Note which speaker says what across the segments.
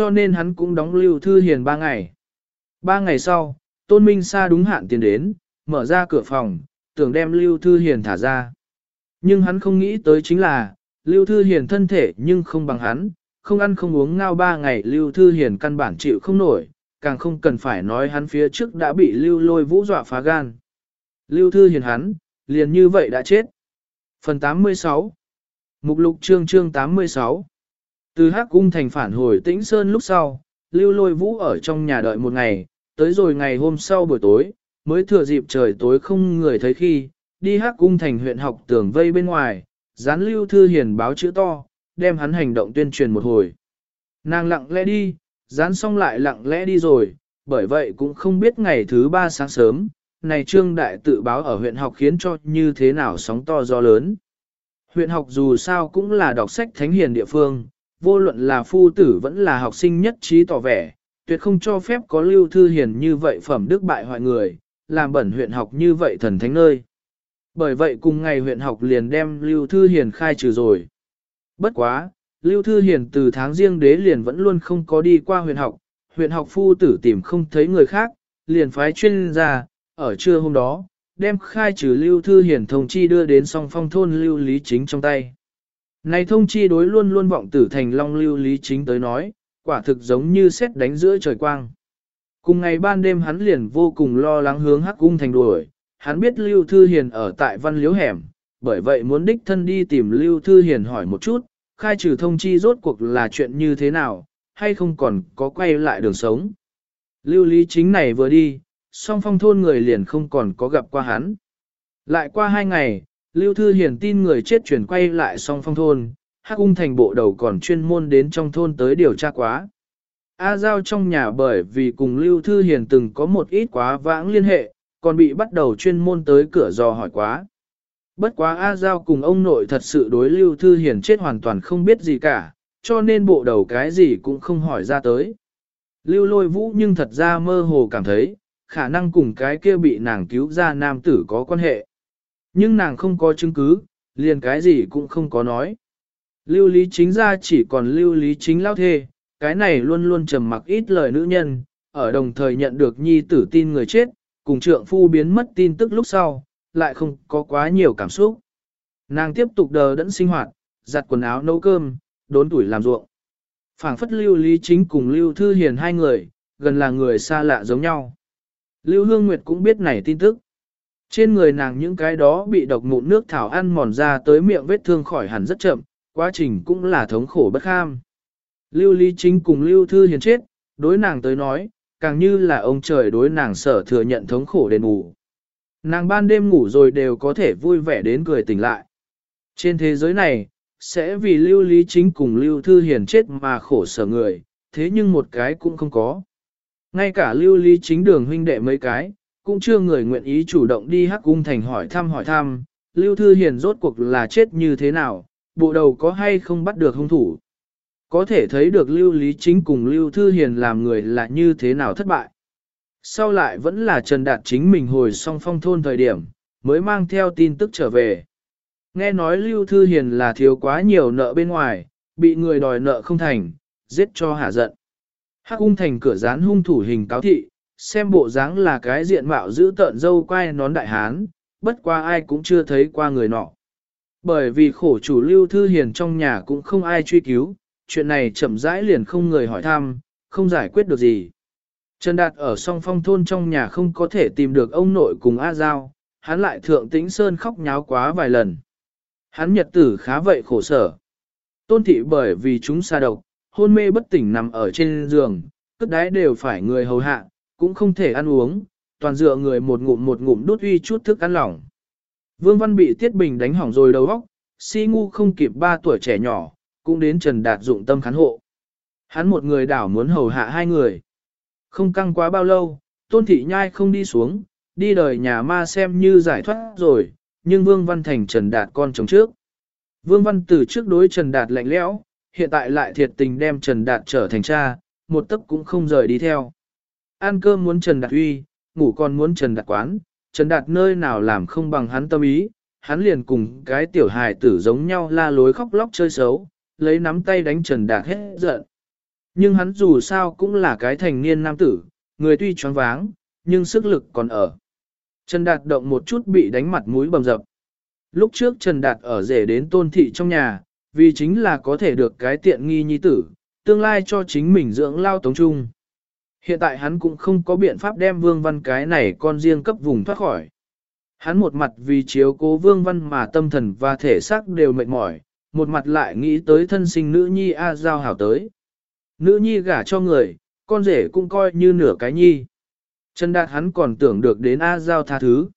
Speaker 1: cho nên hắn cũng đóng Lưu Thư Hiền ba ngày. Ba ngày sau, Tôn Minh Sa đúng hạn tiền đến, mở ra cửa phòng, tưởng đem Lưu Thư Hiền thả ra. Nhưng hắn không nghĩ tới chính là, Lưu Thư Hiền thân thể nhưng không bằng hắn, không ăn không uống ngao ba ngày Lưu Thư Hiền căn bản chịu không nổi, càng không cần phải nói hắn phía trước đã bị Lưu lôi vũ dọa phá gan. Lưu Thư Hiền hắn, liền như vậy đã chết. Phần 86 Mục lục chương chương 86 từ Hắc Cung thành phản hồi tĩnh Sơn lúc sau, Lưu lôi vũ ở trong nhà đợi một ngày, tới rồi ngày hôm sau buổi tối, mới thừa dịp trời tối không người thấy khi, đi Hắc Cung thành huyện học tường vây bên ngoài, dán Lưu Thư Hiền báo chữ to, đem hắn hành động tuyên truyền một hồi. Nàng lặng lẽ đi, dán xong lại lặng lẽ đi rồi, bởi vậy cũng không biết ngày thứ ba sáng sớm, này trương đại tự báo ở huyện học khiến cho như thế nào sóng to gió lớn. Huyện học dù sao cũng là đọc sách thánh hiền địa phương, vô luận là phu tử vẫn là học sinh nhất trí tỏ vẻ, tuyệt không cho phép có lưu thư hiền như vậy phẩm đức bại hoại người, làm bẩn huyện học như vậy thần thánh nơi. Bởi vậy cùng ngày huyện học liền đem lưu thư hiền khai trừ rồi. Bất quá, lưu thư hiền từ tháng riêng đế liền vẫn luôn không có đi qua huyện học, huyện học phu tử tìm không thấy người khác, liền phái chuyên gia, ở trưa hôm đó, đem khai trừ Lưu Thư Hiển thông chi đưa đến song phong thôn Lưu Lý Chính trong tay. Này thông chi đối luôn luôn vọng tử thành long Lưu Lý Chính tới nói, quả thực giống như xét đánh giữa trời quang. Cùng ngày ban đêm hắn liền vô cùng lo lắng hướng hắc cung thành đuổi, hắn biết Lưu Thư Hiền ở tại văn liếu hẻm, bởi vậy muốn đích thân đi tìm Lưu Thư Hiền hỏi một chút, khai trừ thông chi rốt cuộc là chuyện như thế nào, hay không còn có quay lại đường sống. Lưu Lý Chính này vừa đi, song phong thôn người liền không còn có gặp qua hắn. Lại qua hai ngày, Lưu Thư Hiền tin người chết chuyển quay lại song phong thôn, Hắc ung thành bộ đầu còn chuyên môn đến trong thôn tới điều tra quá. A Giao trong nhà bởi vì cùng Lưu Thư Hiền từng có một ít quá vãng liên hệ, còn bị bắt đầu chuyên môn tới cửa dò hỏi quá. Bất quá A Giao cùng ông nội thật sự đối Lưu Thư Hiền chết hoàn toàn không biết gì cả, cho nên bộ đầu cái gì cũng không hỏi ra tới. Lưu lôi vũ nhưng thật ra mơ hồ cảm thấy, khả năng cùng cái kia bị nàng cứu ra nam tử có quan hệ. Nhưng nàng không có chứng cứ, liền cái gì cũng không có nói. Lưu lý chính ra chỉ còn lưu lý chính lao thê, cái này luôn luôn trầm mặc ít lời nữ nhân, ở đồng thời nhận được nhi tử tin người chết, cùng trượng phu biến mất tin tức lúc sau, lại không có quá nhiều cảm xúc. Nàng tiếp tục đờ đẫn sinh hoạt, giặt quần áo nấu cơm, đốn tuổi làm ruộng. phảng phất lưu lý chính cùng lưu thư hiền hai người, gần là người xa lạ giống nhau. Lưu Hương Nguyệt cũng biết này tin tức. Trên người nàng những cái đó bị độc mụn nước thảo ăn mòn ra tới miệng vết thương khỏi hẳn rất chậm, quá trình cũng là thống khổ bất kham. Lưu Lý Chính cùng Lưu Thư Hiền chết, đối nàng tới nói, càng như là ông trời đối nàng sở thừa nhận thống khổ đền ngủ, Nàng ban đêm ngủ rồi đều có thể vui vẻ đến cười tỉnh lại. Trên thế giới này, sẽ vì Lưu Lý Chính cùng Lưu Thư Hiền chết mà khổ sở người, thế nhưng một cái cũng không có. Ngay cả lưu lý chính đường huynh đệ mấy cái, cũng chưa người nguyện ý chủ động đi hắc cung thành hỏi thăm hỏi thăm, lưu thư hiền rốt cuộc là chết như thế nào, bộ đầu có hay không bắt được hung thủ. Có thể thấy được lưu lý chính cùng lưu thư hiền làm người là như thế nào thất bại. Sau lại vẫn là Trần Đạt chính mình hồi song phong thôn thời điểm, mới mang theo tin tức trở về. Nghe nói Lưu Thư Hiền là thiếu quá nhiều nợ bên ngoài, bị người đòi nợ không thành, giết cho hạ giận. Hắc ung thành cửa rán hung thủ hình cáo thị, xem bộ dáng là cái diện mạo giữ tợn dâu quay nón đại hán, bất qua ai cũng chưa thấy qua người nọ. Bởi vì khổ chủ lưu thư hiền trong nhà cũng không ai truy cứu, chuyện này chậm rãi liền không người hỏi thăm, không giải quyết được gì. Trần Đạt ở song phong thôn trong nhà không có thể tìm được ông nội cùng A Giao, hắn lại thượng tĩnh sơn khóc nháo quá vài lần. Hắn nhật tử khá vậy khổ sở. Tôn thị bởi vì chúng xa độc, hôn mê bất tỉnh nằm ở trên giường, cất đái đều phải người hầu hạ, cũng không thể ăn uống, toàn dựa người một ngụm một ngụm đút uy chút thức ăn lỏng. Vương Văn bị Tiết Bình đánh hỏng rồi đầu óc, si ngu không kịp ba tuổi trẻ nhỏ, cũng đến Trần Đạt dụng tâm khán hộ. Hắn một người đảo muốn hầu hạ hai người. Không căng quá bao lâu, Tôn Thị Nhai không đi xuống, đi đời nhà ma xem như giải thoát rồi, nhưng Vương Văn thành Trần Đạt con chồng trước. Vương Văn từ trước đối Trần Đạt lạnh lẽo, hiện tại lại thiệt tình đem Trần Đạt trở thành cha, một tấc cũng không rời đi theo. Ăn cơm muốn Trần Đạt uy, ngủ còn muốn Trần Đạt quán, Trần Đạt nơi nào làm không bằng hắn tâm ý, hắn liền cùng cái tiểu hài tử giống nhau la lối khóc lóc chơi xấu, lấy nắm tay đánh Trần Đạt hết giận. nhưng hắn dù sao cũng là cái thành niên nam tử, người tuy choáng váng, nhưng sức lực còn ở. Trần Đạt động một chút bị đánh mặt mũi bầm dập. Lúc trước Trần Đạt ở rể đến tôn thị trong nhà, vì chính là có thể được cái tiện nghi nhi tử, tương lai cho chính mình dưỡng lao tống trung. Hiện tại hắn cũng không có biện pháp đem vương văn cái này con riêng cấp vùng thoát khỏi. Hắn một mặt vì chiếu cố vương văn mà tâm thần và thể xác đều mệt mỏi, một mặt lại nghĩ tới thân sinh nữ nhi A Giao hảo tới. Nữ nhi gả cho người, con rể cũng coi như nửa cái nhi. Trần Đạt hắn còn tưởng được đến A Giao tha thứ.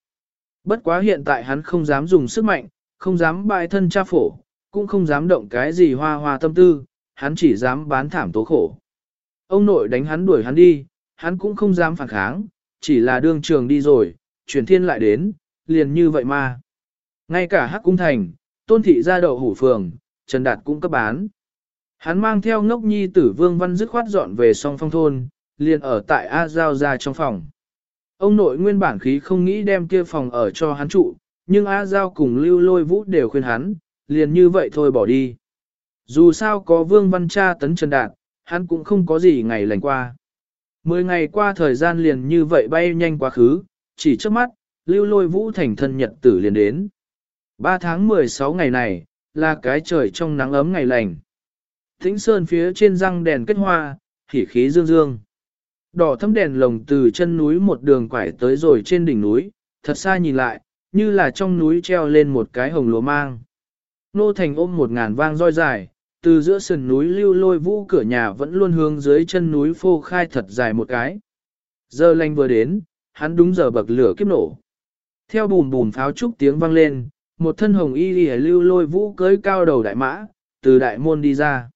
Speaker 1: Bất quá hiện tại hắn không dám dùng sức mạnh, không dám bại thân cha phổ, cũng không dám động cái gì hoa hoa tâm tư, hắn chỉ dám bán thảm tố khổ. Ông nội đánh hắn đuổi hắn đi, hắn cũng không dám phản kháng, chỉ là đương trường đi rồi, chuyển thiên lại đến, liền như vậy mà. Ngay cả Hắc Cung Thành, tôn thị gia đậu hủ phường, Trần Đạt cũng cấp bán. Hắn mang theo ngốc nhi tử vương văn dứt khoát dọn về song phong thôn, liền ở tại A Giao ra trong phòng. Ông nội nguyên bản khí không nghĩ đem kia phòng ở cho hắn trụ, nhưng A Giao cùng lưu lôi vũ đều khuyên hắn, liền như vậy thôi bỏ đi. Dù sao có vương văn cha tấn Trần Đạt, hắn cũng không có gì ngày lành qua. Mười ngày qua thời gian liền như vậy bay nhanh quá khứ, chỉ trước mắt, lưu lôi vũ thành thân nhật tử liền đến. Ba tháng 16 ngày này, là cái trời trong nắng ấm ngày lành. Thính sơn phía trên răng đèn kết hoa, hỉ khí dương dương. Đỏ thấm đèn lồng từ chân núi một đường quải tới rồi trên đỉnh núi, thật xa nhìn lại, như là trong núi treo lên một cái hồng lúa mang. Nô thành ôm một ngàn vang roi dài, từ giữa sườn núi lưu lôi vũ cửa nhà vẫn luôn hướng dưới chân núi phô khai thật dài một cái. Giờ lành vừa đến, hắn đúng giờ bậc lửa kiếp nổ. Theo bùm bùm pháo trúc tiếng vang lên, một thân hồng y lìa lưu lôi vũ cưới cao đầu đại mã, từ đại môn đi ra.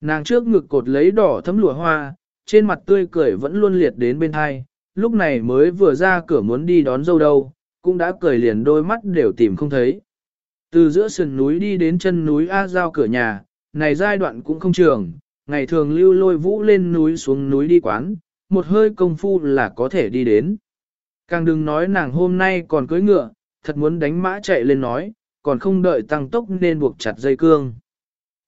Speaker 1: Nàng trước ngực cột lấy đỏ thấm lụa hoa, trên mặt tươi cười vẫn luôn liệt đến bên hai, lúc này mới vừa ra cửa muốn đi đón dâu đâu, cũng đã cười liền đôi mắt đều tìm không thấy. Từ giữa sườn núi đi đến chân núi A Giao cửa nhà, này giai đoạn cũng không trường, ngày thường lưu lôi vũ lên núi xuống núi đi quán, một hơi công phu là có thể đi đến. Càng đừng nói nàng hôm nay còn cưỡi ngựa, thật muốn đánh mã chạy lên nói, còn không đợi tăng tốc nên buộc chặt dây cương.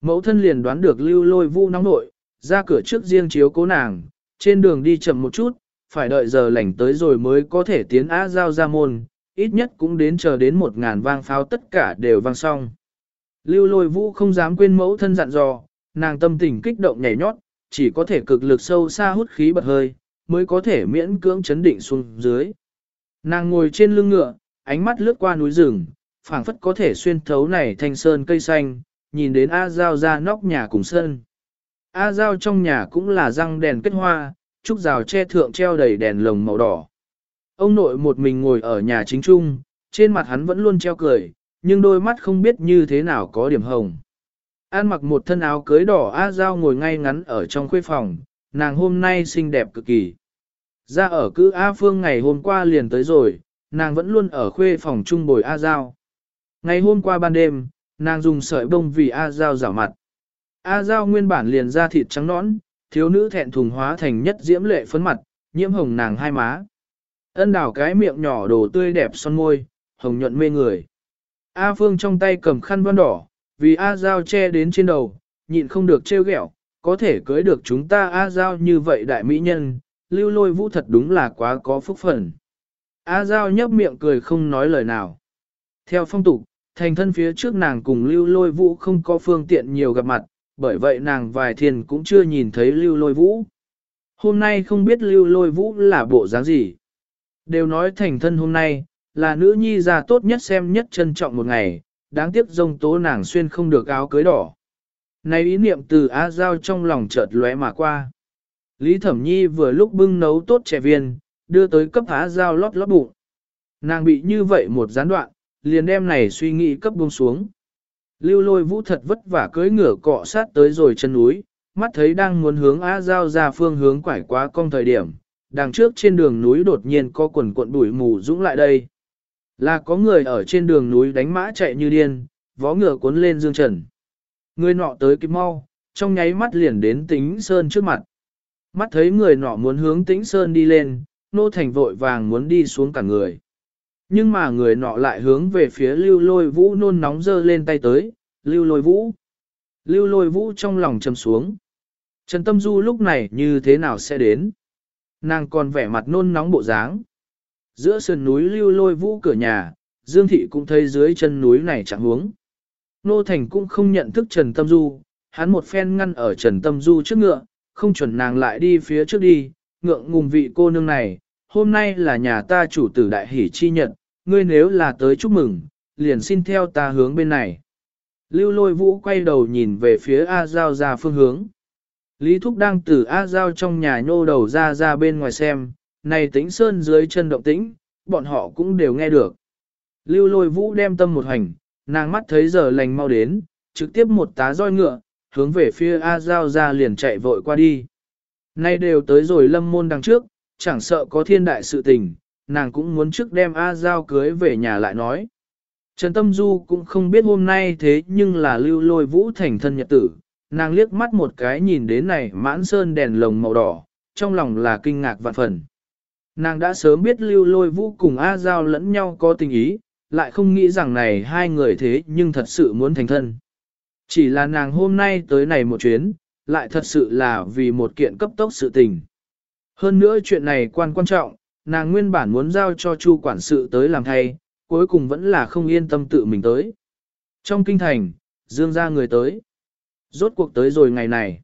Speaker 1: Mẫu thân liền đoán được lưu lôi vũ nóng nội, ra cửa trước riêng chiếu cố nàng, trên đường đi chậm một chút, phải đợi giờ lành tới rồi mới có thể tiến á giao ra môn, ít nhất cũng đến chờ đến một ngàn vang pháo tất cả đều vang xong. Lưu lôi vũ không dám quên mẫu thân dặn dò, nàng tâm tình kích động nhảy nhót, chỉ có thể cực lực sâu xa hút khí bật hơi, mới có thể miễn cưỡng chấn định xuống dưới. Nàng ngồi trên lưng ngựa, ánh mắt lướt qua núi rừng, phảng phất có thể xuyên thấu này thanh sơn cây xanh, nhìn đến A Giao ra nóc nhà cùng sơn. A Giao trong nhà cũng là răng đèn kết hoa, trúc rào che thượng treo đầy đèn lồng màu đỏ. Ông nội một mình ngồi ở nhà chính trung, trên mặt hắn vẫn luôn treo cười, nhưng đôi mắt không biết như thế nào có điểm hồng. An mặc một thân áo cưới đỏ A Giao ngồi ngay ngắn ở trong khuê phòng, nàng hôm nay xinh đẹp cực kỳ. Ra ở cứ A Phương ngày hôm qua liền tới rồi, nàng vẫn luôn ở khuê phòng trung bồi A Giao. Ngày hôm qua ban đêm, nàng dùng sợi bông vì A Giao rảo mặt. A Giao nguyên bản liền ra thịt trắng nõn, thiếu nữ thẹn thùng hóa thành nhất diễm lệ phấn mặt, nhiễm hồng nàng hai má. Ân đảo cái miệng nhỏ đồ tươi đẹp son môi, hồng nhuận mê người. A Phương trong tay cầm khăn văn đỏ, vì A Giao che đến trên đầu, nhịn không được trêu ghẹo, có thể cưới được chúng ta A Giao như vậy đại mỹ nhân, lưu lôi vũ thật đúng là quá có phúc phần. A Giao nhấp miệng cười không nói lời nào. Theo phong tục, thành thân phía trước nàng cùng lưu lôi vũ không có phương tiện nhiều gặp mặt, bởi vậy nàng vài thiền cũng chưa nhìn thấy lưu lôi vũ. Hôm nay không biết lưu lôi vũ là bộ dáng gì. Đều nói thành thân hôm nay, là nữ nhi già tốt nhất xem nhất trân trọng một ngày, đáng tiếc dông tố nàng xuyên không được áo cưới đỏ. Này ý niệm từ A Giao trong lòng chợt lóe mà qua. Lý Thẩm Nhi vừa lúc bưng nấu tốt trẻ viên, đưa tới cấp A Giao lót lót bụng. Nàng bị như vậy một gián đoạn, liền đem này suy nghĩ cấp buông xuống. Lưu lôi vũ thật vất vả cưỡi ngửa cọ sát tới rồi chân núi, mắt thấy đang muốn hướng A Giao ra phương hướng quải quá cong thời điểm, đằng trước trên đường núi đột nhiên có quần cuộn bụi mù dũng lại đây. Là có người ở trên đường núi đánh mã chạy như điên, vó ngựa cuốn lên dương trần. Người nọ tới kịp mau, trong nháy mắt liền đến tính sơn trước mặt. Mắt thấy người nọ muốn hướng tĩnh sơn đi lên, nô thành vội vàng muốn đi xuống cả người. Nhưng mà người nọ lại hướng về phía lưu lôi vũ nôn nóng dơ lên tay tới, lưu lôi vũ. Lưu lôi vũ trong lòng trầm xuống. Trần Tâm Du lúc này như thế nào sẽ đến? Nàng còn vẻ mặt nôn nóng bộ dáng. Giữa sườn núi lưu lôi vũ cửa nhà, Dương Thị cũng thấy dưới chân núi này chẳng huống. Nô Thành cũng không nhận thức Trần Tâm Du, hắn một phen ngăn ở Trần Tâm Du trước ngựa, không chuẩn nàng lại đi phía trước đi, ngượng ngùng vị cô nương này, hôm nay là nhà ta chủ tử đại hỷ chi nhật, ngươi nếu là tới chúc mừng, liền xin theo ta hướng bên này. Lưu lôi vũ quay đầu nhìn về phía A Giao ra phương hướng. Lý Thúc đang từ A Giao trong nhà nhô đầu ra ra bên ngoài xem, này tĩnh sơn dưới chân động tĩnh, bọn họ cũng đều nghe được. Lưu lôi vũ đem tâm một hành, nàng mắt thấy giờ lành mau đến, trực tiếp một tá roi ngựa, hướng về phía A Giao ra liền chạy vội qua đi. Nay đều tới rồi lâm môn đằng trước, chẳng sợ có thiên đại sự tình, nàng cũng muốn trước đem A Giao cưới về nhà lại nói. Trần Tâm Du cũng không biết hôm nay thế nhưng là lưu lôi vũ thành thân nhật tử, nàng liếc mắt một cái nhìn đến này mãn sơn đèn lồng màu đỏ, trong lòng là kinh ngạc vạn phần. Nàng đã sớm biết lưu lôi vũ cùng A Giao lẫn nhau có tình ý, lại không nghĩ rằng này hai người thế nhưng thật sự muốn thành thân. Chỉ là nàng hôm nay tới này một chuyến, lại thật sự là vì một kiện cấp tốc sự tình. Hơn nữa chuyện này quan quan trọng, nàng nguyên bản muốn giao cho Chu quản sự tới làm thay, cuối cùng vẫn là không yên tâm tự mình tới. Trong kinh thành, dương ra người tới. Rốt cuộc tới rồi ngày này.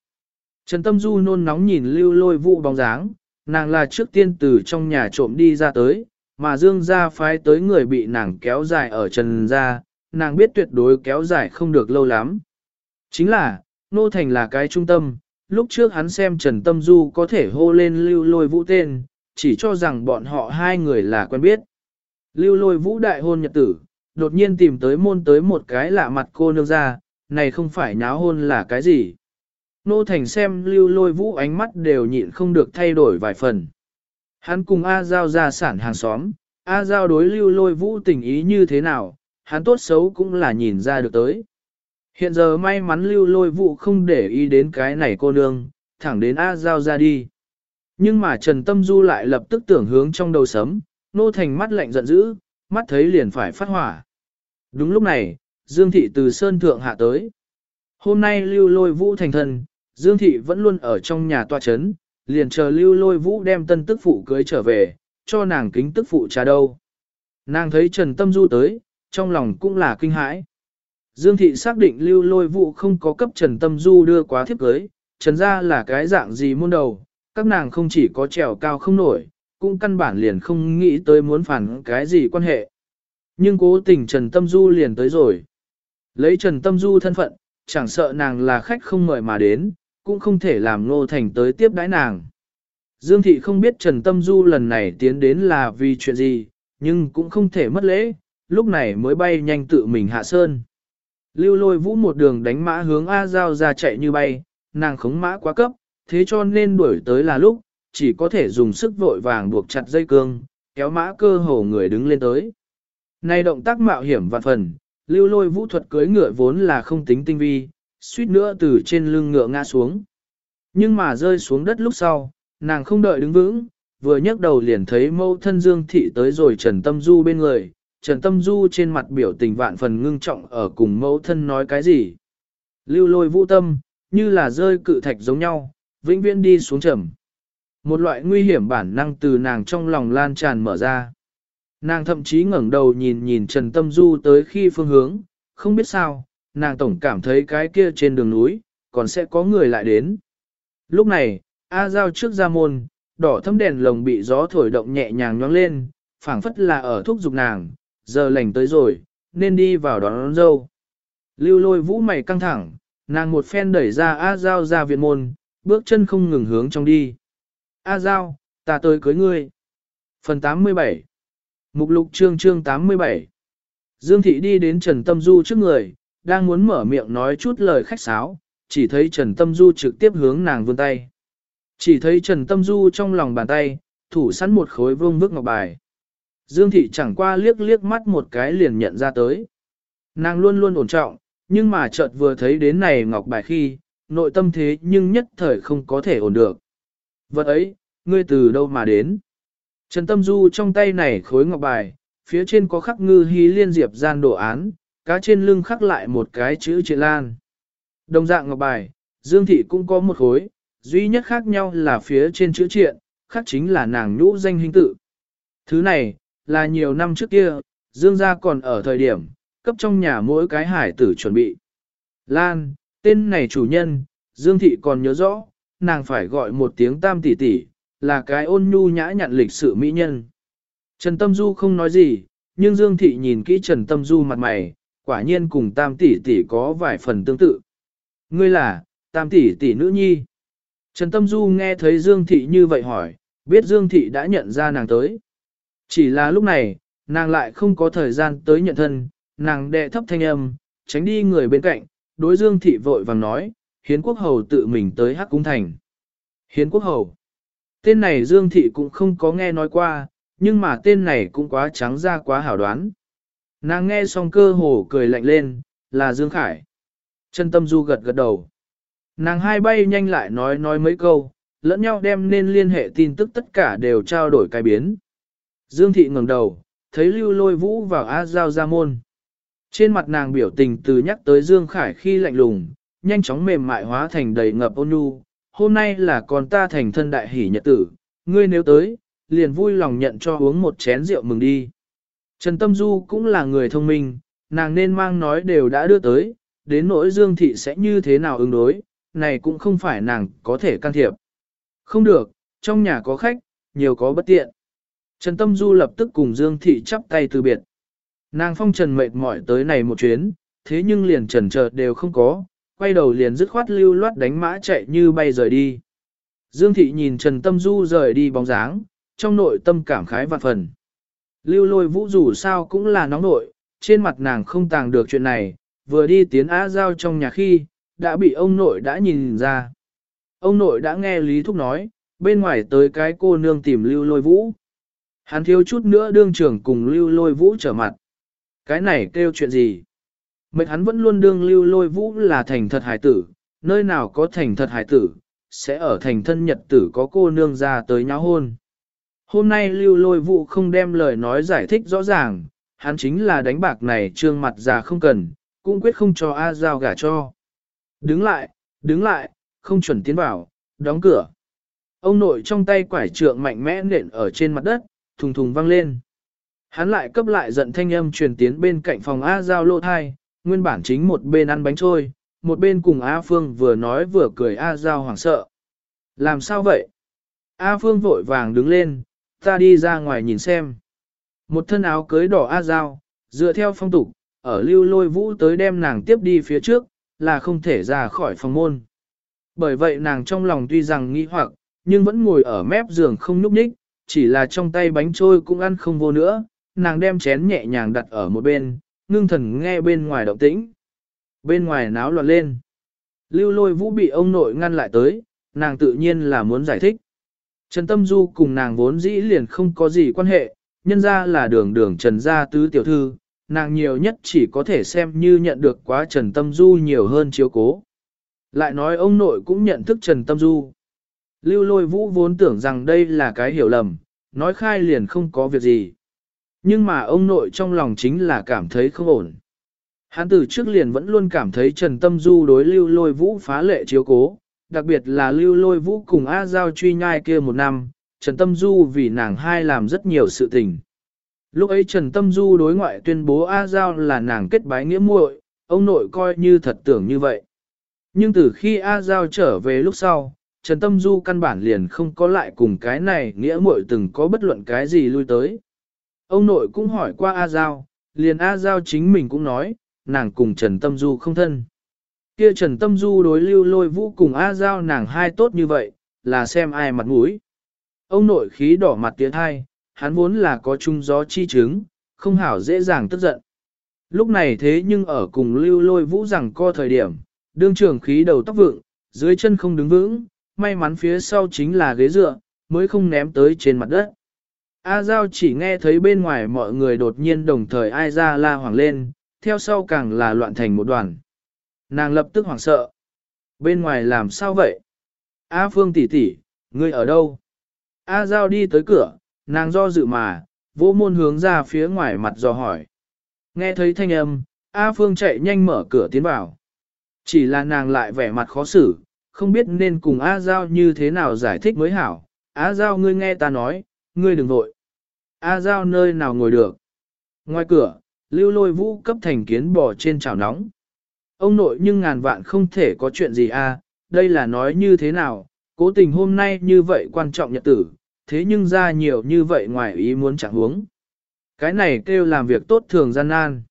Speaker 1: Trần Tâm Du nôn nóng nhìn lưu lôi vụ bóng dáng, nàng là trước tiên từ trong nhà trộm đi ra tới, mà dương gia phái tới người bị nàng kéo dài ở trần gia, nàng biết tuyệt đối kéo dài không được lâu lắm. Chính là, Nô Thành là cái trung tâm, lúc trước hắn xem Trần Tâm Du có thể hô lên lưu lôi vũ tên, chỉ cho rằng bọn họ hai người là quen biết. Lưu lôi vũ đại hôn nhật tử, đột nhiên tìm tới môn tới một cái lạ mặt cô nương ra, này không phải nháo hôn là cái gì. Nô Thành xem lưu lôi vũ ánh mắt đều nhịn không được thay đổi vài phần. Hắn cùng A Giao ra sản hàng xóm, A Giao đối lưu lôi vũ tình ý như thế nào, hắn tốt xấu cũng là nhìn ra được tới. Hiện giờ may mắn lưu lôi vũ không để ý đến cái này cô nương, thẳng đến A Giao ra đi. Nhưng mà Trần Tâm Du lại lập tức tưởng hướng trong đầu sấm, nô thành mắt lạnh giận dữ, mắt thấy liền phải phát hỏa. Đúng lúc này, Dương Thị từ Sơn Thượng hạ tới. Hôm nay lưu lôi vũ thành thân, Dương Thị vẫn luôn ở trong nhà tòa chấn, liền chờ lưu lôi vũ đem tân tức phụ cưới trở về, cho nàng kính tức phụ trà đâu. Nàng thấy Trần Tâm Du tới, trong lòng cũng là kinh hãi. Dương Thị xác định lưu lôi Vũ không có cấp Trần Tâm Du đưa quá thiếp cưới, Trần ra là cái dạng gì môn đầu, các nàng không chỉ có trèo cao không nổi, cũng căn bản liền không nghĩ tới muốn phản cái gì quan hệ. Nhưng cố tình Trần Tâm Du liền tới rồi. Lấy Trần Tâm Du thân phận, chẳng sợ nàng là khách không mời mà đến, cũng không thể làm Ngô Thành tới tiếp đãi nàng. Dương Thị không biết Trần Tâm Du lần này tiến đến là vì chuyện gì, nhưng cũng không thể mất lễ, lúc này mới bay nhanh tự mình hạ sơn. Lưu lôi vũ một đường đánh mã hướng A Giao ra chạy như bay, nàng khống mã quá cấp, thế cho nên đuổi tới là lúc, chỉ có thể dùng sức vội vàng buộc chặt dây cương, kéo mã cơ hồ người đứng lên tới. Này động tác mạo hiểm vạn phần, lưu lôi vũ thuật cưới ngựa vốn là không tính tinh vi, suýt nữa từ trên lưng ngựa ngã xuống. Nhưng mà rơi xuống đất lúc sau, nàng không đợi đứng vững, vừa nhấc đầu liền thấy mâu thân dương thị tới rồi trần tâm du bên người, Trần Tâm Du trên mặt biểu tình vạn phần ngưng trọng ở cùng mẫu thân nói cái gì. Lưu lôi vũ tâm, như là rơi cự thạch giống nhau, vĩnh viễn đi xuống trầm. Một loại nguy hiểm bản năng từ nàng trong lòng lan tràn mở ra. Nàng thậm chí ngẩng đầu nhìn nhìn Trần Tâm Du tới khi phương hướng, không biết sao, nàng tổng cảm thấy cái kia trên đường núi, còn sẽ có người lại đến. Lúc này, A Giao trước ra môn, đỏ thâm đèn lồng bị gió thổi động nhẹ nhàng nhoáng lên, phảng phất là ở thúc giục nàng, giờ lành tới rồi, nên đi vào đón, đón dâu. Lưu lôi vũ mày căng thẳng, nàng một phen đẩy ra A Giao ra viện môn, bước chân không ngừng hướng trong đi. A Giao, ta tới cưới ngươi. Phần 87 Mục lục chương chương 87 Dương Thị đi đến Trần Tâm Du trước người, đang muốn mở miệng nói chút lời khách sáo, chỉ thấy Trần Tâm Du trực tiếp hướng nàng vươn tay. Chỉ thấy Trần Tâm Du trong lòng bàn tay, thủ sẵn một khối vương vức ngọc bài. Dương thị chẳng qua liếc liếc mắt một cái liền nhận ra tới. Nàng luôn luôn ổn trọng, nhưng mà chợt vừa thấy đến này ngọc bài khi, nội tâm thế nhưng nhất thời không có thể ổn được. Vật ấy, ngươi từ đâu mà đến? Trần Tâm Du trong tay này khối ngọc bài, phía trên có khắc ngư hí liên diệp gian đồ án, cá trên lưng khắc lại một cái chữ triện lan. Đồng dạng ngọc bài, Dương Thị cũng có một khối, Duy nhất khác nhau là phía trên chữ triện, khác chính là nàng nhũ danh hình tự. Thứ này, là nhiều năm trước kia, Dương gia còn ở thời điểm, cấp trong nhà mỗi cái hải tử chuẩn bị. Lan, tên này chủ nhân, Dương thị còn nhớ rõ, nàng phải gọi một tiếng tam tỷ tỷ, là cái ôn nhu nhã nhặn lịch sự mỹ nhân. Trần Tâm Du không nói gì, nhưng Dương thị nhìn kỹ Trần Tâm Du mặt mày, quả nhiên cùng tam tỷ tỷ có vài phần tương tự. Ngươi là, tam tỷ tỷ nữ nhi. Trần Tâm Du nghe thấy Dương thị như vậy hỏi, biết Dương thị đã nhận ra nàng tới. Chỉ là lúc này, nàng lại không có thời gian tới nhận thân, nàng đệ thấp thanh âm, tránh đi người bên cạnh, đối Dương thị vội vàng nói, hiến quốc hầu tự mình tới hắc cung thành. Hiến quốc hầu. Tên này Dương thị cũng không có nghe nói qua, nhưng mà tên này cũng quá trắng ra quá hảo đoán. Nàng nghe xong cơ hồ cười lạnh lên, là Dương Khải. Trần Tâm Du gật gật đầu. Nàng hai bay nhanh lại nói nói mấy câu, lẫn nhau đem nên liên hệ tin tức tất cả đều trao đổi cái biến. Dương Thị ngẩng đầu, thấy lưu lôi vũ vào A Giao ra môn. Trên mặt nàng biểu tình từ nhắc tới Dương Khải khi lạnh lùng, nhanh chóng mềm mại hóa thành đầy ngập ôn nhu. Hôm nay là con ta thành thân đại hỷ nhật tử, ngươi nếu tới, liền vui lòng nhận cho uống một chén rượu mừng đi. Trần Tâm Du cũng là người thông minh, nàng nên mang nói đều đã đưa tới, đến nỗi Dương Thị sẽ như thế nào ứng đối, này cũng không phải nàng có thể can thiệp. Không được, trong nhà có khách, nhiều có bất tiện. Trần Tâm Du lập tức cùng Dương Thị chắp tay từ biệt. Nàng phong trần mệt mỏi tới này một chuyến, thế nhưng liền trần chợt đều không có, quay đầu liền dứt khoát lưu loát đánh mã chạy như bay rời đi. Dương Thị nhìn Trần Tâm Du rời đi bóng dáng, trong nội tâm cảm khái vạn phần. Lưu lôi vũ dù sao cũng là nóng nội, trên mặt nàng không tàng được chuyện này, vừa đi tiến á giao trong nhà khi, đã bị ông nội đã nhìn ra. Ông nội đã nghe Lý Thúc nói, bên ngoài tới cái cô nương tìm lưu lôi vũ. Hắn thiếu chút nữa đương trưởng cùng lưu lôi vũ trở mặt. Cái này kêu chuyện gì? Mệnh hắn vẫn luôn đương lưu lôi vũ là thành thật hải tử, nơi nào có thành thật hải tử, sẽ ở thành thân nhật tử có cô nương ra tới nháo hôn. Hôm nay lưu lôi vụ không đem lời nói giải thích rõ ràng, hắn chính là đánh bạc này trương mặt già không cần, cũng quyết không cho A Giao gả cho. Đứng lại, đứng lại, không chuẩn tiến vào, đóng cửa. Ông nội trong tay quải trượng mạnh mẽ nện ở trên mặt đất, thùng thùng vang lên. Hắn lại cấp lại giận thanh âm truyền tiến bên cạnh phòng A Giao lô thai, nguyên bản chính một bên ăn bánh trôi, một bên cùng A Phương vừa nói vừa cười A Giao hoảng sợ. Làm sao vậy? A Phương vội vàng đứng lên, ta đi ra ngoài nhìn xem. Một thân áo cưới đỏ A Giao, dựa theo phong tục, ở lưu lôi vũ tới đem nàng tiếp đi phía trước, là không thể ra khỏi phòng môn. Bởi vậy nàng trong lòng tuy rằng nghi hoặc, nhưng vẫn ngồi ở mép giường không nhúc nhích, chỉ là trong tay bánh trôi cũng ăn không vô nữa, nàng đem chén nhẹ nhàng đặt ở một bên, ngưng thần nghe bên ngoài động tĩnh. Bên ngoài náo loạn lên. Lưu lôi vũ bị ông nội ngăn lại tới, nàng tự nhiên là muốn giải thích. Trần Tâm Du cùng nàng vốn dĩ liền không có gì quan hệ, nhân ra là đường đường Trần Gia Tứ Tiểu Thư, nàng nhiều nhất chỉ có thể xem như nhận được quá Trần Tâm Du nhiều hơn chiếu cố. Lại nói ông nội cũng nhận thức Trần Tâm Du. Lưu lôi vũ vốn tưởng rằng đây là cái hiểu lầm, nói khai liền không có việc gì. Nhưng mà ông nội trong lòng chính là cảm thấy không ổn. Hắn từ trước liền vẫn luôn cảm thấy Trần Tâm Du đối lưu lôi vũ phá lệ chiếu cố, đặc biệt là lưu lôi vũ cùng A Giao truy nhai kia một năm, Trần Tâm Du vì nàng hai làm rất nhiều sự tình. Lúc ấy Trần Tâm Du đối ngoại tuyên bố A Giao là nàng kết bái nghĩa muội, ông nội coi như thật tưởng như vậy. Nhưng từ khi A Giao trở về lúc sau, Trần Tâm Du căn bản liền không có lại cùng cái này nghĩa muội từng có bất luận cái gì lui tới. Ông nội cũng hỏi qua A Giao, liền A Giao chính mình cũng nói, nàng cùng Trần Tâm Du không thân. Kia Trần Tâm Du đối lưu lôi vũ cùng A Giao nàng hai tốt như vậy, là xem ai mặt mũi. Ông nội khí đỏ mặt tiến hai, hắn vốn là có chung gió chi chứng, không hảo dễ dàng tức giận. Lúc này thế nhưng ở cùng lưu lôi vũ rằng co thời điểm, đương trưởng khí đầu tóc vượng, dưới chân không đứng vững, may mắn phía sau chính là ghế dựa, mới không ném tới trên mặt đất. A Giao chỉ nghe thấy bên ngoài mọi người đột nhiên đồng thời ai ra la hoảng lên, theo sau càng là loạn thành một đoàn. Nàng lập tức hoảng sợ. Bên ngoài làm sao vậy? A Phương tỷ tỷ, ngươi ở đâu? A Giao đi tới cửa, nàng do dự mà, vô môn hướng ra phía ngoài mặt dò hỏi. Nghe thấy thanh âm, A Phương chạy nhanh mở cửa tiến vào. Chỉ là nàng lại vẻ mặt khó xử, không biết nên cùng A Giao như thế nào giải thích mới hảo. A Giao ngươi nghe ta nói, ngươi đừng vội. A Giao nơi nào ngồi được. Ngoài cửa, lưu lôi vũ cấp thành kiến bò trên chảo nóng. Ông nội nhưng ngàn vạn không thể có chuyện gì a đây là nói như thế nào, cố tình hôm nay như vậy quan trọng nhật tử, thế nhưng ra nhiều như vậy ngoài ý muốn chẳng huống. Cái này kêu làm việc tốt thường gian nan.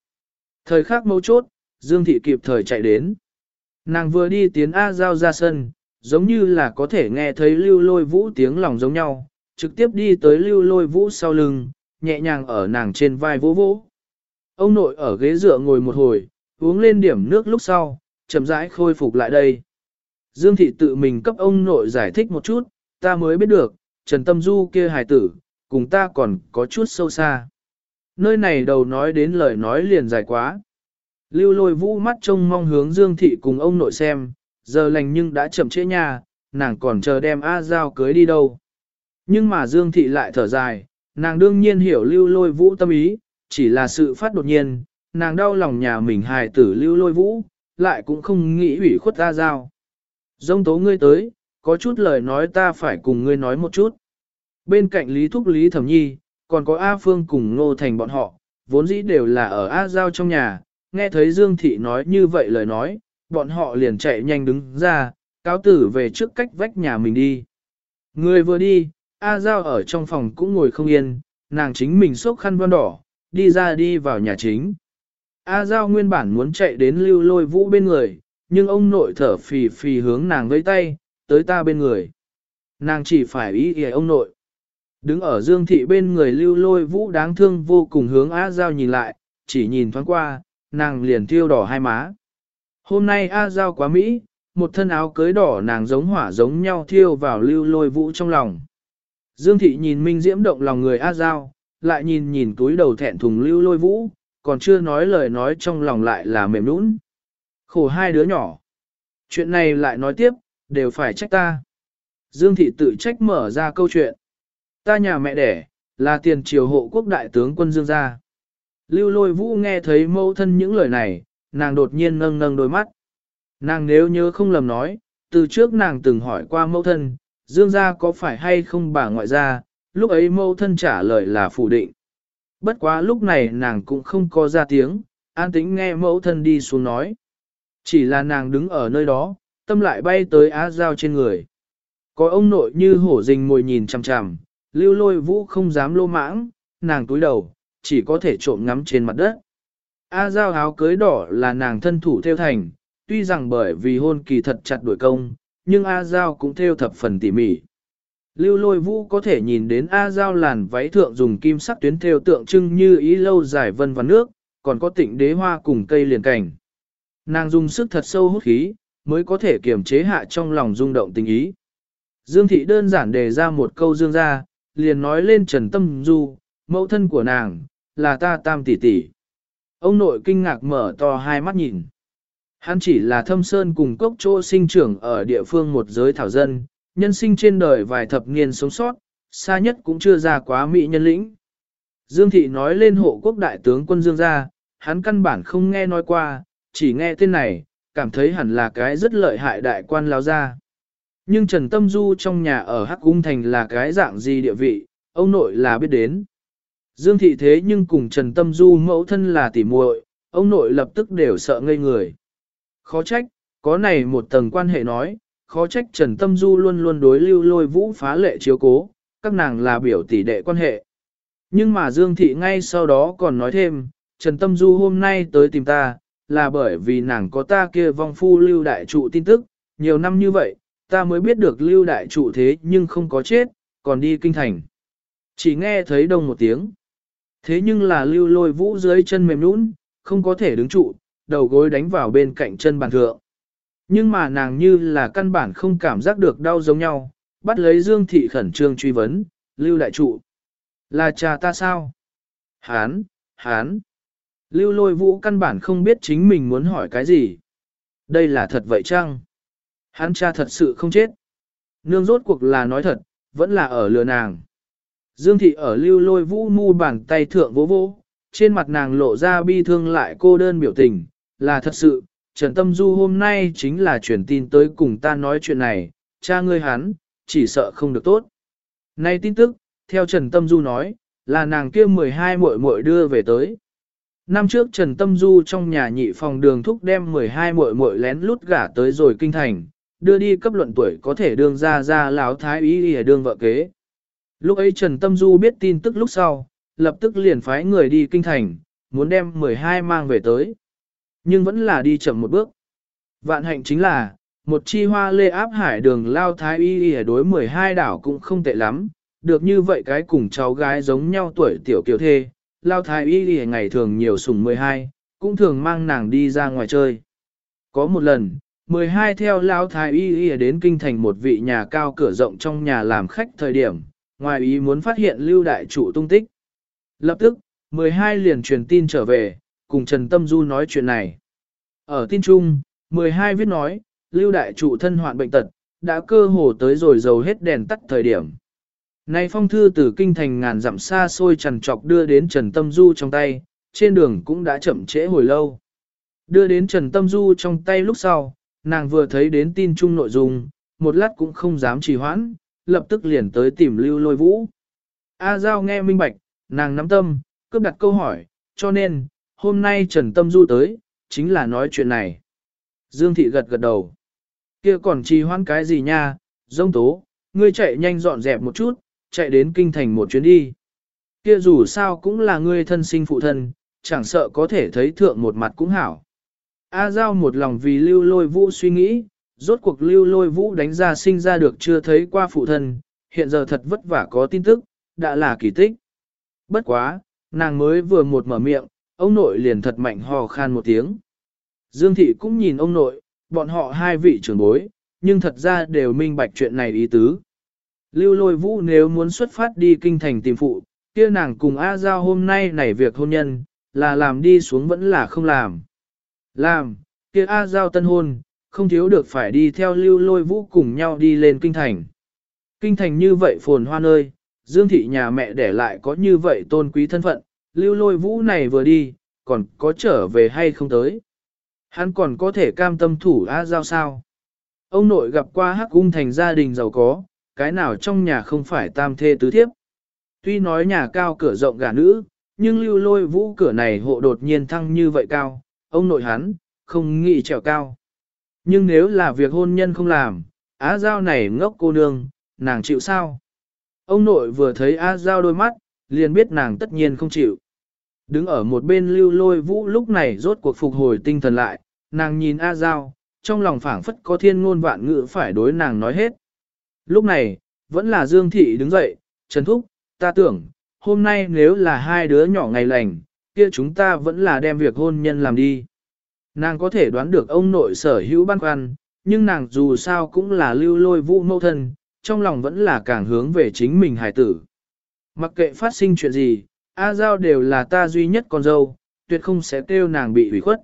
Speaker 1: Thời khắc mấu chốt, Dương Thị kịp thời chạy đến. Nàng vừa đi tiến A Giao ra sân, giống như là có thể nghe thấy lưu lôi vũ tiếng lòng giống nhau, trực tiếp đi tới lưu lôi vũ sau lưng, nhẹ nhàng ở nàng trên vai vỗ vỗ. Ông nội ở ghế dựa ngồi một hồi, uống lên điểm nước lúc sau, chậm rãi khôi phục lại đây. Dương thị tự mình cấp ông nội giải thích một chút, ta mới biết được, Trần Tâm Du kia hài tử, cùng ta còn có chút sâu xa. Nơi này đầu nói đến lời nói liền dài quá. Lưu lôi vũ mắt trông mong hướng Dương thị cùng ông nội xem, giờ lành nhưng đã chậm trễ nhà, nàng còn chờ đem A Giao cưới đi đâu. Nhưng mà Dương thị lại thở dài, nàng đương nhiên hiểu lưu lôi vũ tâm ý, chỉ là sự phát đột nhiên, nàng đau lòng nhà mình hài tử lưu lôi vũ, lại cũng không nghĩ ủy khuất ra Giao. Dông tố ngươi tới, có chút lời nói ta phải cùng ngươi nói một chút. Bên cạnh Lý Thúc Lý Thẩm Nhi, còn có A Phương cùng Ngô Thành bọn họ, vốn dĩ đều là ở A Giao trong nhà, nghe thấy Dương Thị nói như vậy lời nói, bọn họ liền chạy nhanh đứng ra, cáo tử về trước cách vách nhà mình đi. Người vừa đi, A Giao ở trong phòng cũng ngồi không yên, nàng chính mình sốc khăn vân đỏ, đi ra đi vào nhà chính. A Giao nguyên bản muốn chạy đến lưu lôi vũ bên người, nhưng ông nội thở phì phì hướng nàng với tay, tới ta bên người. Nàng chỉ phải ý ý ông nội. Đứng ở dương thị bên người lưu lôi vũ đáng thương vô cùng hướng A Giao nhìn lại, chỉ nhìn thoáng qua, nàng liền thiêu đỏ hai má. Hôm nay A Giao quá Mỹ, một thân áo cưới đỏ nàng giống hỏa giống nhau thiêu vào lưu lôi vũ trong lòng. Dương thị nhìn Minh Diễm động lòng người A Giao, lại nhìn nhìn túi đầu thẹn thùng lưu lôi vũ, còn chưa nói lời nói trong lòng lại là mềm nũng. Khổ hai đứa nhỏ. Chuyện này lại nói tiếp, đều phải trách ta. Dương thị tự trách mở ra câu chuyện. Ta nhà mẹ đẻ, là tiền triều hộ quốc đại tướng quân Dương gia. Lưu lôi vũ nghe thấy mâu thân những lời này, nàng đột nhiên nâng nâng đôi mắt. Nàng nếu nhớ không lầm nói, từ trước nàng từng hỏi qua mâu thân, Dương gia có phải hay không bà ngoại gia, lúc ấy mâu thân trả lời là phủ định. Bất quá lúc này nàng cũng không có ra tiếng, an tĩnh nghe mẫu thân đi xuống nói. Chỉ là nàng đứng ở nơi đó, tâm lại bay tới á giao trên người. Có ông nội như hổ rình mồi nhìn chằm chằm, lưu lôi vũ không dám lô mãng, nàng túi đầu, chỉ có thể trộm ngắm trên mặt đất. A giao áo cưới đỏ là nàng thân thủ theo thành, tuy rằng bởi vì hôn kỳ thật chặt đuổi công, nhưng A giao cũng theo thập phần tỉ mỉ. Lưu lôi vũ có thể nhìn đến A Giao làn váy thượng dùng kim sắc tuyến theo tượng trưng như ý lâu dài vân và nước, còn có tịnh đế hoa cùng cây liền cảnh. Nàng dùng sức thật sâu hút khí, mới có thể kiềm chế hạ trong lòng rung động tình ý. Dương thị đơn giản đề ra một câu dương ra, liền nói lên Trần Tâm Du, mẫu thân của nàng, là ta tam tỷ tỷ. Ông nội kinh ngạc mở to hai mắt nhìn. Hắn chỉ là thâm sơn cùng cốc chỗ sinh trưởng ở địa phương một giới thảo dân, nhân sinh trên đời vài thập niên sống sót, xa nhất cũng chưa ra quá mỹ nhân lĩnh. Dương Thị nói lên hộ quốc đại tướng quân Dương gia, hắn căn bản không nghe nói qua, chỉ nghe tên này, cảm thấy hẳn là cái rất lợi hại đại quan lao gia. Nhưng Trần Tâm Du trong nhà ở Hắc Cung Thành là cái dạng gì địa vị, ông nội là biết đến. Dương Thị thế nhưng cùng Trần Tâm Du mẫu thân là tỉ muội, ông nội lập tức đều sợ ngây người. Khó trách, có này một tầng quan hệ nói, khó trách Trần Tâm Du luôn luôn đối lưu lôi vũ phá lệ chiếu cố, các nàng là biểu tỷ đệ quan hệ. Nhưng mà Dương Thị ngay sau đó còn nói thêm, Trần Tâm Du hôm nay tới tìm ta, là bởi vì nàng có ta kia vong phu lưu đại trụ tin tức, nhiều năm như vậy, ta mới biết được lưu đại trụ thế nhưng không có chết, còn đi kinh thành. Chỉ nghe thấy đông một tiếng. Thế nhưng là lưu lôi vũ dưới chân mềm nũng, không có thể đứng trụ, đầu gối đánh vào bên cạnh chân bàn thượng. Nhưng mà nàng như là căn bản không cảm giác được đau giống nhau, bắt lấy Dương Thị khẩn trương truy vấn, Lưu Đại Trụ. Là cha ta sao? Hán, hán. Lưu lôi vũ căn bản không biết chính mình muốn hỏi cái gì. Đây là thật vậy chăng? Hắn cha thật sự không chết. Nương rốt cuộc là nói thật, vẫn là ở lừa nàng. Dương thị ở lưu lôi vũ mu bàn tay thượng vỗ vỗ, trên mặt nàng lộ ra bi thương lại cô đơn biểu tình, là thật sự, Trần Tâm Du hôm nay chính là truyền tin tới cùng ta nói chuyện này, cha ngươi hắn, chỉ sợ không được tốt. Nay tin tức, theo Trần Tâm Du nói, là nàng kia 12 muội muội đưa về tới. Năm trước Trần Tâm Du trong nhà nhị phòng đường thúc đem 12 muội muội lén lút gả tới rồi kinh thành, đưa đi cấp luận tuổi có thể đương ra ra lão thái ý để đương vợ kế. Lúc ấy Trần Tâm Du biết tin tức lúc sau, lập tức liền phái người đi kinh thành, muốn đem 12 mang về tới. Nhưng vẫn là đi chậm một bước. Vạn hạnh chính là, một chi hoa lê áp hải đường lao thái y y đối 12 đảo cũng không tệ lắm, được như vậy cái cùng cháu gái giống nhau tuổi tiểu kiều thê, lao thái y y ngày thường nhiều sùng 12, cũng thường mang nàng đi ra ngoài chơi. Có một lần, 12 theo lao thái y y đến kinh thành một vị nhà cao cửa rộng trong nhà làm khách thời điểm, ngoài ý muốn phát hiện lưu đại chủ tung tích. Lập tức, 12 liền truyền tin trở về, cùng Trần Tâm Du nói chuyện này. Ở tin chung, 12 viết nói, lưu đại trụ thân hoạn bệnh tật, đã cơ hồ tới rồi dầu hết đèn tắt thời điểm. Nay phong thư từ kinh thành ngàn dặm xa xôi trần trọc đưa đến Trần Tâm Du trong tay, trên đường cũng đã chậm trễ hồi lâu. Đưa đến Trần Tâm Du trong tay lúc sau, nàng vừa thấy đến tin chung nội dung, một lát cũng không dám trì hoãn, lập tức liền tới tìm lưu lôi vũ. A Giao nghe minh bạch, nàng nắm tâm, cướp đặt câu hỏi, cho nên, hôm nay Trần Tâm Du tới, chính là nói chuyện này. Dương Thị gật gật đầu. kia còn trì hoãn cái gì nha, dông tố, ngươi chạy nhanh dọn dẹp một chút, chạy đến kinh thành một chuyến đi. Kia dù sao cũng là ngươi thân sinh phụ thân, chẳng sợ có thể thấy thượng một mặt cũng hảo. A Giao một lòng vì lưu lôi vũ suy nghĩ, rốt cuộc lưu lôi vũ đánh ra sinh ra được chưa thấy qua phụ thân, hiện giờ thật vất vả có tin tức, đã là kỳ tích. Bất quá, nàng mới vừa một mở miệng, ông nội liền thật mạnh hò khan một tiếng. Dương thị cũng nhìn ông nội, bọn họ hai vị trưởng bối, nhưng thật ra đều minh bạch chuyện này ý tứ. Lưu lôi vũ nếu muốn xuất phát đi kinh thành tìm phụ, kia nàng cùng A Giao hôm nay nảy việc hôn nhân, là làm đi xuống vẫn là không làm. Làm, kia A Giao tân hôn, không thiếu được phải đi theo lưu lôi vũ cùng nhau đi lên kinh thành. Kinh thành như vậy phồn hoa nơi, Dương thị nhà mẹ để lại có như vậy tôn quý thân phận, lưu lôi vũ này vừa đi, còn có trở về hay không tới. Hắn còn có thể cam tâm thủ A Giao sao? Ông nội gặp qua hắc cung thành gia đình giàu có, cái nào trong nhà không phải tam thê tứ thiếp. Tuy nói nhà cao cửa rộng gà nữ, nhưng lưu lôi vũ cửa này hộ đột nhiên thăng như vậy cao, ông nội hắn, không nghĩ trèo cao. Nhưng nếu là việc hôn nhân không làm, á giao này ngốc cô nương, nàng chịu sao? Ông nội vừa thấy á giao đôi mắt, liền biết nàng tất nhiên không chịu. Đứng ở một bên lưu lôi vũ lúc này rốt cuộc phục hồi tinh thần lại, nàng nhìn A Giao, trong lòng phảng phất có thiên ngôn vạn ngữ phải đối nàng nói hết. Lúc này, vẫn là Dương Thị đứng dậy, Trần Thúc, ta tưởng, hôm nay nếu là hai đứa nhỏ ngày lành, kia chúng ta vẫn là đem việc hôn nhân làm đi. Nàng có thể đoán được ông nội sở hữu băn khoăn, nhưng nàng dù sao cũng là lưu lôi vũ mâu thân, trong lòng vẫn là càng hướng về chính mình hài tử. Mặc kệ phát sinh chuyện gì, A Giao đều là ta duy nhất con dâu, tuyệt không sẽ kêu nàng bị hủy khuất.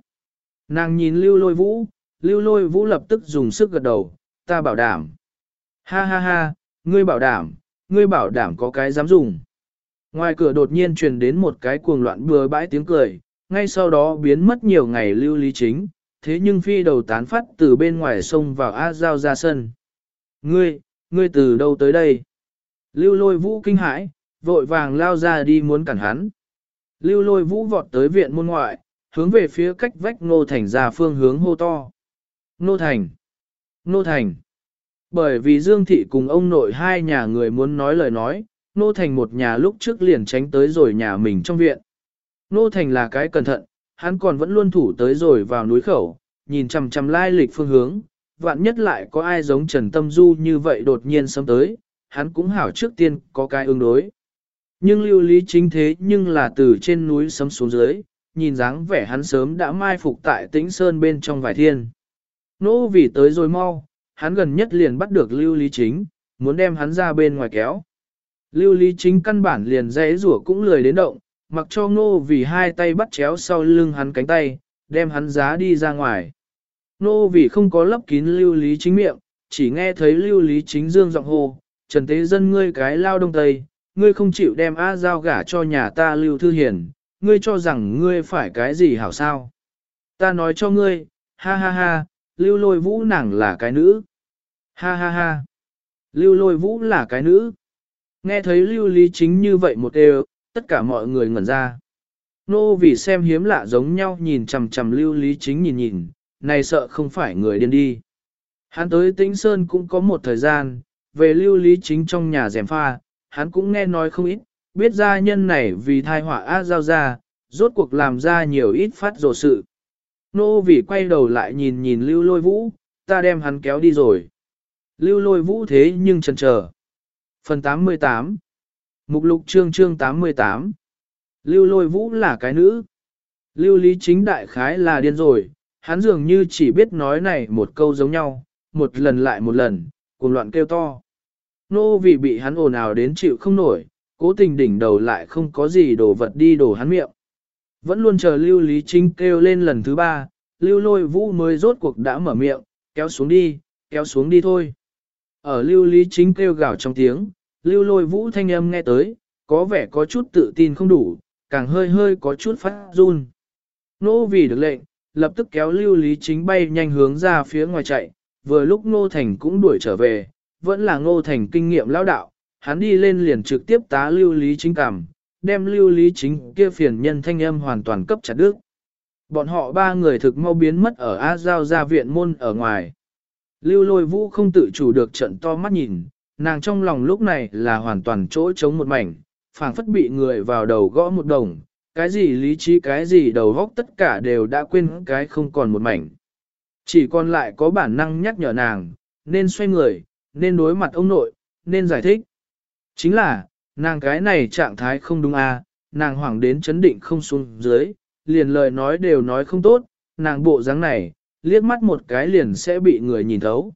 Speaker 1: Nàng nhìn lưu lôi vũ, lưu lôi vũ lập tức dùng sức gật đầu, ta bảo đảm. Ha ha ha, ngươi bảo đảm, ngươi bảo đảm có cái dám dùng. Ngoài cửa đột nhiên truyền đến một cái cuồng loạn bừa bãi tiếng cười, ngay sau đó biến mất nhiều ngày lưu lý chính, thế nhưng phi đầu tán phát từ bên ngoài sông vào A Giao ra sân. Ngươi, ngươi từ đâu tới đây? Lưu lôi vũ kinh hãi, vội vàng lao ra đi muốn cản hắn. Lưu lôi vũ vọt tới viện môn ngoại, hướng về phía cách vách Nô Thành ra phương hướng hô to. Nô Thành! Nô Thành! Bởi vì Dương Thị cùng ông nội hai nhà người muốn nói lời nói, Nô Thành một nhà lúc trước liền tránh tới rồi nhà mình trong viện. Nô Thành là cái cẩn thận, hắn còn vẫn luôn thủ tới rồi vào núi khẩu, nhìn chằm chằm lai lịch phương hướng, vạn nhất lại có ai giống Trần Tâm Du như vậy đột nhiên xâm tới, hắn cũng hảo trước tiên có cái ứng đối. Nhưng lưu lý chính thế nhưng là từ trên núi sấm xuống dưới, nhìn dáng vẻ hắn sớm đã mai phục tại tĩnh sơn bên trong vài thiên. Nô vì tới rồi mau, hắn gần nhất liền bắt được lưu lý chính, muốn đem hắn ra bên ngoài kéo. Lưu lý chính căn bản liền dãy rủa cũng lười đến động, mặc cho ngô vì hai tay bắt chéo sau lưng hắn cánh tay, đem hắn giá đi ra ngoài. Nô vì không có lấp kín lưu lý chính miệng, chỉ nghe thấy lưu lý chính dương giọng hô, trần tế dân ngươi cái lao đông tây, ngươi không chịu đem A giao gả cho nhà ta lưu thư hiền, ngươi cho rằng ngươi phải cái gì hảo sao. Ta nói cho ngươi, ha ha ha, lưu lôi vũ nàng là cái nữ. Ha ha ha, lưu lôi vũ là cái nữ. Nghe thấy lưu lý chính như vậy một đều, tất cả mọi người ngẩn ra. Nô vì xem hiếm lạ giống nhau nhìn chằm chằm lưu lý chính nhìn nhìn, này sợ không phải người điên đi. Hắn tới tĩnh sơn cũng có một thời gian, về lưu lý chính trong nhà rèm pha, hắn cũng nghe nói không ít, biết ra nhân này vì thai họa A giao ra, rốt cuộc làm ra nhiều ít phát rồ sự. Nô vì quay đầu lại nhìn nhìn lưu lôi vũ, ta đem hắn kéo đi rồi. Lưu lôi vũ thế nhưng chần chờ. Phần 88 Mục lục chương chương 88 Lưu lôi vũ là cái nữ. Lưu lý chính đại khái là điên rồi, hắn dường như chỉ biết nói này một câu giống nhau, một lần lại một lần, cuồng loạn kêu to. Nô vì bị hắn ồn ào đến chịu không nổi, cố tình đỉnh đầu lại không có gì đổ vật đi đổ hắn miệng. Vẫn luôn chờ lưu lý chính kêu lên lần thứ ba, lưu lôi vũ mới rốt cuộc đã mở miệng, kéo xuống đi, kéo xuống đi thôi. Ở lưu lý chính kêu gào trong tiếng, lưu lôi vũ thanh âm nghe tới, có vẻ có chút tự tin không đủ, càng hơi hơi có chút phát run. Nô vì được lệnh, lập tức kéo lưu lý chính bay nhanh hướng ra phía ngoài chạy, vừa lúc nô Thành cũng đuổi trở về, vẫn là Ngô Thành kinh nghiệm lão đạo, hắn đi lên liền trực tiếp tá lưu lý chính cảm, đem lưu lý chính kia phiền nhân thanh âm hoàn toàn cấp chặt đứt. Bọn họ ba người thực mau biến mất ở A Giao gia viện môn ở ngoài. Lưu lôi vũ không tự chủ được trận to mắt nhìn, nàng trong lòng lúc này là hoàn toàn chỗ trống một mảnh, phảng phất bị người vào đầu gõ một đồng, cái gì lý trí cái gì đầu góc tất cả đều đã quên cái không còn một mảnh. Chỉ còn lại có bản năng nhắc nhở nàng, nên xoay người, nên đối mặt ông nội, nên giải thích. Chính là, nàng cái này trạng thái không đúng à, nàng hoảng đến chấn định không xuống dưới, liền lời nói đều nói không tốt, nàng bộ dáng này, liếc mắt một cái liền sẽ bị người nhìn thấu.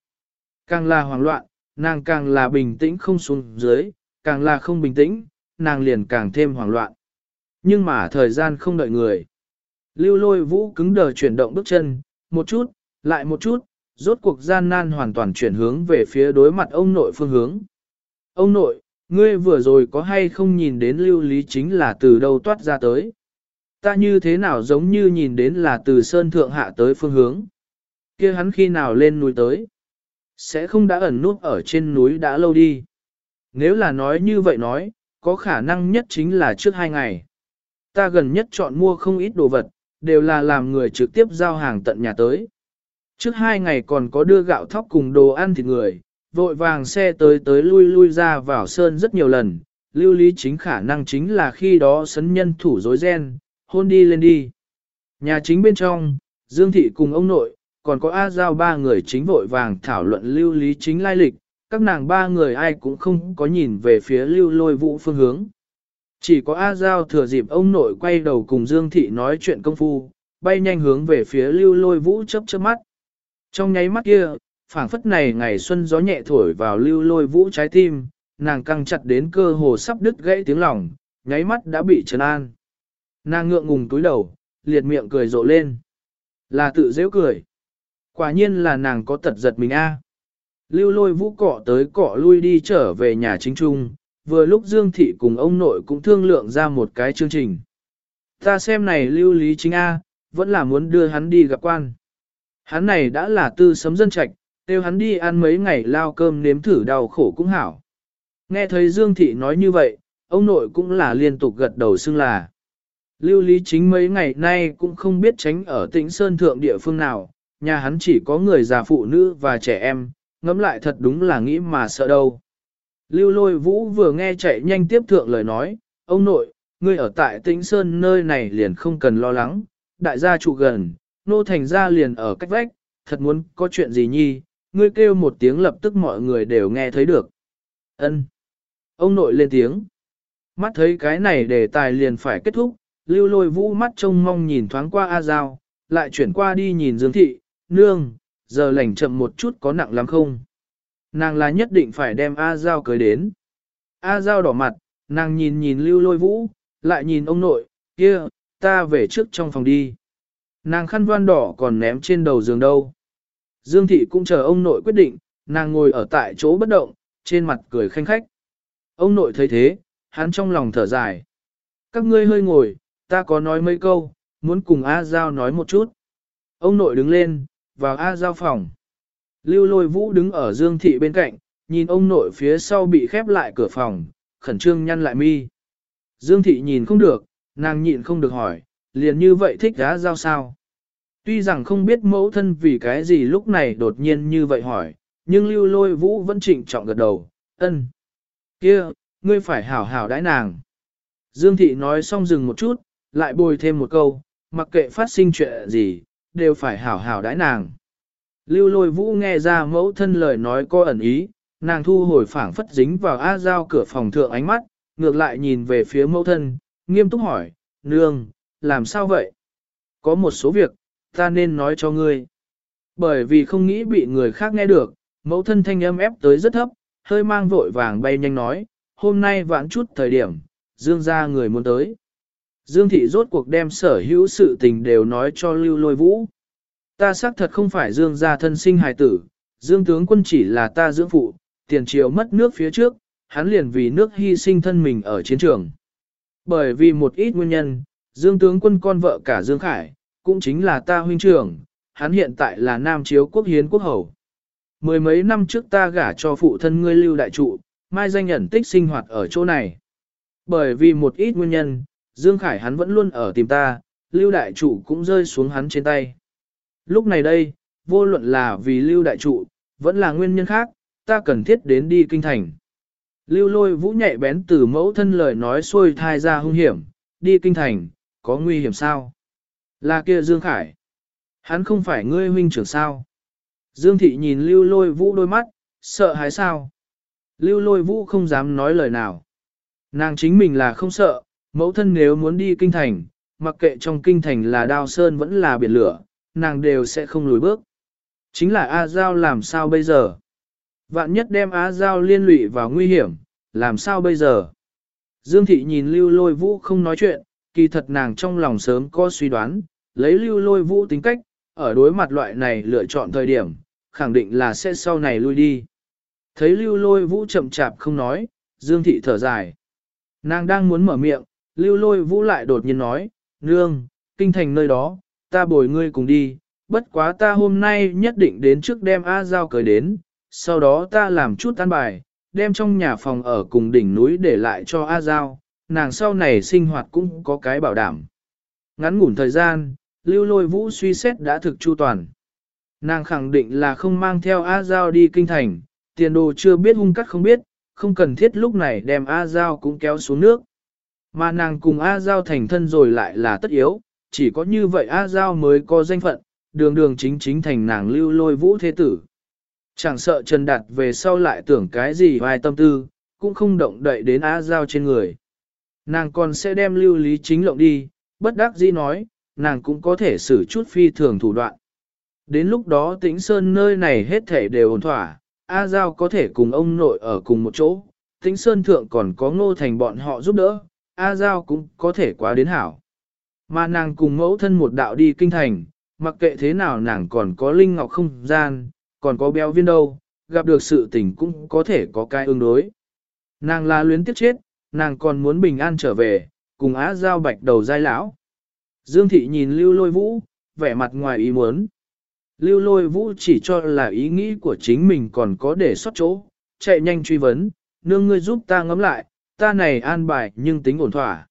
Speaker 1: Càng là hoảng loạn, nàng càng là bình tĩnh không xuống dưới, càng là không bình tĩnh, nàng liền càng thêm hoảng loạn. Nhưng mà thời gian không đợi người. Lưu lôi vũ cứng đờ chuyển động bước chân, một chút, lại một chút, rốt cuộc gian nan hoàn toàn chuyển hướng về phía đối mặt ông nội phương hướng. Ông nội, ngươi vừa rồi có hay không nhìn đến lưu lý chính là từ đâu toát ra tới? Ta như thế nào giống như nhìn đến là từ sơn thượng hạ tới phương hướng? kia hắn khi nào lên núi tới? Sẽ không đã ẩn nút ở trên núi đã lâu đi. Nếu là nói như vậy nói, có khả năng nhất chính là trước hai ngày. Ta gần nhất chọn mua không ít đồ vật, đều là làm người trực tiếp giao hàng tận nhà tới. Trước hai ngày còn có đưa gạo thóc cùng đồ ăn thịt người, vội vàng xe tới tới lui lui ra vào sơn rất nhiều lần, lưu lý chính khả năng chính là khi đó sấn nhân thủ dối ren, hôn đi lên đi. Nhà chính bên trong, Dương Thị cùng ông nội, còn có A Giao ba người chính vội vàng thảo luận lưu lý chính lai lịch, các nàng ba người ai cũng không có nhìn về phía lưu lôi vũ phương hướng. Chỉ có A Giao thừa dịp ông nội quay đầu cùng Dương Thị nói chuyện công phu, bay nhanh hướng về phía lưu lôi vũ chớp chớp mắt. Trong nháy mắt kia, phảng phất này ngày xuân gió nhẹ thổi vào lưu lôi vũ trái tim, nàng căng chặt đến cơ hồ sắp đứt gãy tiếng lòng, nháy mắt đã bị trấn an. Nàng ngượng ngùng túi đầu, liệt miệng cười rộ lên. Là tự dễ cười. Quả nhiên là nàng có tật giật mình a. Lưu lôi vũ cọ tới cọ lui đi trở về nhà chính trung, vừa lúc Dương Thị cùng ông nội cũng thương lượng ra một cái chương trình. Ta xem này lưu lý chính A, vẫn là muốn đưa hắn đi gặp quan. Hắn này đã là tư sấm dân trạch, kêu hắn đi ăn mấy ngày lao cơm nếm thử đau khổ cũng hảo. Nghe thấy Dương Thị nói như vậy, ông nội cũng là liên tục gật đầu xưng là. Lưu Lý chính mấy ngày nay cũng không biết tránh ở tĩnh Sơn Thượng địa phương nào, nhà hắn chỉ có người già phụ nữ và trẻ em, ngẫm lại thật đúng là nghĩ mà sợ đâu. Lưu lôi vũ vừa nghe chạy nhanh tiếp thượng lời nói, ông nội, ngươi ở tại tĩnh Sơn nơi này liền không cần lo lắng, đại gia trụ gần, nô thành gia liền ở cách vách, thật muốn có chuyện gì nhi, ngươi kêu một tiếng lập tức mọi người đều nghe thấy được. Ân. Ông nội lên tiếng. Mắt thấy cái này đề tài liền phải kết thúc, lưu lôi vũ mắt trông mong nhìn thoáng qua A Giao, lại chuyển qua đi nhìn Dương Thị, nương, giờ lành chậm một chút có nặng lắm không? Nàng là nhất định phải đem A Giao cưới đến. A Giao đỏ mặt, nàng nhìn nhìn lưu lôi vũ, lại nhìn ông nội, kia, ta về trước trong phòng đi. Nàng khăn voan đỏ còn ném trên đầu giường đâu. Dương thị cũng chờ ông nội quyết định, nàng ngồi ở tại chỗ bất động, trên mặt cười khanh khách. Ông nội thấy thế, hắn trong lòng thở dài. Các ngươi hơi ngồi, ta có nói mấy câu, muốn cùng A Giao nói một chút. Ông nội đứng lên, vào A giao phòng. Lưu lôi vũ đứng ở Dương Thị bên cạnh, nhìn ông nội phía sau bị khép lại cửa phòng, khẩn trương nhăn lại mi. Dương Thị nhìn không được, nàng nhịn không được hỏi, liền như vậy thích á giao sao? Tuy rằng không biết mẫu thân vì cái gì lúc này đột nhiên như vậy hỏi, nhưng lưu lôi vũ vẫn trịnh trọng gật đầu, ân. kia, ngươi phải hảo hảo đãi nàng. Dương Thị nói xong dừng một chút, lại bồi thêm một câu, mặc kệ phát sinh chuyện gì, đều phải hảo hảo đãi nàng. Lưu lôi vũ nghe ra mẫu thân lời nói có ẩn ý, nàng thu hồi phảng phất dính vào A Giao cửa phòng thượng ánh mắt, ngược lại nhìn về phía mẫu thân, nghiêm túc hỏi, nương, làm sao vậy? Có một số việc, ta nên nói cho ngươi. Bởi vì không nghĩ bị người khác nghe được, mẫu thân thanh âm ép tới rất thấp, hơi mang vội vàng bay nhanh nói, hôm nay vãn chút thời điểm, Dương ra người muốn tới. Dương thị rốt cuộc đem sở hữu sự tình đều nói cho lưu lôi vũ. Ta xác thật không phải Dương gia thân sinh hài tử, Dương tướng quân chỉ là ta dưỡng phụ, tiền triều mất nước phía trước, hắn liền vì nước hy sinh thân mình ở chiến trường. Bởi vì một ít nguyên nhân, Dương tướng quân con vợ cả Dương Khải, cũng chính là ta huynh trưởng, hắn hiện tại là nam chiếu quốc hiến quốc hầu. Mười mấy năm trước ta gả cho phụ thân ngươi lưu đại trụ, mai danh nhận tích sinh hoạt ở chỗ này. Bởi vì một ít nguyên nhân, Dương Khải hắn vẫn luôn ở tìm ta, lưu đại trụ cũng rơi xuống hắn trên tay. Lúc này đây, vô luận là vì lưu đại trụ, vẫn là nguyên nhân khác, ta cần thiết đến đi kinh thành. Lưu lôi vũ nhạy bén từ mẫu thân lời nói xuôi thai ra hung hiểm, đi kinh thành, có nguy hiểm sao? Là kia Dương Khải. Hắn không phải ngươi huynh trưởng sao? Dương thị nhìn lưu lôi vũ đôi mắt, sợ hãi sao? Lưu lôi vũ không dám nói lời nào. Nàng chính mình là không sợ, mẫu thân nếu muốn đi kinh thành, mặc kệ trong kinh thành là đao sơn vẫn là biển lửa, nàng đều sẽ không lùi bước. Chính là A Giao làm sao bây giờ? Vạn nhất đem A Giao liên lụy vào nguy hiểm, làm sao bây giờ? Dương thị nhìn lưu lôi vũ không nói chuyện, kỳ thật nàng trong lòng sớm có suy đoán, lấy lưu lôi vũ tính cách, ở đối mặt loại này lựa chọn thời điểm, khẳng định là sẽ sau này lui đi. Thấy lưu lôi vũ chậm chạp không nói, Dương thị thở dài. Nàng đang muốn mở miệng, lưu lôi vũ lại đột nhiên nói, Nương, kinh thành nơi đó, ta bồi ngươi cùng đi, bất quá ta hôm nay nhất định đến trước đem A Giao cởi đến, sau đó ta làm chút tan bài, đem trong nhà phòng ở cùng đỉnh núi để lại cho A Giao, nàng sau này sinh hoạt cũng có cái bảo đảm. Ngắn ngủn thời gian, lưu lôi vũ suy xét đã thực chu toàn. Nàng khẳng định là không mang theo A Giao đi kinh thành, tiền đồ chưa biết hung cắt không biết, không cần thiết lúc này đem A Giao cũng kéo xuống nước. Mà nàng cùng A Giao thành thân rồi lại là tất yếu, chỉ có như vậy A Giao mới có danh phận, đường đường chính chính thành nàng lưu lôi vũ thế tử. Chẳng sợ Trần Đạt về sau lại tưởng cái gì vài tâm tư, cũng không động đậy đến A Giao trên người. Nàng còn sẽ đem lưu lý chính lộng đi, bất đắc dĩ nói, nàng cũng có thể xử chút phi thường thủ đoạn. Đến lúc đó tĩnh sơn nơi này hết thể đều ổn thỏa, A Giao có thể cùng ông nội ở cùng một chỗ, tĩnh sơn thượng còn có ngô thành bọn họ giúp đỡ, A Giao cũng có thể quá đến hảo. Mà nàng cùng mẫu thân một đạo đi kinh thành, mặc kệ thế nào nàng còn có linh ngọc không gian, còn có béo viên đâu, gặp được sự tình cũng có thể có cái ứng đối. Nàng là luyến tiếc chết, nàng còn muốn bình an trở về, cùng á giao bạch đầu dai lão. Dương thị nhìn lưu lôi vũ, vẻ mặt ngoài ý muốn. Lưu lôi vũ chỉ cho là ý nghĩ của chính mình còn có để sót chỗ, chạy nhanh truy vấn, nương ngươi giúp ta ngắm lại, ta này an bài nhưng tính ổn thỏa.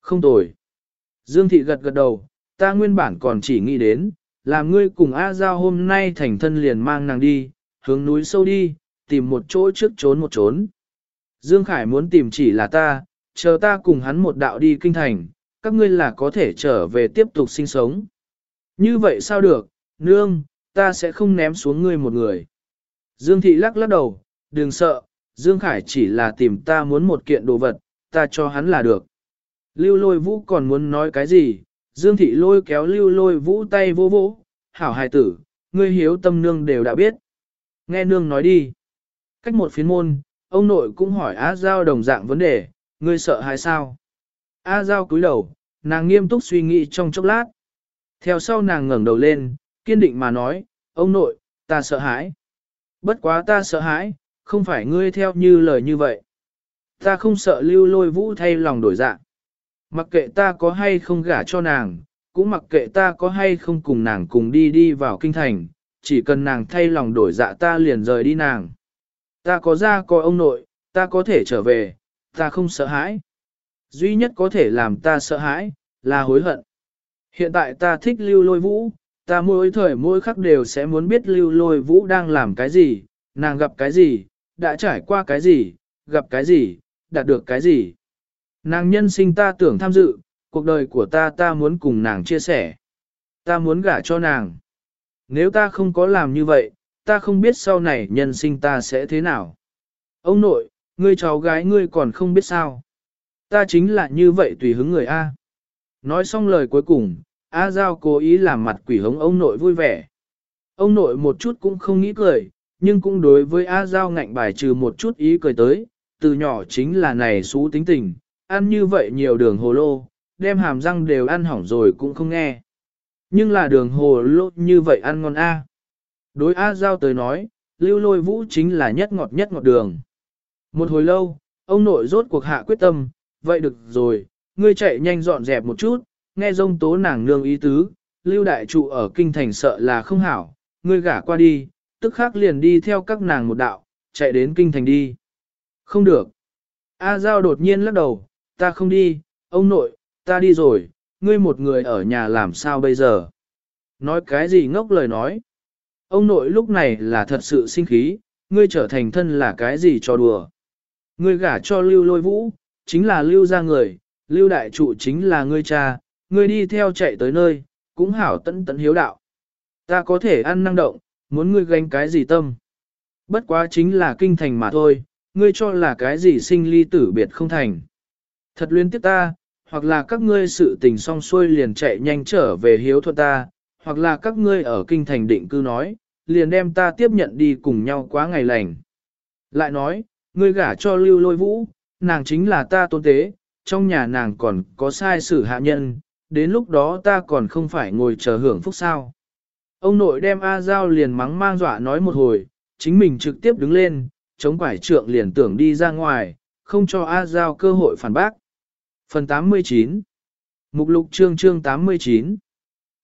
Speaker 1: Không tồi. Dương thị gật gật đầu, ta nguyên bản còn chỉ nghĩ đến, làm ngươi cùng A Giao hôm nay thành thân liền mang nàng đi, hướng núi sâu đi, tìm một chỗ trước trốn một trốn. Dương Khải muốn tìm chỉ là ta, chờ ta cùng hắn một đạo đi kinh thành, các ngươi là có thể trở về tiếp tục sinh sống. Như vậy sao được, nương, ta sẽ không ném xuống ngươi một người. Dương Thị lắc lắc đầu, đừng sợ, Dương Khải chỉ là tìm ta muốn một kiện đồ vật, ta cho hắn là được. Lưu lôi vũ còn muốn nói cái gì, Dương Thị lôi kéo lưu lôi vũ tay vô vỗ, hảo hài tử, ngươi hiếu tâm nương đều đã biết. Nghe nương nói đi. Cách một phiến môn, ông nội cũng hỏi A Giao đồng dạng vấn đề, ngươi sợ hay sao? A Giao cúi đầu, nàng nghiêm túc suy nghĩ trong chốc lát. Theo sau nàng ngẩng đầu lên, kiên định mà nói, ông nội, ta sợ hãi. Bất quá ta sợ hãi, không phải ngươi theo như lời như vậy. Ta không sợ lưu lôi vũ thay lòng đổi dạng. Mặc kệ ta có hay không gả cho nàng, cũng mặc kệ ta có hay không cùng nàng cùng đi đi vào kinh thành, chỉ cần nàng thay lòng đổi dạ ta liền rời đi nàng. Ta có ra có ông nội, ta có thể trở về, ta không sợ hãi. Duy nhất có thể làm ta sợ hãi, là hối hận. Hiện tại ta thích lưu lôi vũ, ta mỗi thời mỗi khắc đều sẽ muốn biết lưu lôi vũ đang làm cái gì, nàng gặp cái gì, đã trải qua cái gì, gặp cái gì, đạt được cái gì. Nàng nhân sinh ta tưởng tham dự, cuộc đời của ta ta muốn cùng nàng chia sẻ. Ta muốn gả cho nàng. Nếu ta không có làm như vậy, ta không biết sau này nhân sinh ta sẽ thế nào. Ông nội, ngươi cháu gái ngươi còn không biết sao. Ta chính là như vậy tùy hứng người A. Nói xong lời cuối cùng, A Giao cố ý làm mặt quỷ hống ông nội vui vẻ. Ông nội một chút cũng không nghĩ cười, nhưng cũng đối với A Giao ngạnh bài trừ một chút ý cười tới, từ nhỏ chính là này xú tính tình, ăn như vậy nhiều đường hồ lô, đem hàm răng đều ăn hỏng rồi cũng không nghe. Nhưng là đường hồ lô như vậy ăn ngon A. Đối A Giao tới nói, lưu lôi vũ chính là nhất ngọt nhất ngọt đường. Một hồi lâu, ông nội rốt cuộc hạ quyết tâm, vậy được rồi, ngươi chạy nhanh dọn dẹp một chút, nghe dông tố nàng nương ý tứ, lưu đại trụ ở kinh thành sợ là không hảo, ngươi gả qua đi, tức khắc liền đi theo các nàng một đạo, chạy đến kinh thành đi. Không được. A Giao đột nhiên lắc đầu, ta không đi, ông nội, ta đi rồi, ngươi một người ở nhà làm sao bây giờ? Nói cái gì ngốc lời nói? Ông nội lúc này là thật sự sinh khí, ngươi trở thành thân là cái gì cho đùa? Ngươi gả cho lưu lôi vũ, chính là lưu ra người, lưu đại trụ chính là ngươi cha, ngươi đi theo chạy tới nơi, cũng hảo tận tận hiếu đạo. Ta có thể ăn năng động, muốn ngươi gánh cái gì tâm. Bất quá chính là kinh thành mà thôi, ngươi cho là cái gì sinh ly tử biệt không thành. Thật luyến tiếc ta, hoặc là các ngươi sự tình xong xuôi liền chạy nhanh trở về hiếu thuận ta, hoặc là các ngươi ở kinh thành định cư nói, liền đem ta tiếp nhận đi cùng nhau quá ngày lành. Lại nói, ngươi gả cho lưu lôi vũ, nàng chính là ta tôn tế, trong nhà nàng còn có sai sử hạ nhân, đến lúc đó ta còn không phải ngồi chờ hưởng phúc sao. Ông nội đem A Giao liền mắng mang dọa nói một hồi, chính mình trực tiếp đứng lên, chống quải trượng liền tưởng đi ra ngoài, không cho A Giao cơ hội phản bác. Phần 89 Mục lục chương chương 89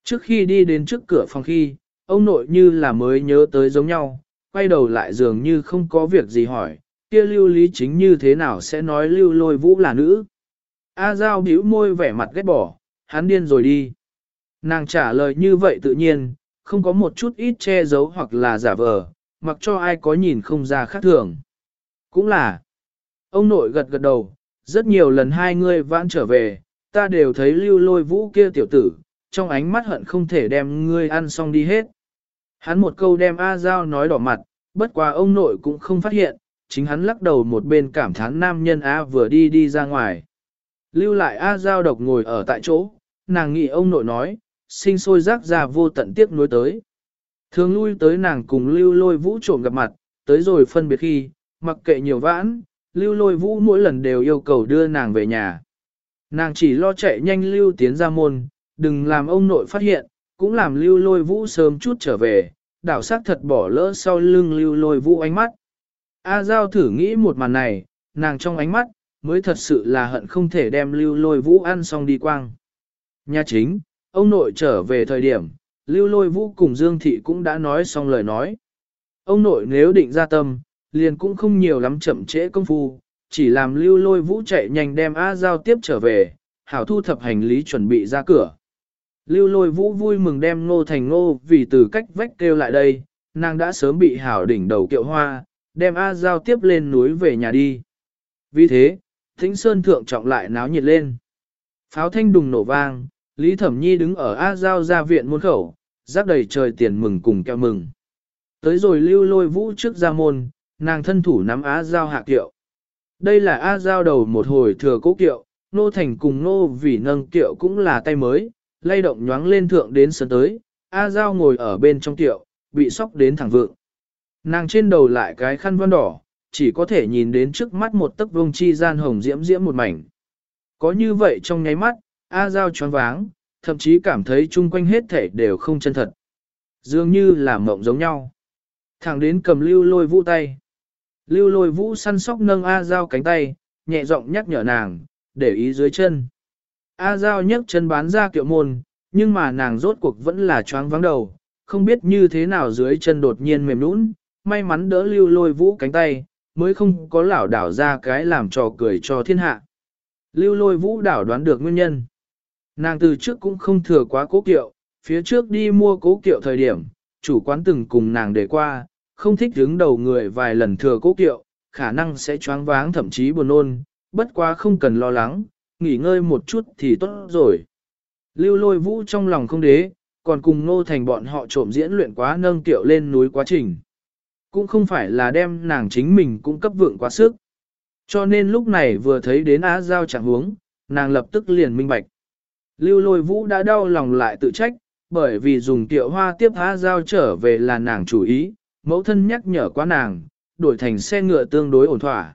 Speaker 1: Trước khi đi đến trước cửa phòng khi, ông nội như là mới nhớ tới giống nhau, quay đầu lại dường như không có việc gì hỏi, kia lưu lý chính như thế nào sẽ nói lưu lôi vũ là nữ. A Giao bĩu môi vẻ mặt ghét bỏ, hắn điên rồi đi. Nàng trả lời như vậy tự nhiên, không có một chút ít che giấu hoặc là giả vờ, mặc cho ai có nhìn không ra khác thường. Cũng là, ông nội gật gật đầu, rất nhiều lần hai người vãn trở về, ta đều thấy lưu lôi vũ kia tiểu tử, trong ánh mắt hận không thể đem ngươi ăn xong đi hết. Hắn một câu đem A Giao nói đỏ mặt, bất quá ông nội cũng không phát hiện, chính hắn lắc đầu một bên cảm thán nam nhân A vừa đi đi ra ngoài. Lưu lại A Giao độc ngồi ở tại chỗ, nàng nghĩ ông nội nói, sinh sôi rác ra vô tận tiếc nuối tới. Thường lui tới nàng cùng lưu lôi vũ trộm gặp mặt, tới rồi phân biệt khi, mặc kệ nhiều vãn, lưu lôi vũ mỗi lần đều yêu cầu đưa nàng về nhà. Nàng chỉ lo chạy nhanh lưu tiến ra môn, đừng làm ông nội phát hiện, cũng làm lưu lôi vũ sớm chút trở về, đảo sắc thật bỏ lỡ sau lưng lưu lôi vũ ánh mắt. A Giao thử nghĩ một màn này, nàng trong ánh mắt, mới thật sự là hận không thể đem lưu lôi vũ ăn xong đi quang. Nhà chính, ông nội trở về thời điểm, lưu lôi vũ cùng Dương Thị cũng đã nói xong lời nói. Ông nội nếu định ra tâm, liền cũng không nhiều lắm chậm trễ công phu, chỉ làm lưu lôi vũ chạy nhanh đem A Giao tiếp trở về, hảo thu thập hành lý chuẩn bị ra cửa. Lưu lôi vũ vui mừng đem ngô thành ngô vì từ cách vách kêu lại đây, nàng đã sớm bị hảo đỉnh đầu kiệu hoa, đem A Giao tiếp lên núi về nhà đi. Vì thế, Thính Sơn thượng trọng lại náo nhiệt lên. Pháo thanh đùng nổ vang, Lý Thẩm Nhi đứng ở A Giao ra viện môn khẩu, rác đầy trời tiền mừng cùng keo mừng. Tới rồi lưu lôi vũ trước ra môn, nàng thân thủ nắm A Giao hạ kiệu. Đây là A Giao đầu một hồi thừa cố kiệu, nô thành cùng nô vì nâng kiệu cũng là tay mới, lay động nhoáng lên thượng đến sân tới, A Giao ngồi ở bên trong tiệu, bị sóc đến thẳng vượng. Nàng trên đầu lại cái khăn vân đỏ, chỉ có thể nhìn đến trước mắt một tấc vông chi gian hồng diễm diễm một mảnh. Có như vậy trong nháy mắt, A Giao choáng váng, thậm chí cảm thấy chung quanh hết thể đều không chân thật. Dường như là mộng giống nhau. Thẳng đến cầm lưu lôi vũ tay. Lưu lôi vũ săn sóc nâng A Giao cánh tay, nhẹ giọng nhắc nhở nàng, để ý dưới chân. A Giao nhấc chân bán ra kiệu môn, nhưng mà nàng rốt cuộc vẫn là choáng vắng đầu, không biết như thế nào dưới chân đột nhiên mềm nũng, may mắn đỡ lưu lôi vũ cánh tay, mới không có lảo đảo ra cái làm trò cười cho thiên hạ. Lưu lôi vũ đảo đoán được nguyên nhân. Nàng từ trước cũng không thừa quá cố kiệu, phía trước đi mua cố kiệu thời điểm, chủ quán từng cùng nàng để qua, không thích đứng đầu người vài lần thừa cố kiệu, khả năng sẽ choáng váng thậm chí buồn nôn, bất quá không cần lo lắng, nghỉ ngơi một chút thì tốt rồi. Lưu lôi vũ trong lòng không đế, còn cùng nô thành bọn họ trộm diễn luyện quá nâng tiệu lên núi quá trình. Cũng không phải là đem nàng chính mình cung cấp vượng quá sức. Cho nên lúc này vừa thấy đến á giao chẳng huống, nàng lập tức liền minh bạch. Lưu lôi vũ đã đau lòng lại tự trách, bởi vì dùng tiệu hoa tiếp á giao trở về là nàng chủ ý, mẫu thân nhắc nhở quá nàng, đổi thành xe ngựa tương đối ổn thỏa.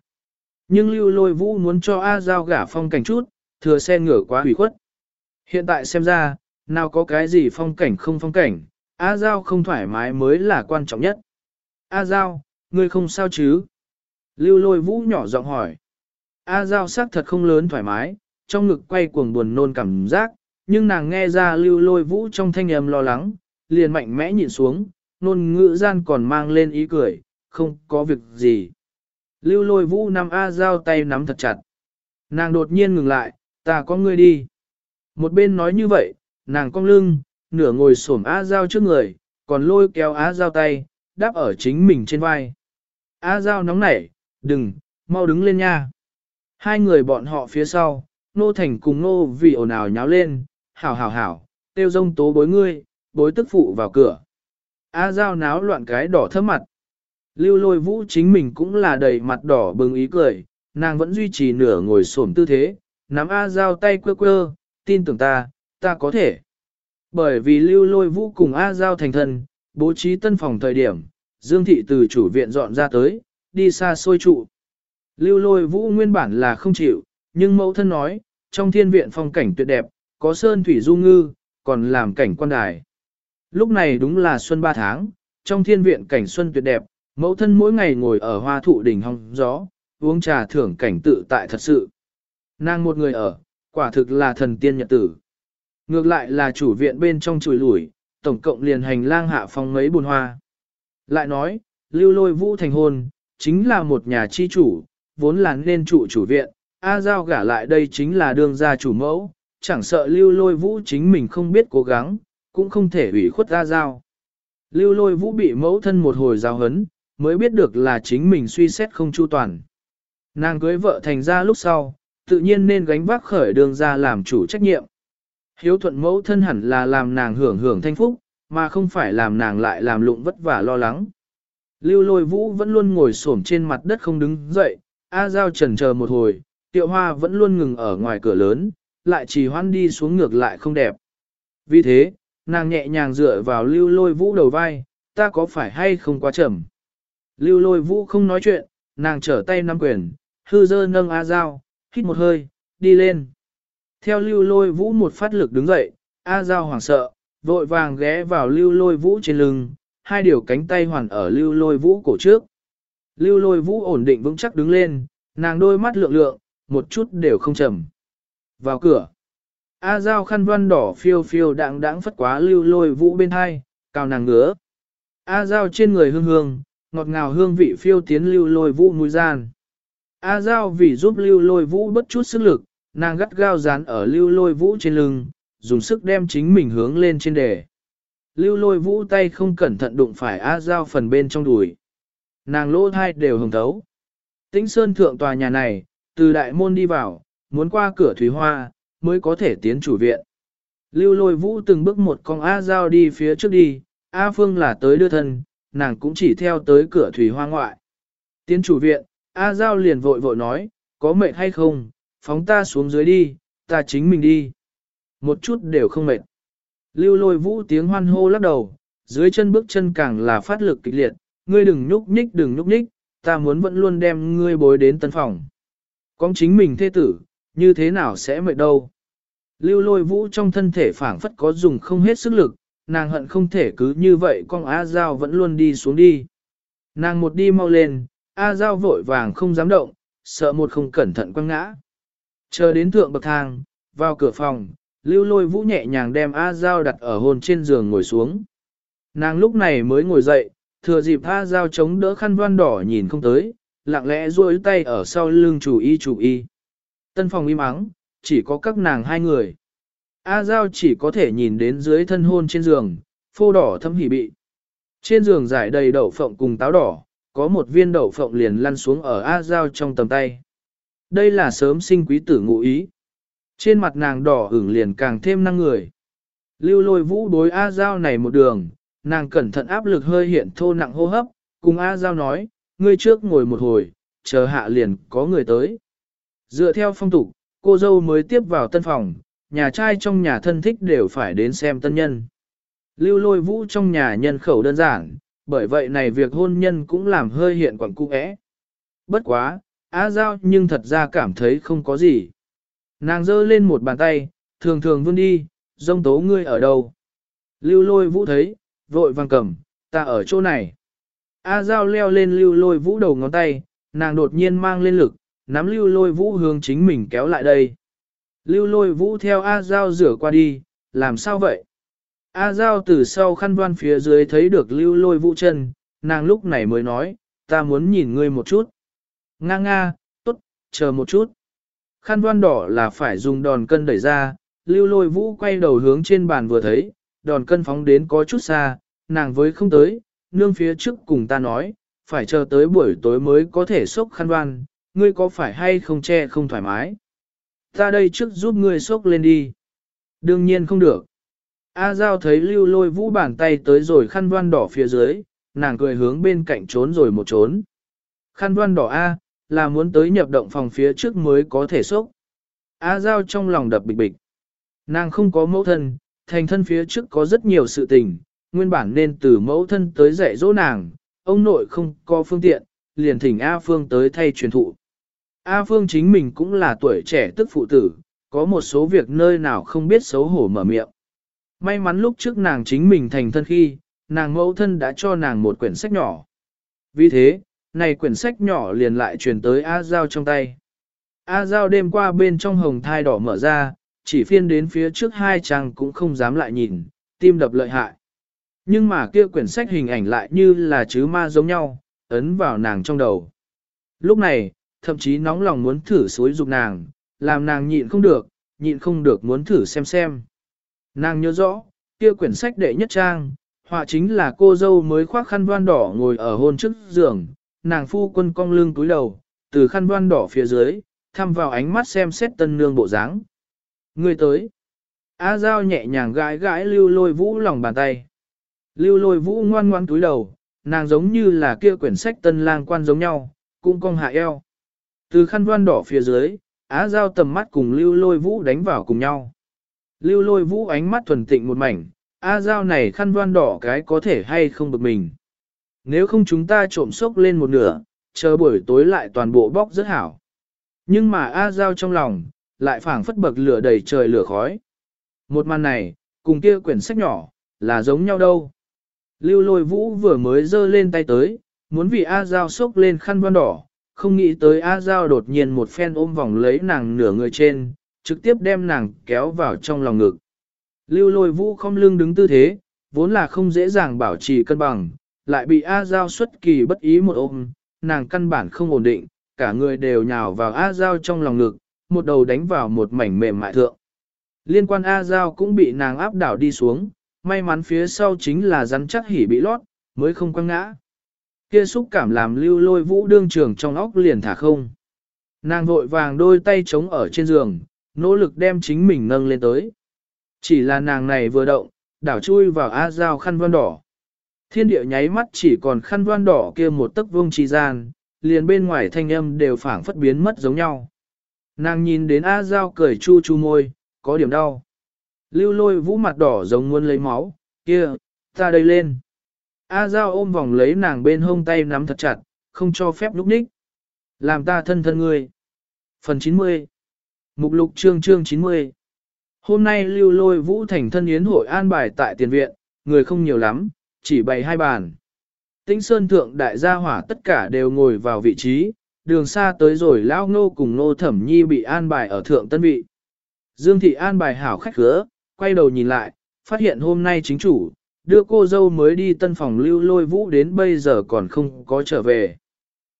Speaker 1: Nhưng lưu lôi vũ muốn cho A Giao gả phong cảnh chút, thừa xe ngửa quá hủy khuất. Hiện tại xem ra, nào có cái gì phong cảnh không phong cảnh, A Giao không thoải mái mới là quan trọng nhất. A Giao, ngươi không sao chứ? Lưu lôi vũ nhỏ giọng hỏi. A Giao xác thật không lớn thoải mái, trong ngực quay cuồng buồn nôn cảm giác, nhưng nàng nghe ra lưu lôi vũ trong thanh âm lo lắng, liền mạnh mẽ nhìn xuống, nôn ngữ gian còn mang lên ý cười, không có việc gì. Lưu lôi vũ nắm A Giao tay nắm thật chặt. Nàng đột nhiên ngừng lại, ta có ngươi đi. Một bên nói như vậy, nàng cong lưng, nửa ngồi xổm A Giao trước người, còn lôi kéo A Giao tay, đáp ở chính mình trên vai. A Giao nóng nảy, đừng, mau đứng lên nha. Hai người bọn họ phía sau, nô thành cùng nô vì ồn ào nháo lên, hảo hảo hảo, tiêu rông tố bối ngươi, bối tức phụ vào cửa. A Giao náo loạn cái đỏ thơm mặt. Lưu lôi vũ chính mình cũng là đầy mặt đỏ bừng ý cười, nàng vẫn duy trì nửa ngồi xổm tư thế, nắm A Giao tay quơ quơ, tin tưởng ta, ta có thể. Bởi vì lưu lôi vũ cùng A Giao thành thân, bố trí tân phòng thời điểm, Dương Thị từ chủ viện dọn ra tới, đi xa xôi trụ. Lưu lôi vũ nguyên bản là không chịu, nhưng mẫu thân nói, trong thiên viện phong cảnh tuyệt đẹp, có sơn thủy du ngư, còn làm cảnh quan đài. Lúc này đúng là xuân ba tháng, trong thiên viện cảnh xuân tuyệt đẹp, mẫu thân mỗi ngày ngồi ở hoa thụ đỉnh hong gió, uống trà thưởng cảnh tự tại thật sự. Nàng một người ở, quả thực là thần tiên nhật tử. Ngược lại là chủ viện bên trong chùi lủi, tổng cộng liền hành lang hạ phong mấy buồn hoa. Lại nói, lưu lôi vũ thành hôn, chính là một nhà chi chủ, vốn là nên trụ chủ viện, A Giao gả lại đây chính là đương gia chủ mẫu, chẳng sợ lưu lôi vũ chính mình không biết cố gắng, cũng không thể ủy khuất A Giao. Lưu lôi vũ bị mẫu thân một hồi giao hấn, mới biết được là chính mình suy xét không chu toàn. Nàng cưới vợ thành ra lúc sau, tự nhiên nên gánh vác khởi đường ra làm chủ trách nhiệm. Hiếu thuận mẫu thân hẳn là làm nàng hưởng hưởng thanh phúc, mà không phải làm nàng lại làm lụng vất vả lo lắng. Lưu lôi vũ vẫn luôn ngồi xổm trên mặt đất không đứng dậy, A Giao trần chờ một hồi, tiệu hoa vẫn luôn ngừng ở ngoài cửa lớn, lại chỉ hoan đi xuống ngược lại không đẹp. Vì thế, nàng nhẹ nhàng dựa vào lưu lôi vũ đầu vai, ta có phải hay không quá chậm. Lưu lôi vũ không nói chuyện, nàng trở tay nắm quyền, hư dơ nâng A Giao, hít một hơi, đi lên. Theo lưu lôi vũ một phát lực đứng dậy, A Giao hoảng sợ, vội vàng ghé vào lưu lôi vũ trên lưng, hai điều cánh tay hoàn ở lưu lôi vũ cổ trước. Lưu lôi vũ ổn định vững chắc đứng lên, nàng đôi mắt lượng lượng, một chút đều không chầm. Vào cửa. A Giao khăn văn đỏ phiêu phiêu đạng đãng phất quá lưu lôi vũ bên hai, cao nàng ngứa. A Giao trên người hương hương, ngọt ngào hương vị phiêu tiến lưu lôi vũ mũi gian. A Giao vì giúp lưu lôi vũ bất chút sức lực, nàng gắt gao dán ở lưu lôi vũ trên lưng, dùng sức đem chính mình hướng lên trên đề. Lưu lôi vũ tay không cẩn thận đụng phải A Giao phần bên trong đùi. Nàng lỗ thai đều hồng thấu. Tĩnh Sơn thượng tòa nhà này, từ đại môn đi vào, muốn qua cửa thủy hoa, mới có thể tiến chủ viện. Lưu lôi vũ từng bước một con A Giao đi phía trước đi, A Phương là tới đưa thân, nàng cũng chỉ theo tới cửa thủy hoa ngoại. Tiến chủ viện, A Giao liền vội vội nói, có mệt hay không, phóng ta xuống dưới đi, ta chính mình đi. Một chút đều không mệt. Lưu lôi vũ tiếng hoan hô lắc đầu, dưới chân bước chân càng là phát lực kịch liệt, ngươi đừng nhúc nhích đừng nhúc nhích, ta muốn vẫn luôn đem ngươi bối đến tân phòng. Con chính mình thê tử, như thế nào sẽ mệt đâu. Lưu lôi vũ trong thân thể phảng phất có dùng không hết sức lực, nàng hận không thể cứ như vậy con A Giao vẫn luôn đi xuống đi. Nàng một đi mau lên, A Giao vội vàng không dám động, sợ một không cẩn thận quăng ngã. Chờ đến thượng bậc thang, vào cửa phòng, lưu lôi vũ nhẹ nhàng đem A Giao đặt ở hồn trên giường ngồi xuống. Nàng lúc này mới ngồi dậy, thừa dịp A Giao chống đỡ khăn voan đỏ nhìn không tới, lặng lẽ duỗi tay ở sau lưng chủ y chủ y. Tân phòng im ắng, chỉ có các nàng hai người. A Giao chỉ có thể nhìn đến dưới thân hôn trên giường, phô đỏ thâm hỉ bị. Trên giường giải đầy đậu phộng cùng táo đỏ, có một viên đậu phộng liền lăn xuống ở A Giao trong tầm tay. Đây là sớm sinh quý tử ngụ ý. Trên mặt nàng đỏ ửng liền càng thêm năng người. Lưu lôi vũ đối A Giao này một đường, nàng cẩn thận áp lực hơi hiện thô nặng hô hấp, cùng A Giao nói, ngươi trước ngồi một hồi, chờ hạ liền có người tới. Dựa theo phong tục, cô dâu mới tiếp vào tân phòng, nhà trai trong nhà thân thích đều phải đến xem tân nhân. Lưu lôi vũ trong nhà nhân khẩu đơn giản, bởi vậy này việc hôn nhân cũng làm hơi hiện quẩn cung ẽ. Bất quá, A Giao nhưng thật ra cảm thấy không có gì. Nàng giơ lên một bàn tay, thường thường vươn đi, dông tố ngươi ở đâu. Lưu lôi vũ thấy, vội vàng cầm, ta ở chỗ này. A Giao leo lên lưu lôi vũ đầu ngón tay, nàng đột nhiên mang lên lực, nắm lưu lôi vũ hướng chính mình kéo lại đây. Lưu lôi vũ theo A Giao rửa qua đi, làm sao vậy? A Giao từ sau khăn đoan phía dưới thấy được lưu lôi vũ chân, nàng lúc này mới nói, ta muốn nhìn ngươi một chút. Nga nga, tốt, chờ một chút. Khăn đoan đỏ là phải dùng đòn cân đẩy ra, lưu lôi vũ quay đầu hướng trên bàn vừa thấy, đòn cân phóng đến có chút xa, nàng với không tới, nương phía trước cùng ta nói, phải chờ tới buổi tối mới có thể xúc khăn đoan, ngươi có phải hay không che không thoải mái. Ta đây trước giúp ngươi xúc lên đi. Đương nhiên không được. A Giao thấy lưu lôi vũ bàn tay tới rồi khăn đoan đỏ phía dưới, nàng cười hướng bên cạnh trốn rồi một trốn. Khăn đoan đỏ A, là muốn tới nhập động phòng phía trước mới có thể sốc. A Giao trong lòng đập bịch bịch. Nàng không có mẫu thân, thành thân phía trước có rất nhiều sự tình, nguyên bản nên từ mẫu thân tới dạy dỗ nàng, ông nội không có phương tiện, liền thỉnh A Phương tới thay truyền thụ. A Phương chính mình cũng là tuổi trẻ tức phụ tử, có một số việc nơi nào không biết xấu hổ mở miệng. May mắn lúc trước nàng chính mình thành thân khi, nàng mẫu thân đã cho nàng một quyển sách nhỏ. Vì thế, này quyển sách nhỏ liền lại truyền tới A Giao trong tay. A Giao đêm qua bên trong hồng thai đỏ mở ra, chỉ phiên đến phía trước hai trang cũng không dám lại nhìn, tim đập lợi hại. Nhưng mà kia quyển sách hình ảnh lại như là chứ ma giống nhau, ấn vào nàng trong đầu. Lúc này, thậm chí nóng lòng muốn thử xối dục nàng, làm nàng nhịn không được, nhịn không được muốn thử xem xem. Nàng nhớ rõ, kia quyển sách đệ nhất trang, họa chính là cô dâu mới khoác khăn voan đỏ ngồi ở hôn trước giường, nàng phu quân cong lưng túi đầu, từ khăn voan đỏ phía dưới, thăm vào ánh mắt xem xét tân nương bộ dáng. Người tới. A Giao nhẹ nhàng gãi gãi lưu lôi vũ lòng bàn tay. Lưu lôi vũ ngoan ngoan túi đầu, nàng giống như là kia quyển sách tân lang quan giống nhau, cũng cong hạ eo. Từ khăn voan đỏ phía dưới, Á Giao tầm mắt cùng lưu lôi vũ đánh vào cùng nhau. Lưu lôi vũ ánh mắt thuần tịnh một mảnh, A Giao này khăn đoan đỏ cái có thể hay không bực mình. Nếu không chúng ta trộm sốc lên một nửa, chờ buổi tối lại toàn bộ bóc rất hảo. Nhưng mà A Giao trong lòng, lại phảng phất bậc lửa đầy trời lửa khói. Một màn này, cùng kia quyển sách nhỏ, là giống nhau đâu. Lưu lôi vũ vừa mới giơ lên tay tới, muốn vì A Giao sốc lên khăn đoan đỏ, không nghĩ tới A Giao đột nhiên một phen ôm vòng lấy nàng nửa người trên, trực tiếp đem nàng kéo vào trong lòng ngực. Lưu lôi vũ không lưng đứng tư thế, vốn là không dễ dàng bảo trì cân bằng, lại bị A Giao xuất kỳ bất ý một ôm, nàng căn bản không ổn định, cả người đều nhào vào A Giao trong lòng ngực, một đầu đánh vào một mảnh mềm mại thượng. Liên quan A Giao cũng bị nàng áp đảo đi xuống, may mắn phía sau chính là rắn chắc hỉ bị lót, mới không quăng ngã. Kia xúc cảm làm lưu lôi vũ đương trường trong óc liền thả không. Nàng vội vàng đôi tay trống ở trên giường, nỗ lực đem chính mình nâng lên tới. Chỉ là nàng này vừa động, đảo chui vào A Giao khăn văn đỏ. Thiên địa nháy mắt chỉ còn khăn văn đỏ kia một tấc vương trì gian, liền bên ngoài thanh âm đều phảng phất biến mất giống nhau. Nàng nhìn đến A Giao cười chu chu môi, có điểm đau. Lưu lôi vũ mặt đỏ giống muốn lấy máu, kia, ta đây lên. A Giao ôm vòng lấy nàng bên hông tay nắm thật chặt, không cho phép lúc ních. Làm ta thân thân người. Phần 90 Mục lục chương chương 90 Hôm nay lưu lôi vũ thành thân yến hội an bài tại tiền viện, người không nhiều lắm, chỉ bày hai bàn. Tĩnh Sơn Thượng đại gia hỏa tất cả đều ngồi vào vị trí, đường xa tới rồi lão ngô cùng ngô thẩm nhi bị an bài ở thượng tân vị. Dương Thị an bài hảo khách khứa, quay đầu nhìn lại, phát hiện hôm nay chính chủ, đưa cô dâu mới đi tân phòng lưu lôi vũ đến bây giờ còn không có trở về.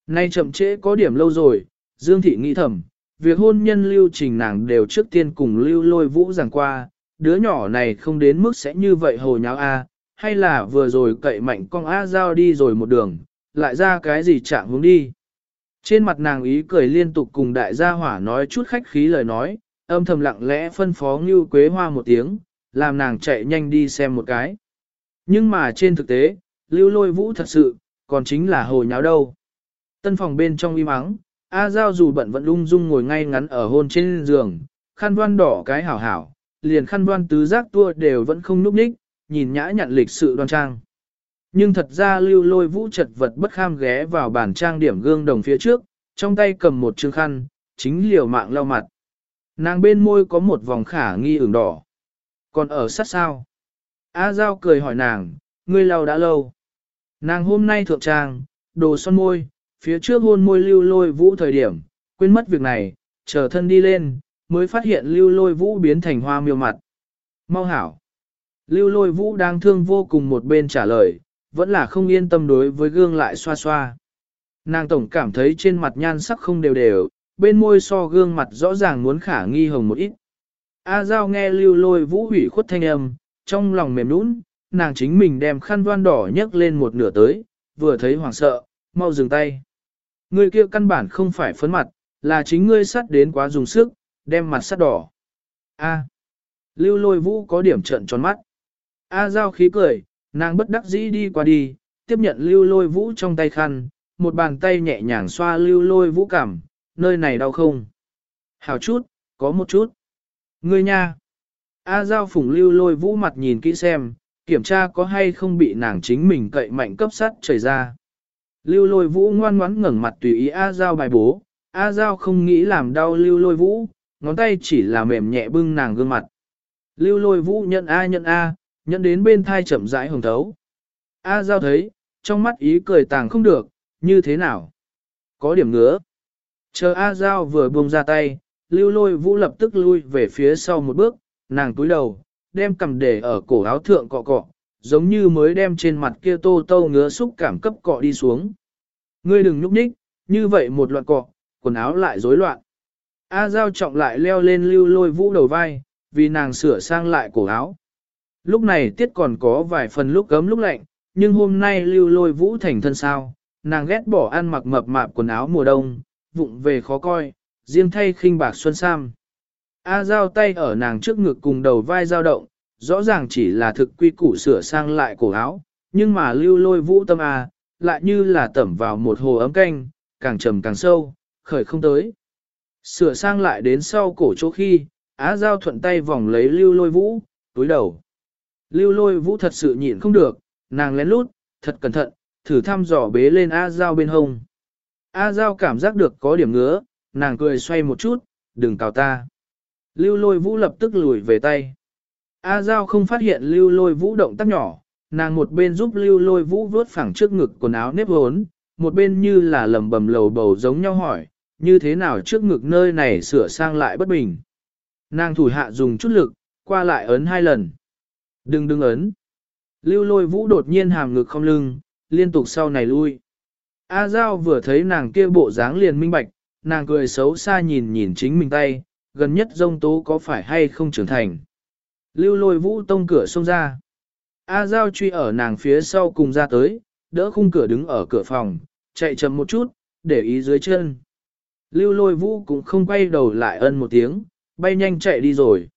Speaker 1: Nay chậm trễ có điểm lâu rồi, Dương Thị nghĩ thầm, việc hôn nhân lưu trình nàng đều trước tiên cùng lưu lôi vũ giảng qua, đứa nhỏ này không đến mức sẽ như vậy hồ nháo A, hay là vừa rồi cậy mạnh con A giao đi rồi một đường, lại ra cái gì chạm hướng đi. Trên mặt nàng ý cười liên tục cùng đại gia hỏa nói chút khách khí lời nói, âm thầm lặng lẽ phân phó như quế hoa một tiếng, làm nàng chạy nhanh đi xem một cái. Nhưng mà trên thực tế, lưu lôi vũ thật sự, còn chính là hồ nháo đâu. Tân phòng bên trong im ắng, A Giao dù bận vẫn lung dung ngồi ngay ngắn ở hôn trên giường, khăn voan đỏ cái hảo hảo, liền khăn voan tứ giác tua đều vẫn không núp ních, nhìn nhã nhặn lịch sự đoan trang. Nhưng thật ra lưu lôi vũ chật vật bất kham ghé vào bàn trang điểm gương đồng phía trước, trong tay cầm một chương khăn, chính liều mạng lau mặt. Nàng bên môi có một vòng khả nghi ửng đỏ. Còn ở sát sao? A Giao cười hỏi nàng, ngươi lau đã lâu. Nàng hôm nay thượng trang, đồ son môi, phía trước hôn môi lưu lôi vũ thời điểm, quên mất việc này, chờ thân đi lên, mới phát hiện lưu lôi vũ biến thành hoa miêu mặt. Mau hảo. Lưu lôi vũ đang thương vô cùng một bên trả lời, vẫn là không yên tâm đối với gương lại xoa xoa. Nàng tổng cảm thấy trên mặt nhan sắc không đều đều, bên môi so gương mặt rõ ràng muốn khả nghi hồng một ít. A Giao nghe lưu lôi vũ hủy khuất thanh âm, trong lòng mềm nũng, nàng chính mình đem khăn voan đỏ nhấc lên một nửa tới, vừa thấy hoảng sợ, mau dừng tay. Ngươi kia căn bản không phải phấn mặt, là chính ngươi sắt đến quá dùng sức, đem mặt sắt đỏ. A. Lưu lôi vũ có điểm trận tròn mắt. A giao khí cười, nàng bất đắc dĩ đi qua đi, tiếp nhận lưu lôi vũ trong tay khăn, một bàn tay nhẹ nhàng xoa lưu lôi vũ cảm, nơi này đau không? Hảo chút, có một chút. Ngươi nha. A giao phủng lưu lôi vũ mặt nhìn kỹ xem, kiểm tra có hay không bị nàng chính mình cậy mạnh cấp sắt chảy ra. Lưu lôi vũ ngoan ngoãn ngẩng mặt tùy ý A Giao bài bố, A Giao không nghĩ làm đau lưu lôi vũ, ngón tay chỉ là mềm nhẹ bưng nàng gương mặt. Lưu lôi vũ nhận A nhận A, nhận đến bên thai chậm rãi hồng thấu. A Giao thấy, trong mắt ý cười tàng không được, như thế nào? Có điểm ngứa. Chờ A Giao vừa buông ra tay, lưu lôi vũ lập tức lui về phía sau một bước, nàng túi đầu, đem cầm để ở cổ áo thượng cọ cọ, giống như mới đem trên mặt kia tô tô ngứa xúc cảm cấp cọ đi xuống. Ngươi đừng nhúc nhích, như vậy một loạt cọ, quần áo lại rối loạn. A Giao trọng lại leo lên lưu lôi vũ đầu vai, vì nàng sửa sang lại cổ áo. Lúc này tiết còn có vài phần lúc gấm lúc lạnh, nhưng hôm nay lưu lôi vũ thành thân sao, nàng ghét bỏ ăn mặc mập mạp quần áo mùa đông, vụng về khó coi, riêng thay khinh bạc xuân sam. A Giao tay ở nàng trước ngực cùng đầu vai dao động, rõ ràng chỉ là thực quy củ sửa sang lại cổ áo, nhưng mà lưu lôi vũ tâm A, lại như là tẩm vào một hồ ấm canh, càng trầm càng sâu, khởi không tới. Sửa sang lại đến sau cổ chỗ khi, Á Giao thuận tay vòng lấy lưu lôi vũ, túi đầu. Lưu lôi vũ thật sự nhịn không được, nàng lén lút, thật cẩn thận, thử thăm dò bế lên A Giao bên hông. A Giao cảm giác được có điểm ngứa, nàng cười xoay một chút, đừng cào ta. Lưu lôi vũ lập tức lùi về tay. A Giao không phát hiện lưu lôi vũ động tác nhỏ, nàng một bên giúp lưu lôi vũ vuốt phẳng trước ngực quần áo nếp hốn, một bên như là lầm bầm lầu bầu giống nhau hỏi, như thế nào trước ngực nơi này sửa sang lại bất bình. Nàng thủ hạ dùng chút lực, qua lại ấn hai lần. Đừng đừng ấn. Lưu lôi vũ đột nhiên hàm ngực không lưng, liên tục sau này lui. A Giao vừa thấy nàng kia bộ dáng liền minh bạch, nàng cười xấu xa nhìn nhìn chính mình tay, gần nhất dông tố có phải hay không trưởng thành. Lưu lôi vũ tông cửa xông ra. A Giao truy ở nàng phía sau cùng ra tới, đỡ khung cửa đứng ở cửa phòng, chạy chậm một chút, để ý dưới chân. Lưu lôi vũ cũng không quay đầu lại ân một tiếng, bay nhanh chạy đi rồi.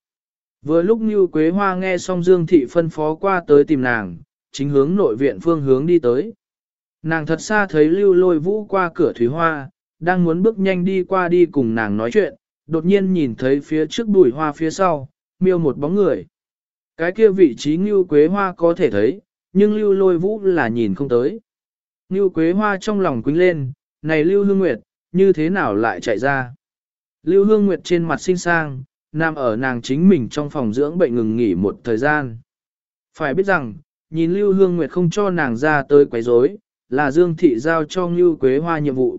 Speaker 1: Vừa lúc như Quế Hoa nghe xong Dương Thị phân phó qua tới tìm nàng, chính hướng nội viện phương hướng đi tới. Nàng thật xa thấy lưu lôi vũ qua cửa thúy hoa, đang muốn bước nhanh đi qua đi cùng nàng nói chuyện, đột nhiên nhìn thấy phía trước bụi hoa phía sau, miêu một bóng người. Cái kia vị trí Ngưu Quế Hoa có thể thấy, nhưng Lưu Lôi Vũ là nhìn không tới. Ngưu Quế Hoa trong lòng quính lên, này Lưu Hương Nguyệt, như thế nào lại chạy ra? Lưu Hương Nguyệt trên mặt xinh sang, nằm ở nàng chính mình trong phòng dưỡng bệnh ngừng nghỉ một thời gian. Phải biết rằng, nhìn Lưu Hương Nguyệt không cho nàng ra tới quấy rối, là Dương Thị giao cho Ngưu Quế Hoa nhiệm vụ.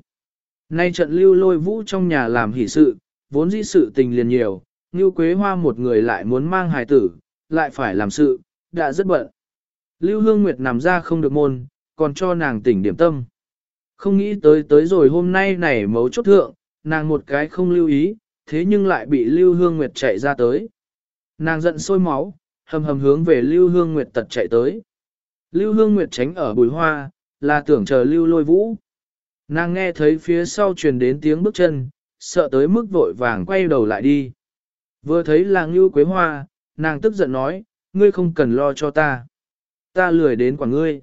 Speaker 1: Nay trận Lưu Lôi Vũ trong nhà làm hỷ sự, vốn dĩ sự tình liền nhiều, Ngưu Quế Hoa một người lại muốn mang hài tử, lại phải làm sự, đã rất bận. Lưu Hương Nguyệt nằm ra không được môn, còn cho nàng tỉnh điểm tâm. Không nghĩ tới tới rồi hôm nay này mấu chốt thượng, nàng một cái không lưu ý, thế nhưng lại bị Lưu Hương Nguyệt chạy ra tới. Nàng giận sôi máu, hầm hầm hướng về Lưu Hương Nguyệt tật chạy tới. Lưu Hương Nguyệt tránh ở bùi hoa, là tưởng chờ Lưu lôi vũ. Nàng nghe thấy phía sau truyền đến tiếng bước chân, sợ tới mức vội vàng quay đầu lại đi. Vừa thấy là Ngưu Quế Hoa, nàng tức giận nói, ngươi không cần lo cho ta. Ta lười đến quả ngươi.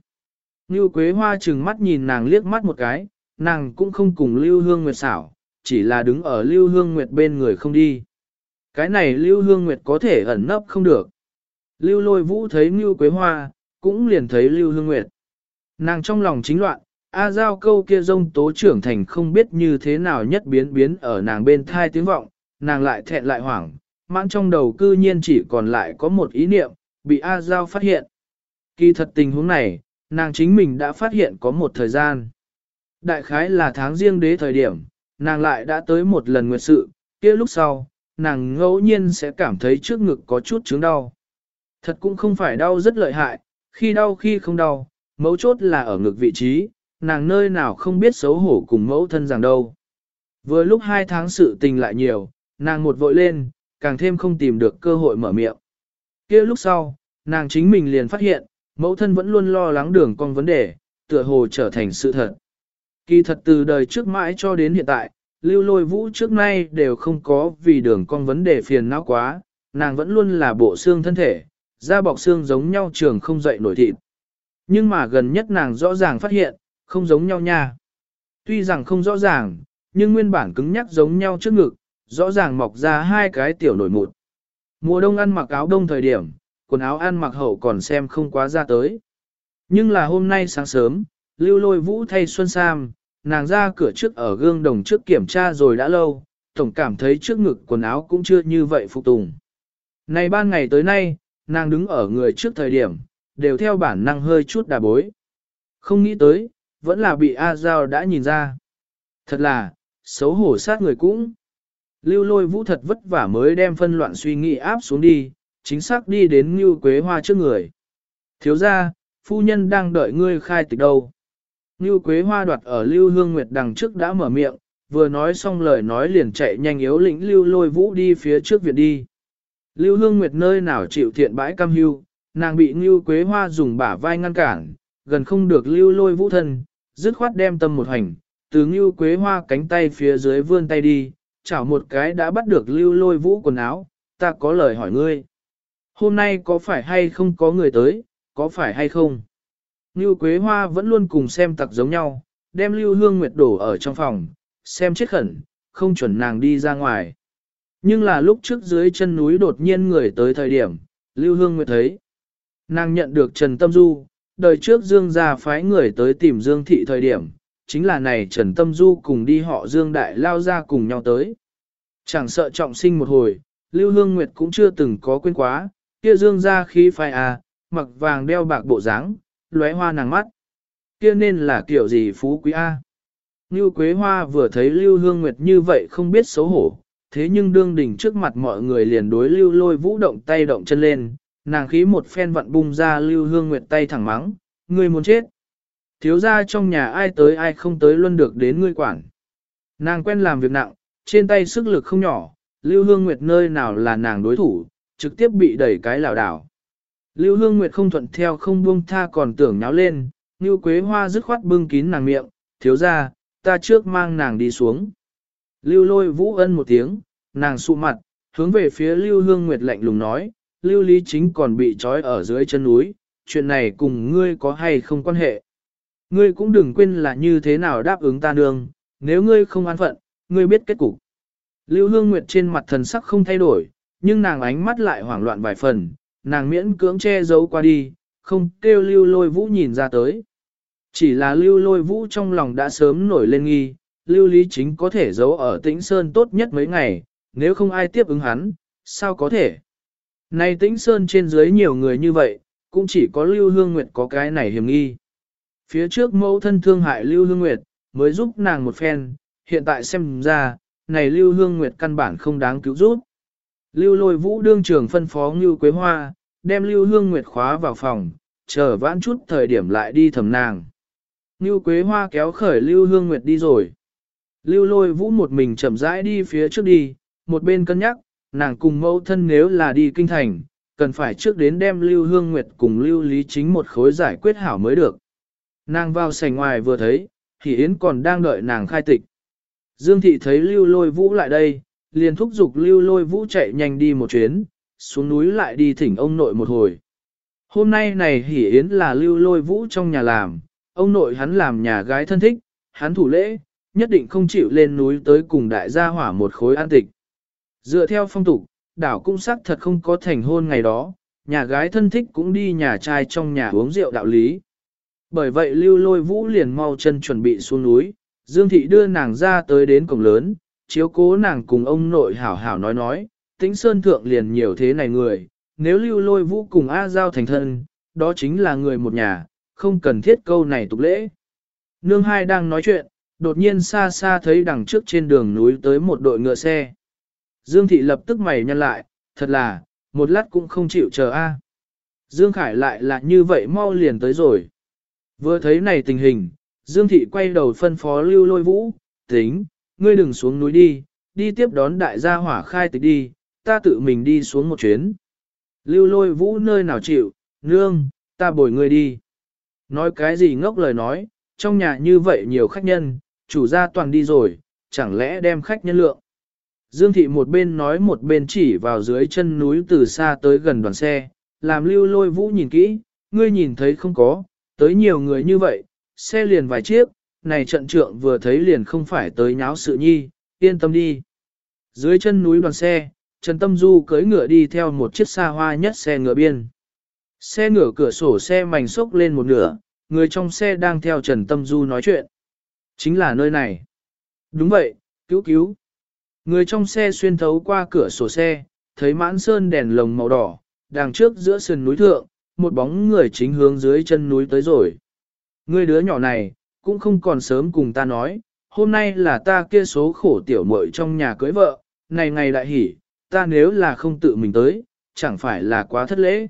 Speaker 1: Ngưu Quế Hoa trừng mắt nhìn nàng liếc mắt một cái, nàng cũng không cùng Lưu Hương Nguyệt xảo, chỉ là đứng ở Lưu Hương Nguyệt bên người không đi. Cái này Lưu Hương Nguyệt có thể ẩn nấp không được. Lưu lôi vũ thấy Ngưu Quế Hoa, cũng liền thấy Lưu Hương Nguyệt. Nàng trong lòng chính loạn, A Giao câu kia rông tố trưởng thành không biết như thế nào nhất biến biến ở nàng bên thai tiếng vọng, nàng lại thẹn lại hoảng, mãn trong đầu cư nhiên chỉ còn lại có một ý niệm, bị A Giao phát hiện. Kỳ thật tình huống này, nàng chính mình đã phát hiện có một thời gian. Đại khái là tháng riêng đế thời điểm, nàng lại đã tới một lần nguyệt sự, kia lúc sau, nàng ngẫu nhiên sẽ cảm thấy trước ngực có chút chứng đau. Thật cũng không phải đau rất lợi hại, khi đau khi không đau, mấu chốt là ở ngực vị trí, nàng nơi nào không biết xấu hổ cùng mẫu thân rằng đâu. Vừa lúc hai tháng sự tình lại nhiều, nàng một vội lên, càng thêm không tìm được cơ hội mở miệng. kia lúc sau, nàng chính mình liền phát hiện, mẫu thân vẫn luôn lo lắng đường con vấn đề, tựa hồ trở thành sự thật. Kỳ thật từ đời trước mãi cho đến hiện tại, lưu lôi vũ trước nay đều không có vì đường con vấn đề phiền não quá, nàng vẫn luôn là bộ xương thân thể, da bọc xương giống nhau trường không dậy nổi thịt. Nhưng mà gần nhất nàng rõ ràng phát hiện, không giống nhau nha. Tuy rằng không rõ ràng, nhưng nguyên bản cứng nhắc giống nhau trước ngực, rõ ràng mọc ra hai cái tiểu nổi mụn Mùa đông ăn mặc áo đông thời điểm, quần áo ăn mặc hậu còn xem không quá ra tới. Nhưng là hôm nay sáng sớm, lưu lôi vũ thay xuân sam, nàng ra cửa trước ở gương đồng trước kiểm tra rồi đã lâu, tổng cảm thấy trước ngực quần áo cũng chưa như vậy phục tùng. Này ban ngày tới nay, nàng đứng ở người trước thời điểm, đều theo bản năng hơi chút đà bối. Không nghĩ tới, vẫn là bị A Giao đã nhìn ra. Thật là, xấu hổ sát người cũng. Lưu lôi vũ thật vất vả mới đem phân loạn suy nghĩ áp xuống đi, chính xác đi đến Ngưu Quế Hoa trước người. Thiếu ra, phu nhân đang đợi ngươi khai tịch đâu. Ngưu Quế Hoa đoạt ở Lưu Hương Nguyệt đằng trước đã mở miệng, vừa nói xong lời nói liền chạy nhanh yếu lĩnh Lưu lôi vũ đi phía trước viện đi. Lưu Hương Nguyệt nơi nào chịu thiện bãi cam hưu, nàng bị Ngưu Quế Hoa dùng bả vai ngăn cản, gần không được Lưu lôi vũ thân, dứt khoát đem tâm một hành, từ Ngưu Quế Hoa cánh tay phía dưới vươn tay đi, chảo một cái đã bắt được Lưu lôi vũ quần áo, ta có lời hỏi ngươi. Hôm nay có phải hay không có người tới, có phải hay không? lưu Quế Hoa vẫn luôn cùng xem tặc giống nhau, đem Lưu Hương Nguyệt đổ ở trong phòng, xem chết khẩn, không chuẩn nàng đi ra ngoài. Nhưng là lúc trước dưới chân núi đột nhiên người tới thời điểm, Lưu Hương Nguyệt thấy. Nàng nhận được Trần Tâm Du, đời trước Dương gia phái người tới tìm Dương Thị thời điểm, chính là này Trần Tâm Du cùng đi họ Dương Đại lao ra cùng nhau tới. Chẳng sợ trọng sinh một hồi, Lưu Hương Nguyệt cũng chưa từng có quên quá, kia Dương gia khí phái à, mặc vàng đeo bạc bộ dáng, lóe hoa nàng mắt. Kia nên là kiểu gì phú quý A. Như Quế Hoa vừa thấy Lưu Hương Nguyệt như vậy không biết xấu hổ, thế nhưng đương đỉnh trước mặt mọi người liền đối Lưu lôi vũ động tay động chân lên, nàng khí một phen vặn bung ra Lưu Hương Nguyệt tay thẳng mắng, ngươi muốn chết. Thiếu ra trong nhà ai tới ai không tới luôn được đến ngươi quản. Nàng quen làm việc nặng, trên tay sức lực không nhỏ, Lưu Hương Nguyệt nơi nào là nàng đối thủ, trực tiếp bị đẩy cái lảo đảo. Lưu Hương Nguyệt không thuận theo không buông tha còn tưởng nháo lên, Như Quế Hoa dứt khoát bưng kín nàng miệng, thiếu ra, ta trước mang nàng đi xuống. Lưu lôi vũ ân một tiếng, nàng sụ mặt, hướng về phía Lưu Hương Nguyệt lạnh lùng nói, Lưu Lý Chính còn bị trói ở dưới chân núi, chuyện này cùng ngươi có hay không quan hệ. Ngươi cũng đừng quên là như thế nào đáp ứng ta nương, nếu ngươi không an phận, ngươi biết kết cục. Lưu Hương Nguyệt trên mặt thần sắc không thay đổi, nhưng nàng ánh mắt lại hoảng loạn vài phần, nàng miễn cưỡng che giấu qua đi, không kêu lưu lôi vũ nhìn ra tới. Chỉ là lưu lôi vũ trong lòng đã sớm nổi lên nghi, lưu lý chính có thể giấu ở tĩnh sơn tốt nhất mấy ngày, nếu không ai tiếp ứng hắn, sao có thể. Này tĩnh sơn trên dưới nhiều người như vậy, cũng chỉ có lưu hương nguyệt có cái này hiểm nghi. Phía trước mẫu thân thương hại lưu hương nguyệt, mới giúp nàng một phen, hiện tại xem ra, này lưu hương nguyệt căn bản không đáng cứu giúp. Lưu lôi vũ đương trường phân phó Ngưu Quế Hoa, đem Lưu Hương Nguyệt khóa vào phòng, chờ vãn chút thời điểm lại đi thầm nàng. Ngưu Quế Hoa kéo khởi Lưu Hương Nguyệt đi rồi. Lưu lôi vũ một mình chậm rãi đi phía trước đi, một bên cân nhắc, nàng cùng mẫu thân nếu là đi kinh thành, cần phải trước đến đem Lưu Hương Nguyệt cùng Lưu Lý Chính một khối giải quyết hảo mới được. Nàng vào sảnh ngoài vừa thấy, thì Yến còn đang đợi nàng khai tịch. Dương Thị thấy Lưu Lôi Vũ lại đây, liền thúc giục Lưu Lôi Vũ chạy nhanh đi một chuyến, xuống núi lại đi thỉnh ông nội một hồi. Hôm nay này hỉ yến là Lưu Lôi Vũ trong nhà làm, ông nội hắn làm nhà gái thân thích, hắn thủ lễ, nhất định không chịu lên núi tới cùng đại gia hỏa một khối an tịch. Dựa theo phong tục, đảo cũng xác thật không có thành hôn ngày đó, nhà gái thân thích cũng đi nhà trai trong nhà uống rượu đạo lý. Bởi vậy lưu lôi vũ liền mau chân chuẩn bị xuống núi, Dương Thị đưa nàng ra tới đến cổng lớn, chiếu cố nàng cùng ông nội hảo hảo nói nói, tĩnh sơn thượng liền nhiều thế này người, nếu lưu lôi vũ cùng A Giao thành thân, đó chính là người một nhà, không cần thiết câu này tục lễ. Nương hai đang nói chuyện, đột nhiên xa xa thấy đằng trước trên đường núi tới một đội ngựa xe. Dương Thị lập tức mày nhăn lại, thật là, một lát cũng không chịu chờ a. Dương Khải lại là như vậy mau liền tới rồi. Vừa thấy này tình hình, Dương Thị quay đầu phân phó lưu lôi vũ, tính, ngươi đừng xuống núi đi, đi tiếp đón đại gia hỏa khai tịch đi, ta tự mình đi xuống một chuyến. Lưu lôi vũ nơi nào chịu, nương, ta bồi ngươi đi. Nói cái gì ngốc lời nói, trong nhà như vậy nhiều khách nhân, chủ gia toàn đi rồi, chẳng lẽ đem khách nhân lượng. Dương thị một bên nói một bên chỉ vào dưới chân núi từ xa tới gần đoàn xe, làm lưu lôi vũ nhìn kỹ, ngươi nhìn thấy không có, tới nhiều người như vậy, xe liền vài chiếc, này trận trượng vừa thấy liền không phải tới nháo sự nhi, yên tâm đi. Dưới chân núi đoàn xe, Trần Tâm Du cưỡi ngựa đi theo một chiếc xa hoa nhất xe ngựa biên. Xe ngựa cửa sổ xe mảnh sốc lên một nửa, người trong xe đang theo Trần Tâm Du nói chuyện. Chính là nơi này. Đúng vậy, cứu cứu. Người trong xe xuyên thấu qua cửa sổ xe, thấy mãn sơn đèn lồng màu đỏ, đằng trước giữa sườn núi thượng, một bóng người chính hướng dưới chân núi tới rồi. Người đứa nhỏ này, cũng không còn sớm cùng ta nói, hôm nay là ta kia số khổ tiểu muội trong nhà cưới vợ, này ngày đại hỉ, ta nếu là không tự mình tới, chẳng phải là quá thất lễ.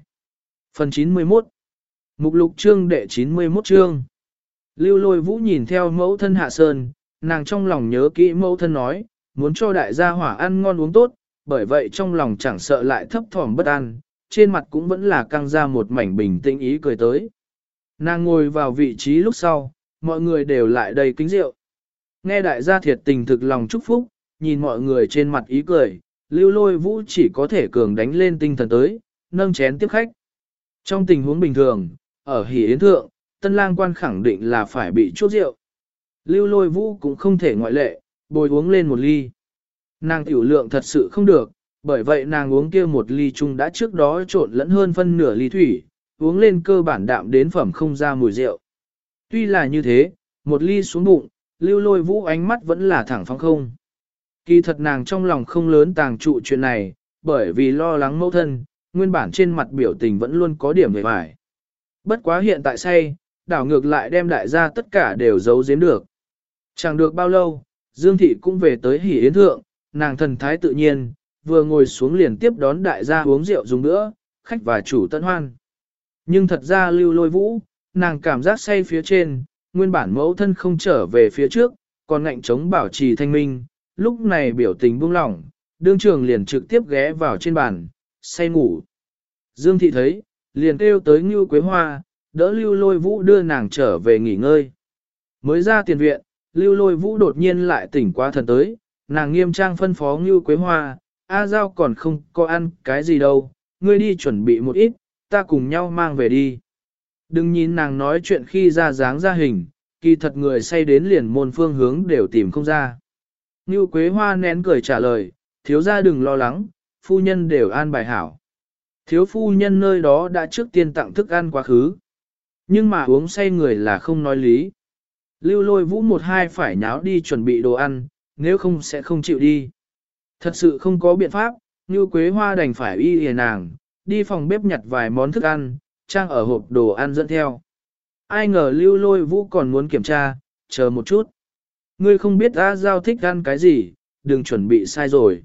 Speaker 1: Phần 91 Mục lục chương đệ 91 chương Lưu lôi vũ nhìn theo mẫu thân hạ sơn, nàng trong lòng nhớ kỹ mẫu thân nói, muốn cho đại gia hỏa ăn ngon uống tốt, bởi vậy trong lòng chẳng sợ lại thấp thỏm bất an, trên mặt cũng vẫn là căng ra một mảnh bình tĩnh ý cười tới. Nàng ngồi vào vị trí lúc sau, mọi người đều lại đầy kính rượu. Nghe đại gia thiệt tình thực lòng chúc phúc, nhìn mọi người trên mặt ý cười, lưu lôi vũ chỉ có thể cường đánh lên tinh thần tới, nâng chén tiếp khách. Trong tình huống bình thường, ở hỷ yến thượng, tân lang quan khẳng định là phải bị chốt rượu. Lưu lôi vũ cũng không thể ngoại lệ, bồi uống lên một ly. Nàng tiểu lượng thật sự không được, bởi vậy nàng uống kia một ly chung đã trước đó trộn lẫn hơn phân nửa ly thủy, uống lên cơ bản đạm đến phẩm không ra mùi rượu. Tuy là như thế, một ly xuống bụng, lưu lôi vũ ánh mắt vẫn là thẳng phong không. Kỳ thật nàng trong lòng không lớn tàng trụ chuyện này, bởi vì lo lắng mẫu thân, nguyên bản trên mặt biểu tình vẫn luôn có điểm về vải. Bất quá hiện tại say, đảo ngược lại đem đại gia tất cả đều giấu giếm được. Chẳng được bao lâu, Dương Thị cũng về tới hỉ yến thượng, nàng thần thái tự nhiên, vừa ngồi xuống liền tiếp đón đại gia uống rượu dùng nữa, khách và chủ tận hoan. Nhưng thật ra lưu lôi vũ, nàng cảm giác say phía trên, nguyên bản mẫu thân không trở về phía trước, còn ngạnh chống bảo trì thanh minh, lúc này biểu tình buông lỏng, đương trường liền trực tiếp ghé vào trên bàn, say ngủ. Dương Thị thấy, liền kêu tới Ngưu Quế Hoa, đỡ lưu lôi vũ đưa nàng trở về nghỉ ngơi. Mới ra tiền viện, lưu lôi vũ đột nhiên lại tỉnh qua thần tới, nàng nghiêm trang phân phó Ngưu Quế Hoa, A Giao còn không có ăn cái gì đâu, ngươi đi chuẩn bị một ít, ta cùng nhau mang về đi. Đừng nhìn nàng nói chuyện khi ra dáng ra hình, kỳ thật người say đến liền môn phương hướng đều tìm không ra. Như Quế Hoa nén cười trả lời, thiếu ra đừng lo lắng, phu nhân đều an bài hảo. Thiếu phu nhân nơi đó đã trước tiên tặng thức ăn quá khứ. Nhưng mà uống say người là không nói lý. Lưu lôi vũ một hai phải nháo đi chuẩn bị đồ ăn, nếu không sẽ không chịu đi. Thật sự không có biện pháp, như quế hoa đành phải y hề nàng, đi phòng bếp nhặt vài món thức ăn, trang ở hộp đồ ăn dẫn theo. Ai ngờ lưu lôi vũ còn muốn kiểm tra, chờ một chút. Ngươi không biết A Giao thích ăn cái gì, đừng chuẩn bị sai rồi.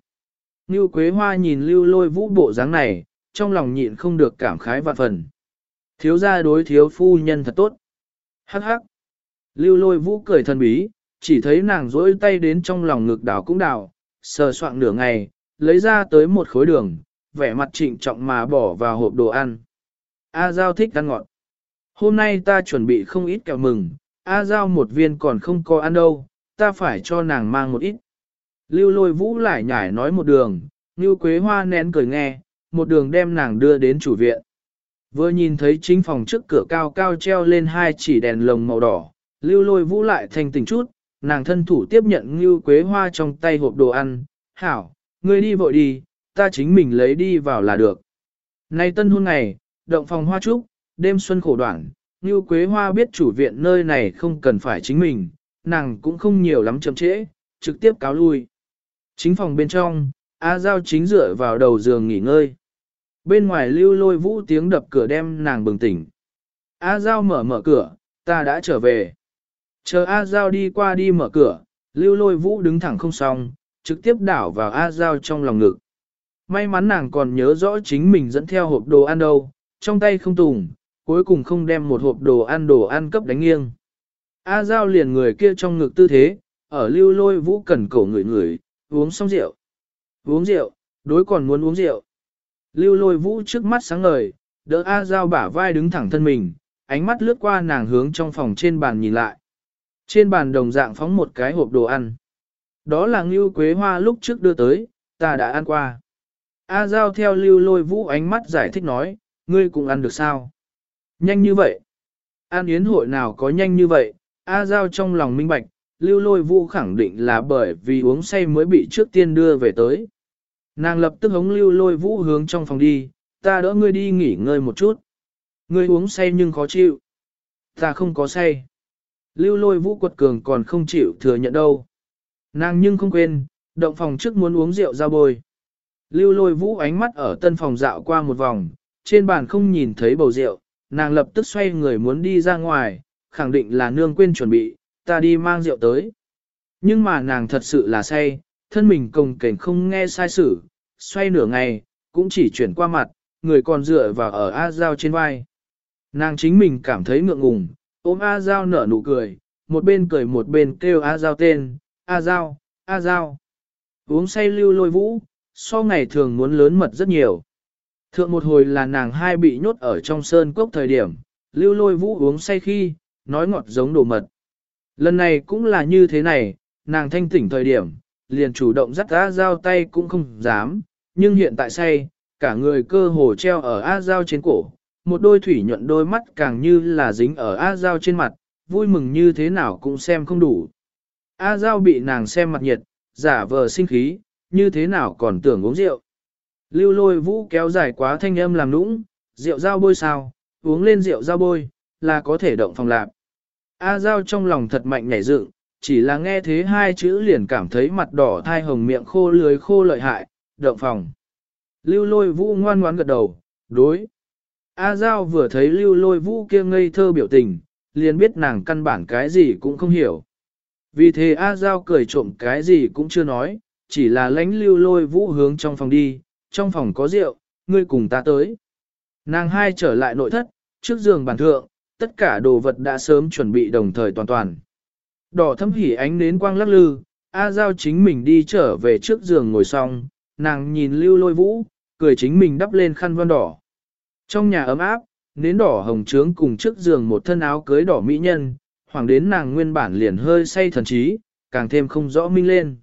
Speaker 1: Ngưu Quế Hoa nhìn lưu lôi vũ bộ dáng này, trong lòng nhịn không được cảm khái vạn phần. Thiếu gia đối thiếu phu nhân thật tốt. Hắc hắc. Lưu lôi vũ cười thần bí, chỉ thấy nàng rỗi tay đến trong lòng ngực đảo cũng đảo, sờ soạn nửa ngày, lấy ra tới một khối đường, vẻ mặt trịnh trọng mà bỏ vào hộp đồ ăn. A Giao thích ăn ngọt. Hôm nay ta chuẩn bị không ít kẹo mừng, A Giao một viên còn không có ăn đâu, ta phải cho nàng mang một ít. Lưu lôi vũ lại nhải nói một đường, như quế hoa nén cười nghe, một đường đem nàng đưa đến chủ viện. Vừa nhìn thấy chính phòng trước cửa cao cao treo lên hai chỉ đèn lồng màu đỏ, lưu lôi vũ lại thành tình chút, nàng thân thủ tiếp nhận Ngưu quế hoa trong tay hộp đồ ăn, hảo, ngươi đi vội đi, ta chính mình lấy đi vào là được. Nay tân hôn ngày, động phòng hoa trúc, đêm xuân khổ đoạn, Ngưu quế hoa biết chủ viện nơi này không cần phải chính mình, nàng cũng không nhiều lắm chậm trễ, trực tiếp cáo lui. Chính phòng bên trong, A Giao chính dựa vào đầu giường nghỉ ngơi. Bên ngoài lưu lôi vũ tiếng đập cửa đem nàng bừng tỉnh. A Giao mở mở cửa, ta đã trở về. Chờ A Giao đi qua đi mở cửa, lưu lôi vũ đứng thẳng không xong, trực tiếp đảo vào A Giao trong lòng ngực. May mắn nàng còn nhớ rõ chính mình dẫn theo hộp đồ ăn đâu, trong tay không tùng, cuối cùng không đem một hộp đồ ăn đồ ăn cấp đánh nghiêng. A Giao liền người kia trong ngực tư thế, ở lưu lôi vũ cẩn cổ người người, uống xong rượu. Uống rượu, đối còn muốn uống rượu. Lưu lôi vũ trước mắt sáng ngời, đỡ A Giao bả vai đứng thẳng thân mình, ánh mắt lướt qua nàng hướng trong phòng trên bàn nhìn lại. Trên bàn đồng dạng phóng một cái hộp đồ ăn. Đó là Ngưu Quế Hoa lúc trước đưa tới, ta đã ăn qua. A Giao theo lưu lôi vũ ánh mắt giải thích nói, ngươi cũng ăn được sao? Nhanh như vậy. An yến hội nào có nhanh như vậy? A Giao trong lòng minh bạch, lưu lôi vũ khẳng định là bởi vì uống say mới bị trước tiên đưa về tới. Nàng lập tức hống lưu lôi vũ hướng trong phòng đi, ta đỡ ngươi đi nghỉ ngơi một chút. Ngươi uống say nhưng khó chịu. Ta không có say. Lưu lôi vũ quật cường còn không chịu thừa nhận đâu. Nàng nhưng không quên, động phòng trước muốn uống rượu ra bôi. Lưu lôi vũ ánh mắt ở tân phòng dạo qua một vòng, trên bàn không nhìn thấy bầu rượu, nàng lập tức xoay người muốn đi ra ngoài, khẳng định là nương quên chuẩn bị, ta đi mang rượu tới. Nhưng mà nàng thật sự là say, thân mình cồng kềnh không nghe sai sử, xoay nửa ngày, cũng chỉ chuyển qua mặt, người còn dựa vào ở A Giao trên vai. Nàng chính mình cảm thấy ngượng ngùng, ôm A Giao nở nụ cười, một bên cười một bên kêu A Giao tên, A Giao, A Giao. Uống say lưu lôi vũ, so ngày thường muốn lớn mật rất nhiều. Thượng một hồi là nàng hai bị nhốt ở trong sơn cốc thời điểm, lưu lôi vũ uống say khi, nói ngọt giống đồ mật. Lần này cũng là như thế này, nàng thanh tỉnh thời điểm, liền chủ động dắt A Giao tay cũng không dám, nhưng hiện tại say, cả người cơ hồ treo ở A Giao trên cổ, một đôi thủy nhuận đôi mắt càng như là dính ở A Giao trên mặt, vui mừng như thế nào cũng xem không đủ. A Giao bị nàng xem mặt nhiệt, giả vờ sinh khí, như thế nào còn tưởng uống rượu. Lưu lôi vũ kéo dài quá thanh âm làm nũng, rượu dao bôi sao, uống lên rượu dao bôi, là có thể động phòng lạp. A Giao trong lòng thật mạnh nhảy dựng, chỉ là nghe thế hai chữ liền cảm thấy mặt đỏ thai hồng miệng khô lưới khô lợi hại, động phòng. Lưu lôi vũ ngoan ngoãn gật đầu, đối. A Giao vừa thấy lưu lôi vũ kia ngây thơ biểu tình, liền biết nàng căn bản cái gì cũng không hiểu. Vì thế A Giao cười trộm cái gì cũng chưa nói, chỉ là lánh lưu lôi vũ hướng trong phòng đi, trong phòng có rượu, ngươi cùng ta tới. Nàng hai trở lại nội thất, trước giường bàn thượng, tất cả đồ vật đã sớm chuẩn bị đồng thời toàn toàn. Đỏ thâm hỉ ánh nến quang lắc lư, A Giao chính mình đi trở về trước giường ngồi xong, nàng nhìn lưu lôi vũ, cười chính mình đắp lên khăn văn đỏ. Trong nhà ấm áp, nến đỏ hồng trướng cùng trước giường một thân áo cưới đỏ mỹ nhân, hoàng đến nàng nguyên bản liền hơi say thần trí, càng thêm không rõ minh lên.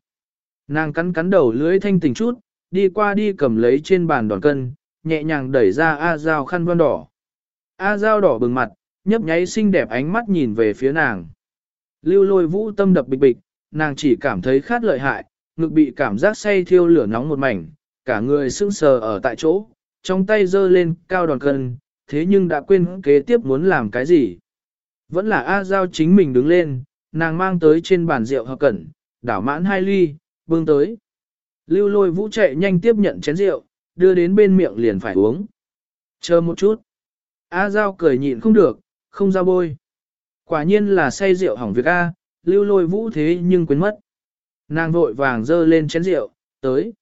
Speaker 1: Nàng cắn cắn đầu lưới thanh tình chút, đi qua đi cầm lấy trên bàn đòn cân, nhẹ nhàng đẩy ra A Giao khăn vân đỏ. A Giao đỏ bừng mặt, nhấp nháy xinh đẹp ánh mắt nhìn về phía nàng. Lưu lôi vũ tâm đập bịch bịch, nàng chỉ cảm thấy khát lợi hại, ngực bị cảm giác say thiêu lửa nóng một mảnh, cả người sững sờ ở tại chỗ, trong tay giơ lên cao đòn cân, thế nhưng đã quên kế tiếp muốn làm cái gì. Vẫn là A Giao chính mình đứng lên, nàng mang tới trên bàn rượu hợp cẩn, đảo mãn hai ly, bưng tới. Lưu lôi vũ chạy nhanh tiếp nhận chén rượu, đưa đến bên miệng liền phải uống. Chờ một chút. A Giao cười nhịn không được, không ra bôi. Quả nhiên là say rượu hỏng việc A, lưu lôi vũ thế nhưng quên mất. Nàng vội vàng dơ lên chén rượu, tới.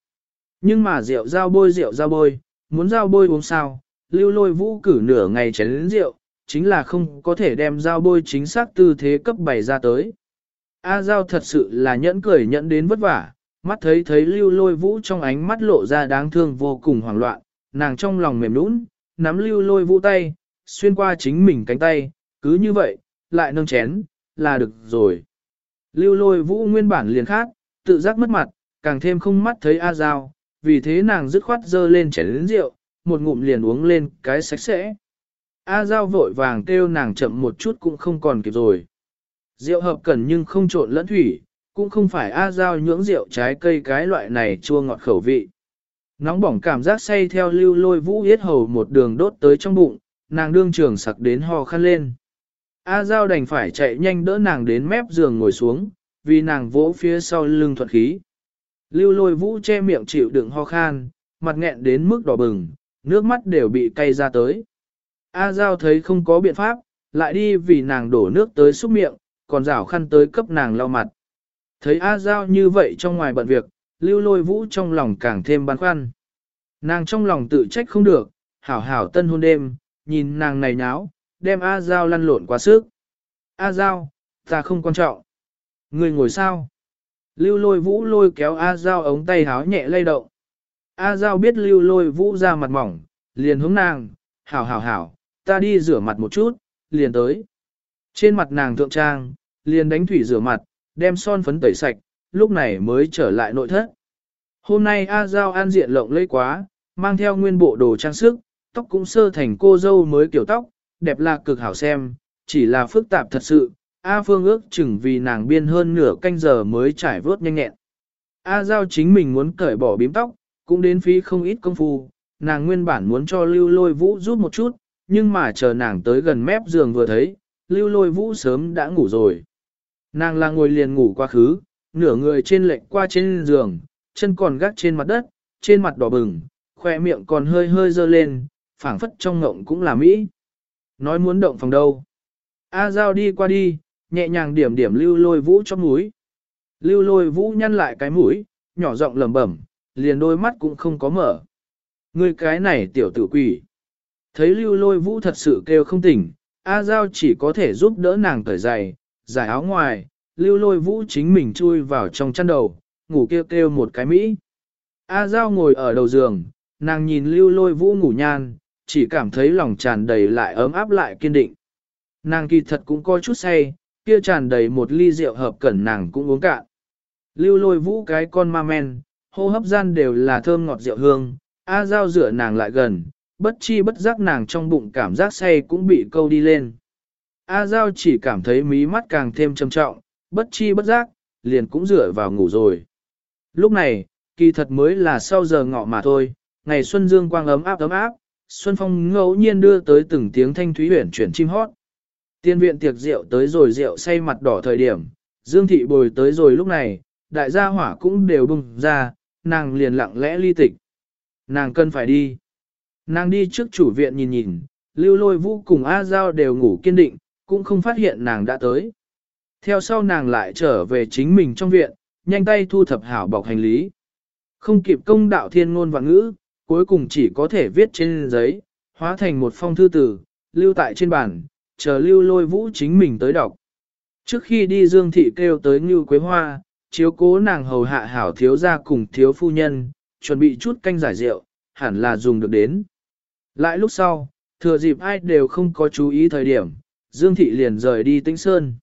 Speaker 1: Nhưng mà rượu giao bôi rượu giao bôi, muốn giao bôi uống sao, lưu lôi vũ cử nửa ngày chén lĩnh rượu, chính là không có thể đem giao bôi chính xác tư thế cấp bày ra tới. A giao thật sự là nhẫn cười nhẫn đến vất vả, mắt thấy thấy lưu lôi vũ trong ánh mắt lộ ra đáng thương vô cùng hoảng loạn, nàng trong lòng mềm nũng, nắm lưu lôi vũ tay, xuyên qua chính mình cánh tay, cứ như vậy, lại nâng chén, là được rồi. Lưu lôi vũ nguyên bản liền khác, tự giác mất mặt, càng thêm không mắt thấy A Giao, vì thế nàng dứt khoát dơ lên chén lĩnh rượu, một ngụm liền uống lên cái sạch sẽ. A Giao vội vàng kêu nàng chậm một chút cũng không còn kịp rồi. Rượu hợp cần nhưng không trộn lẫn thủy, cũng không phải A Giao nhưỡng rượu trái cây cái loại này chua ngọt khẩu vị. Nóng bỏng cảm giác say theo lưu lôi vũ yết hầu một đường đốt tới trong bụng, nàng đương trường sặc đến ho khăn lên. A Giao đành phải chạy nhanh đỡ nàng đến mép giường ngồi xuống, vì nàng vỗ phía sau lưng thuận khí. Lưu lôi vũ che miệng chịu đựng ho khan, mặt nghẹn đến mức đỏ bừng, nước mắt đều bị cay ra tới. A Giao thấy không có biện pháp, lại đi vì nàng đổ nước tới xúc miệng, còn rảo khăn tới cấp nàng lau mặt. Thấy A Giao như vậy trong ngoài bận việc, lưu lôi vũ trong lòng càng thêm băn khoăn. Nàng trong lòng tự trách không được, hảo hảo tân hôn đêm, nhìn nàng này nháo, đem A Giao lăn lộn quá sức. A Giao, ta không quan trọng. Người ngồi sao? Lưu lôi vũ lôi kéo A Giao ống tay háo nhẹ lay động. A Giao biết lưu lôi vũ ra mặt mỏng, liền hướng nàng, hảo hảo hảo, ta đi rửa mặt một chút, liền tới. Trên mặt nàng thượng trang, liền đánh thủy rửa mặt, đem son phấn tẩy sạch, lúc này mới trở lại nội thất. Hôm nay A Giao an diện lộng lẫy quá, mang theo nguyên bộ đồ trang sức, tóc cũng sơ thành cô dâu mới kiểu tóc, đẹp là cực hảo xem, chỉ là phức tạp thật sự, A Phương ước chừng vì nàng biên hơn nửa canh giờ mới trải vớt nhanh nhẹn. A Giao chính mình muốn cởi bỏ bím tóc, cũng đến phí không ít công phu, nàng nguyên bản muốn cho lưu lôi vũ rút một chút, nhưng mà chờ nàng tới gần mép giường vừa thấy, lưu lôi vũ sớm đã ngủ rồi. Nàng là ngồi liền ngủ quá khứ, nửa người trên lệnh qua trên giường, chân còn gác trên mặt đất, trên mặt đỏ bừng, khoe miệng còn hơi hơi dơ lên, phảng phất trong ngộng cũng là Mỹ. Nói muốn động phòng đâu. A Giao đi qua đi, nhẹ nhàng điểm điểm lưu lôi vũ trong mũi. Lưu lôi vũ nhăn lại cái mũi, nhỏ giọng lẩm bẩm, liền đôi mắt cũng không có mở. người cái này tiểu tử quỷ. Thấy lưu lôi vũ thật sự kêu không tỉnh, A Giao chỉ có thể giúp đỡ nàng cởi giày, giải áo ngoài, lưu lôi vũ chính mình chui vào trong chăn đầu, ngủ kêu kêu một cái Mỹ. A Giao ngồi ở đầu giường, nàng nhìn lưu lôi vũ ngủ nhan, chỉ cảm thấy lòng tràn đầy lại ấm áp lại kiên định. Nàng kỳ thật cũng có chút say, kia tràn đầy một ly rượu hợp cẩn nàng cũng uống cạn. Lưu lôi vũ cái con ma men, hô hấp gian đều là thơm ngọt rượu hương, A Giao rửa nàng lại gần, bất chi bất giác nàng trong bụng cảm giác say cũng bị câu đi lên. A Giao chỉ cảm thấy mí mắt càng thêm trầm trọng, bất chi bất giác, liền cũng rửa vào ngủ rồi. Lúc này, kỳ thật mới là sau giờ ngọ mà thôi, ngày xuân dương quang ấm áp ấm áp, xuân phong ngẫu nhiên đưa tới từng tiếng thanh thúy huyển chuyển chim hót. Tiên viện tiệc rượu tới rồi rượu say mặt đỏ thời điểm, Dương thị bồi tới rồi lúc này, đại gia hỏa cũng đều bùng ra, nàng liền lặng lẽ ly tịch. Nàng cần phải đi. Nàng đi trước chủ viện nhìn nhìn, lưu lôi vũ cùng A Giao đều ngủ kiên định, cũng không phát hiện nàng đã tới. Theo sau nàng lại trở về chính mình trong viện, nhanh tay thu thập hảo bọc hành lý. Không kịp công đạo thiên ngôn và ngữ, cuối cùng chỉ có thể viết trên giấy, hóa thành một phong thư tử, lưu tại trên bàn, chờ lưu lôi vũ chính mình tới đọc. Trước khi đi Dương Thị kêu tới Ngưu Quế Hoa, chiếu cố nàng hầu hạ hảo thiếu gia cùng thiếu phu nhân, chuẩn bị chút canh giải rượu, hẳn là dùng được đến. Lại lúc sau, thừa dịp ai đều không có chú ý thời điểm, Dương Thị liền rời đi Tĩnh Sơn.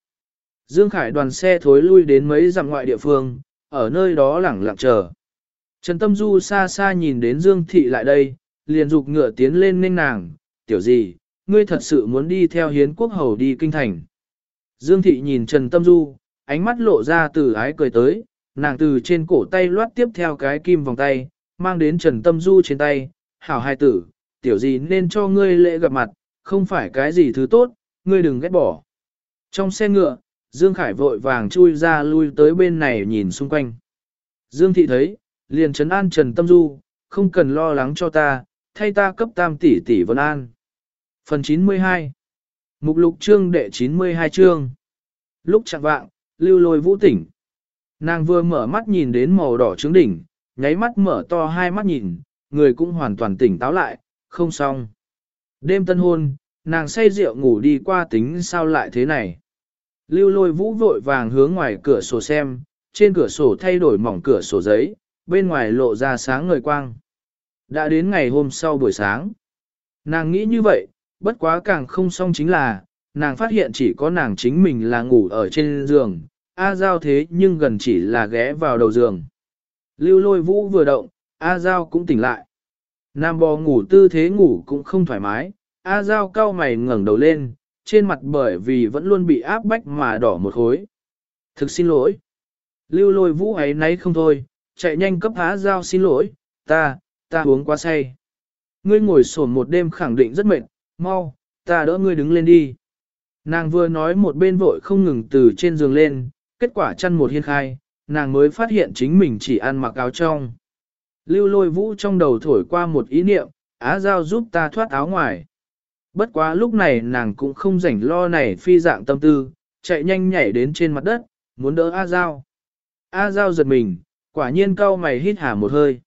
Speaker 1: Dương Khải đoàn xe thối lui đến mấy dặm ngoại địa phương, ở nơi đó lẳng lặng chờ. Trần Tâm Du xa xa nhìn đến Dương Thị lại đây, liền dục ngựa tiến lên nên nàng, tiểu gì, ngươi thật sự muốn đi theo hiến quốc hầu đi kinh thành. Dương Thị nhìn Trần Tâm Du, ánh mắt lộ ra từ ái cười tới, nàng từ trên cổ tay loát tiếp theo cái kim vòng tay, mang đến Trần Tâm Du trên tay, hảo hai tử, tiểu gì nên cho ngươi lễ gặp mặt, không phải cái gì thứ tốt, ngươi đừng ghét bỏ. Trong xe ngựa, Dương Khải vội vàng chui ra lui tới bên này nhìn xung quanh. Dương Thị thấy, liền trấn an Trần Tâm Du, không cần lo lắng cho ta, thay ta cấp tam tỷ tỷ vân an. Phần 92 Mục lục chương đệ 92 chương Lúc chạm vạng, lưu lôi vũ tỉnh. Nàng vừa mở mắt nhìn đến màu đỏ trứng đỉnh, nháy mắt mở to hai mắt nhìn, người cũng hoàn toàn tỉnh táo lại, không xong. Đêm tân hôn, nàng say rượu ngủ đi qua tính sao lại thế này. Lưu lôi vũ vội vàng hướng ngoài cửa sổ xem, trên cửa sổ thay đổi mỏng cửa sổ giấy, bên ngoài lộ ra sáng ngời quang. Đã đến ngày hôm sau buổi sáng. Nàng nghĩ như vậy, bất quá càng không xong chính là, nàng phát hiện chỉ có nàng chính mình là ngủ ở trên giường, A Giao thế nhưng gần chỉ là ghé vào đầu giường. Lưu lôi vũ vừa động, A Giao cũng tỉnh lại. Nam bò ngủ tư thế ngủ cũng không thoải mái, A Giao cao mày ngẩng đầu lên, trên mặt bởi vì vẫn luôn bị áp bách mà đỏ một khối. Thực xin lỗi. Lưu lôi vũ ấy nấy không thôi, chạy nhanh cấp A Giao xin lỗi, ta, ta uống quá say. Ngươi ngồi sổn một đêm khẳng định rất mệt, mau, ta đỡ ngươi đứng lên đi. Nàng vừa nói một bên vội không ngừng từ trên giường lên, kết quả chăn một hiên khai, nàng mới phát hiện chính mình chỉ ăn mặc áo trong. Lưu lôi vũ trong đầu thổi qua một ý niệm, á giao giúp ta thoát áo ngoài. Bất quá lúc này nàng cũng không rảnh lo này phi dạng tâm tư, chạy nhanh nhảy đến trên mặt đất, muốn đỡ A Giao. A Giao giật mình, quả nhiên cau mày hít hà một hơi.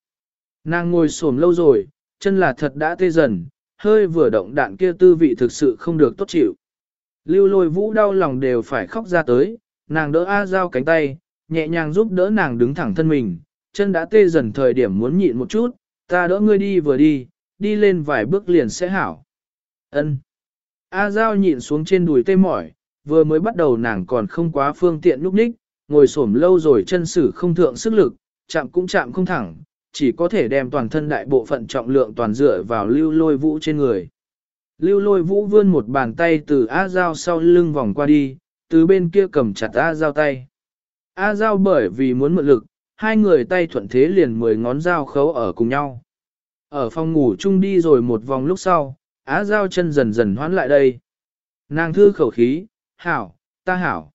Speaker 1: Nàng ngồi xổm lâu rồi, chân là thật đã tê dần, hơi vừa động đạn kia tư vị thực sự không được tốt chịu. Lưu lôi vũ đau lòng đều phải khóc ra tới, nàng đỡ A Giao cánh tay, nhẹ nhàng giúp đỡ nàng đứng thẳng thân mình, chân đã tê dần thời điểm muốn nhịn một chút, ta đỡ ngươi đi vừa đi, đi lên vài bước liền sẽ hảo. Ân. A Giao nhịn xuống trên đùi tê mỏi, vừa mới bắt đầu nàng còn không quá phương tiện lúc ních, ngồi xổm lâu rồi chân sử không thượng sức lực, chạm cũng chạm không thẳng, chỉ có thể đem toàn thân đại bộ phận trọng lượng toàn dựa vào lưu lôi vũ trên người. Lưu lôi vũ vươn một bàn tay từ A Giao sau lưng vòng qua đi, từ bên kia cầm chặt A Giao tay. A Giao bởi vì muốn mượn lực, hai người tay thuận thế liền mười ngón dao khấu ở cùng nhau. Ở phòng ngủ chung đi rồi một vòng lúc sau, Á Giao chân dần dần hoán lại đây. Nàng thư khẩu khí, hảo, ta hảo.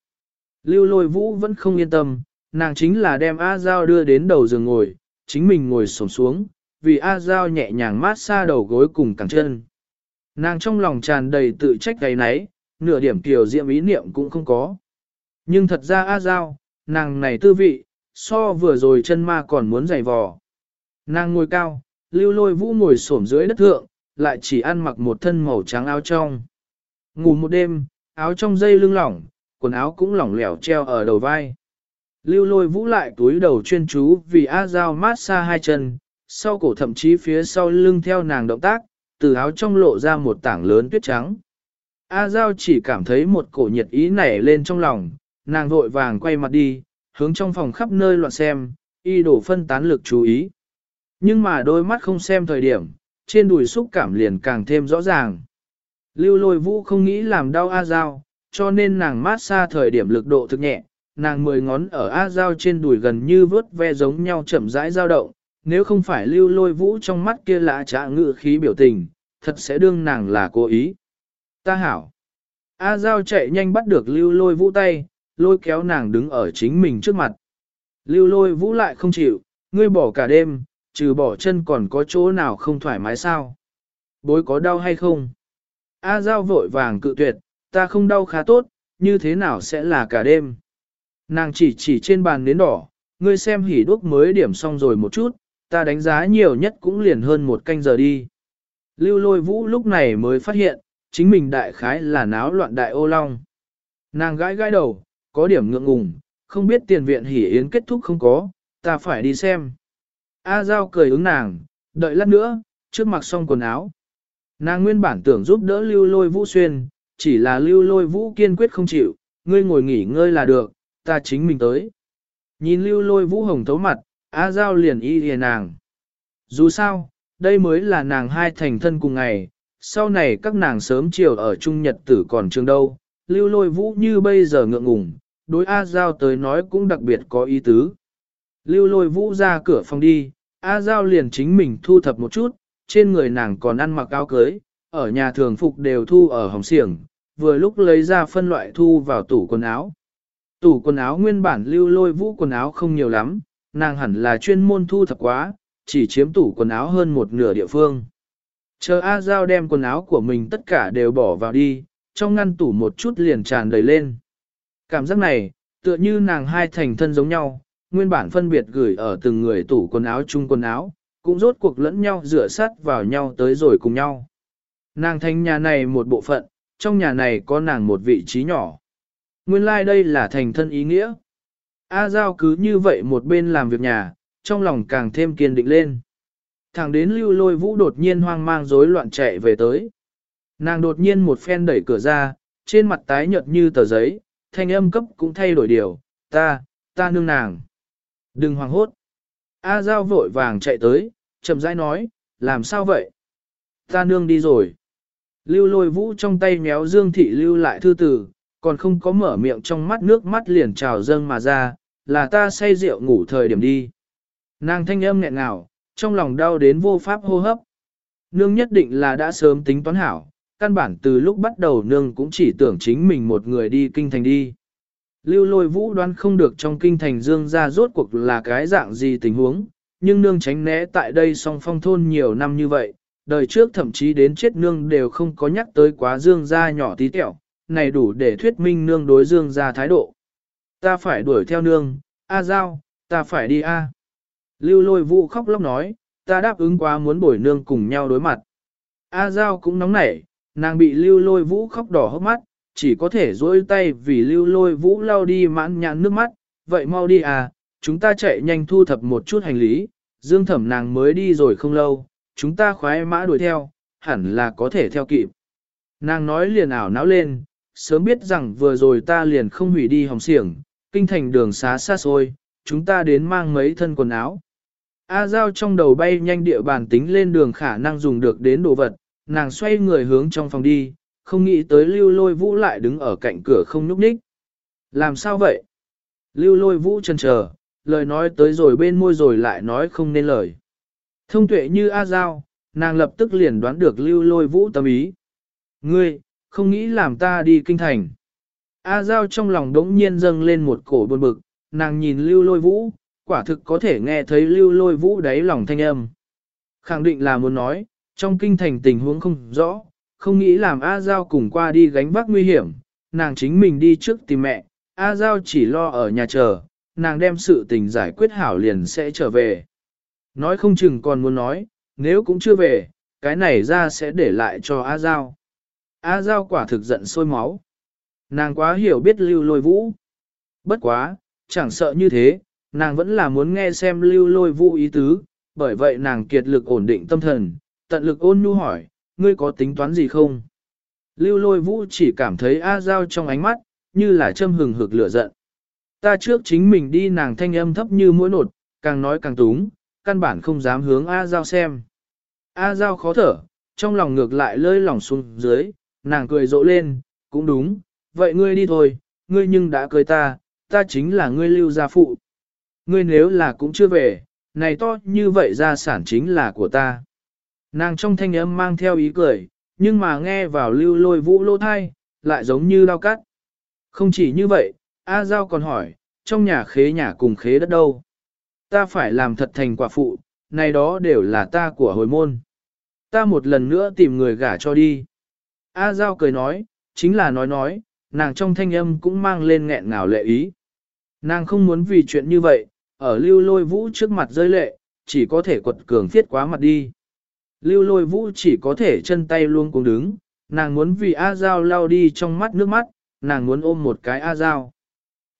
Speaker 1: Lưu lôi vũ vẫn không yên tâm, nàng chính là đem A Giao đưa đến đầu giường ngồi, chính mình ngồi sổng xuống, vì A Giao nhẹ nhàng mát xa đầu gối cùng cẳng chân. Nàng trong lòng tràn đầy tự trách gáy náy, nửa điểm tiểu diệm ý niệm cũng không có. Nhưng thật ra A Giao, nàng này tư vị, so vừa rồi chân ma còn muốn giày vò. Nàng ngồi cao, lưu lôi vũ ngồi xổm dưới đất thượng, lại chỉ ăn mặc một thân màu trắng áo trong. Ngủ một đêm, áo trong dây lưng lỏng, quần áo cũng lỏng lẻo treo ở đầu vai. Lưu lôi vũ lại túi đầu chuyên chú vì A Giao mát xa hai chân, sau cổ thậm chí phía sau lưng theo nàng động tác, từ áo trong lộ ra một tảng lớn tuyết trắng. A Giao chỉ cảm thấy một cổ nhiệt ý nảy lên trong lòng, nàng vội vàng quay mặt đi, hướng trong phòng khắp nơi loạn xem, y đổ phân tán lực chú ý. Nhưng mà đôi mắt không xem thời điểm, trên đùi xúc cảm liền càng thêm rõ ràng. Lưu lôi vũ không nghĩ làm đau A Giao, cho nên nàng mát xa thời điểm lực độ thực nhẹ, nàng mười ngón ở A Giao trên đùi gần như vớt ve giống nhau chậm rãi dao động, nếu không phải lưu lôi vũ trong mắt kia lạ trả ngự khí biểu tình, thật sẽ đương nàng là cố ý. Ta hảo. A Giao chạy nhanh bắt được lưu lôi vũ tay, lôi kéo nàng đứng ở chính mình trước mặt. Lưu lôi vũ lại không chịu, ngươi bỏ cả đêm, trừ bỏ chân còn có chỗ nào không thoải mái sao? Bối có đau hay không? A Giao vội vàng cự tuyệt, ta không đau khá tốt, như thế nào sẽ là cả đêm? Nàng chỉ chỉ trên bàn nến đỏ, ngươi xem hỉ đuốc mới điểm xong rồi một chút, ta đánh giá nhiều nhất cũng liền hơn một canh giờ đi. Lưu lôi vũ lúc này mới phát hiện, chính mình đại khái là náo loạn đại ô long. Nàng gãi gãi đầu, có điểm ngượng ngùng, không biết tiền viện hỉ yến kết thúc không có, ta phải đi xem. A Giao cười ứng nàng, đợi lát nữa, trước mặc xong quần áo. Nàng nguyên bản tưởng giúp đỡ lưu lôi vũ xuyên, chỉ là lưu lôi vũ kiên quyết không chịu, ngươi ngồi nghỉ ngơi là được, ta chính mình tới. Nhìn lưu lôi vũ hồng thấu mặt, A Giao liền y hề nàng. Dù sao, đây mới là nàng hai thành thân cùng ngày, sau này các nàng sớm chiều ở Trung Nhật tử còn trường đâu, lưu lôi vũ như bây giờ ngượng ngùng, đối A Giao tới nói cũng đặc biệt có ý tứ. Lưu lôi vũ ra cửa phòng đi, A Giao liền chính mình thu thập một chút, trên người nàng còn ăn mặc áo cưới, ở nhà thường phục đều thu ở hồng xiềng, vừa lúc lấy ra phân loại thu vào tủ quần áo. Tủ quần áo nguyên bản lưu lôi vũ quần áo không nhiều lắm, nàng hẳn là chuyên môn thu thập quá, chỉ chiếm tủ quần áo hơn một nửa địa phương. Chờ A Giao đem quần áo của mình tất cả đều bỏ vào đi, trong ngăn tủ một chút liền tràn đầy lên. Cảm giác này, tựa như nàng hai thành thân giống nhau, nguyên bản phân biệt gửi ở từng người tủ quần áo chung quần áo, cũng rốt cuộc lẫn nhau rửa sát vào nhau tới rồi cùng nhau. Nàng thành nhà này một bộ phận, trong nhà này có nàng một vị trí nhỏ. Nguyên lai like đây là thành thân ý nghĩa. A Giao cứ như vậy một bên làm việc nhà, trong lòng càng thêm kiên định lên. Thẳng đến lưu lôi vũ đột nhiên hoang mang rối loạn chạy về tới. Nàng đột nhiên một phen đẩy cửa ra, trên mặt tái nhợt như tờ giấy, thanh âm cấp cũng thay đổi điều, ta, ta nương nàng. Đừng hoảng hốt. A Giao vội vàng chạy tới, chậm rãi nói, làm sao vậy? Ta nương đi rồi. Lưu lôi vũ trong tay méo Dương Thị lưu lại thư tử, còn không có mở miệng trong mắt nước mắt liền trào dâng mà ra, là ta say rượu ngủ thời điểm đi. Nàng thanh âm nghẹn ngào, trong lòng đau đến vô pháp hô hấp. Nương nhất định là đã sớm tính toán hảo, căn bản từ lúc bắt đầu nương cũng chỉ tưởng chính mình một người đi kinh thành đi. Lưu lôi vũ đoán không được trong kinh thành dương ra rốt cuộc là cái dạng gì tình huống, nhưng nương tránh né tại đây song phong thôn nhiều năm như vậy, đời trước thậm chí đến chết nương đều không có nhắc tới quá dương ra nhỏ tí tẹo, này đủ để thuyết minh nương đối dương ra thái độ. Ta phải đuổi theo nương, A Giao, ta phải đi A. Lưu lôi vũ khóc lóc nói, ta đáp ứng quá muốn bồi nương cùng nhau đối mặt. A Giao cũng nóng nảy, nàng bị lưu lôi vũ khóc đỏ hốc mắt, chỉ có thể dỗi tay vì lưu lôi vũ lau đi mãn nhãn nước mắt, vậy mau đi à, chúng ta chạy nhanh thu thập một chút hành lý, dương thẩm nàng mới đi rồi không lâu, chúng ta khoái mã đuổi theo, hẳn là có thể theo kịp. Nàng nói liền ảo não lên, sớm biết rằng vừa rồi ta liền không hủy đi hồng xiềng, kinh thành đường xá xa xôi, chúng ta đến mang mấy thân quần áo. A Giao trong đầu bay nhanh địa bàn tính lên đường khả năng dùng được đến đồ vật, nàng xoay người hướng trong phòng đi, không nghĩ tới lưu lôi vũ lại đứng ở cạnh cửa không nhúc nhích. Làm sao vậy? Lưu lôi vũ chần chờ, lời nói tới rồi bên môi rồi lại nói không nên lời. Thông tuệ như A Giao, nàng lập tức liền đoán được lưu lôi vũ tâm ý. Ngươi, không nghĩ làm ta đi kinh thành. A Giao trong lòng đống nhiên dâng lên một cổ buồn bực, nàng nhìn lưu lôi vũ, quả thực có thể nghe thấy lưu lôi vũ đáy lòng thanh âm. Khẳng định là muốn nói, trong kinh thành tình huống không rõ, không nghĩ làm A Giao cùng qua đi gánh vác nguy hiểm, nàng chính mình đi trước tìm mẹ, A Giao chỉ lo ở nhà chờ, nàng đem sự tình giải quyết hảo liền sẽ trở về. Nói không chừng còn muốn nói, nếu cũng chưa về, cái này ra sẽ để lại cho A Giao. A Giao quả thực giận sôi máu. Nàng quá hiểu biết lưu lôi vũ. Bất quá, chẳng sợ như thế, nàng vẫn là muốn nghe xem lưu lôi vũ ý tứ, bởi vậy nàng kiệt lực ổn định tâm thần, tận lực ôn nhu hỏi, ngươi có tính toán gì không? Lưu lôi vũ chỉ cảm thấy A Giao trong ánh mắt, như là châm hừng hực lửa giận. Ta trước chính mình đi nàng thanh âm thấp như mũi nột, càng nói càng túng, căn bản không dám hướng A Giao xem. A Giao khó thở, trong lòng ngược lại lơi lỏng xuống dưới, nàng cười rộ lên, cũng đúng, vậy ngươi đi thôi, ngươi nhưng đã cười ta, ta chính là ngươi lưu gia phụ. Ngươi nếu là cũng chưa về, này to như vậy gia sản chính là của ta. Nàng trong thanh âm mang theo ý cười, nhưng mà nghe vào lưu lôi vũ lô thai, lại giống như đau cắt. Không chỉ như vậy, A Giao còn hỏi, trong nhà khế nhà cùng khế đất đâu? Ta phải làm thật thành quả phụ, này đó đều là ta của hồi môn. Ta một lần nữa tìm người gả cho đi. A Giao cười nói, chính là nói nói, nàng trong thanh âm cũng mang lên nghẹn ngào lệ ý. Nàng không muốn vì chuyện như vậy, ở lưu lôi vũ trước mặt rơi lệ, chỉ có thể quật cường thiết quá mặt đi. Lưu lôi vũ chỉ có thể chân tay luôn cùng đứng, nàng muốn vì A Giao lao đi trong mắt nước mắt, nàng muốn ôm một cái A Giao.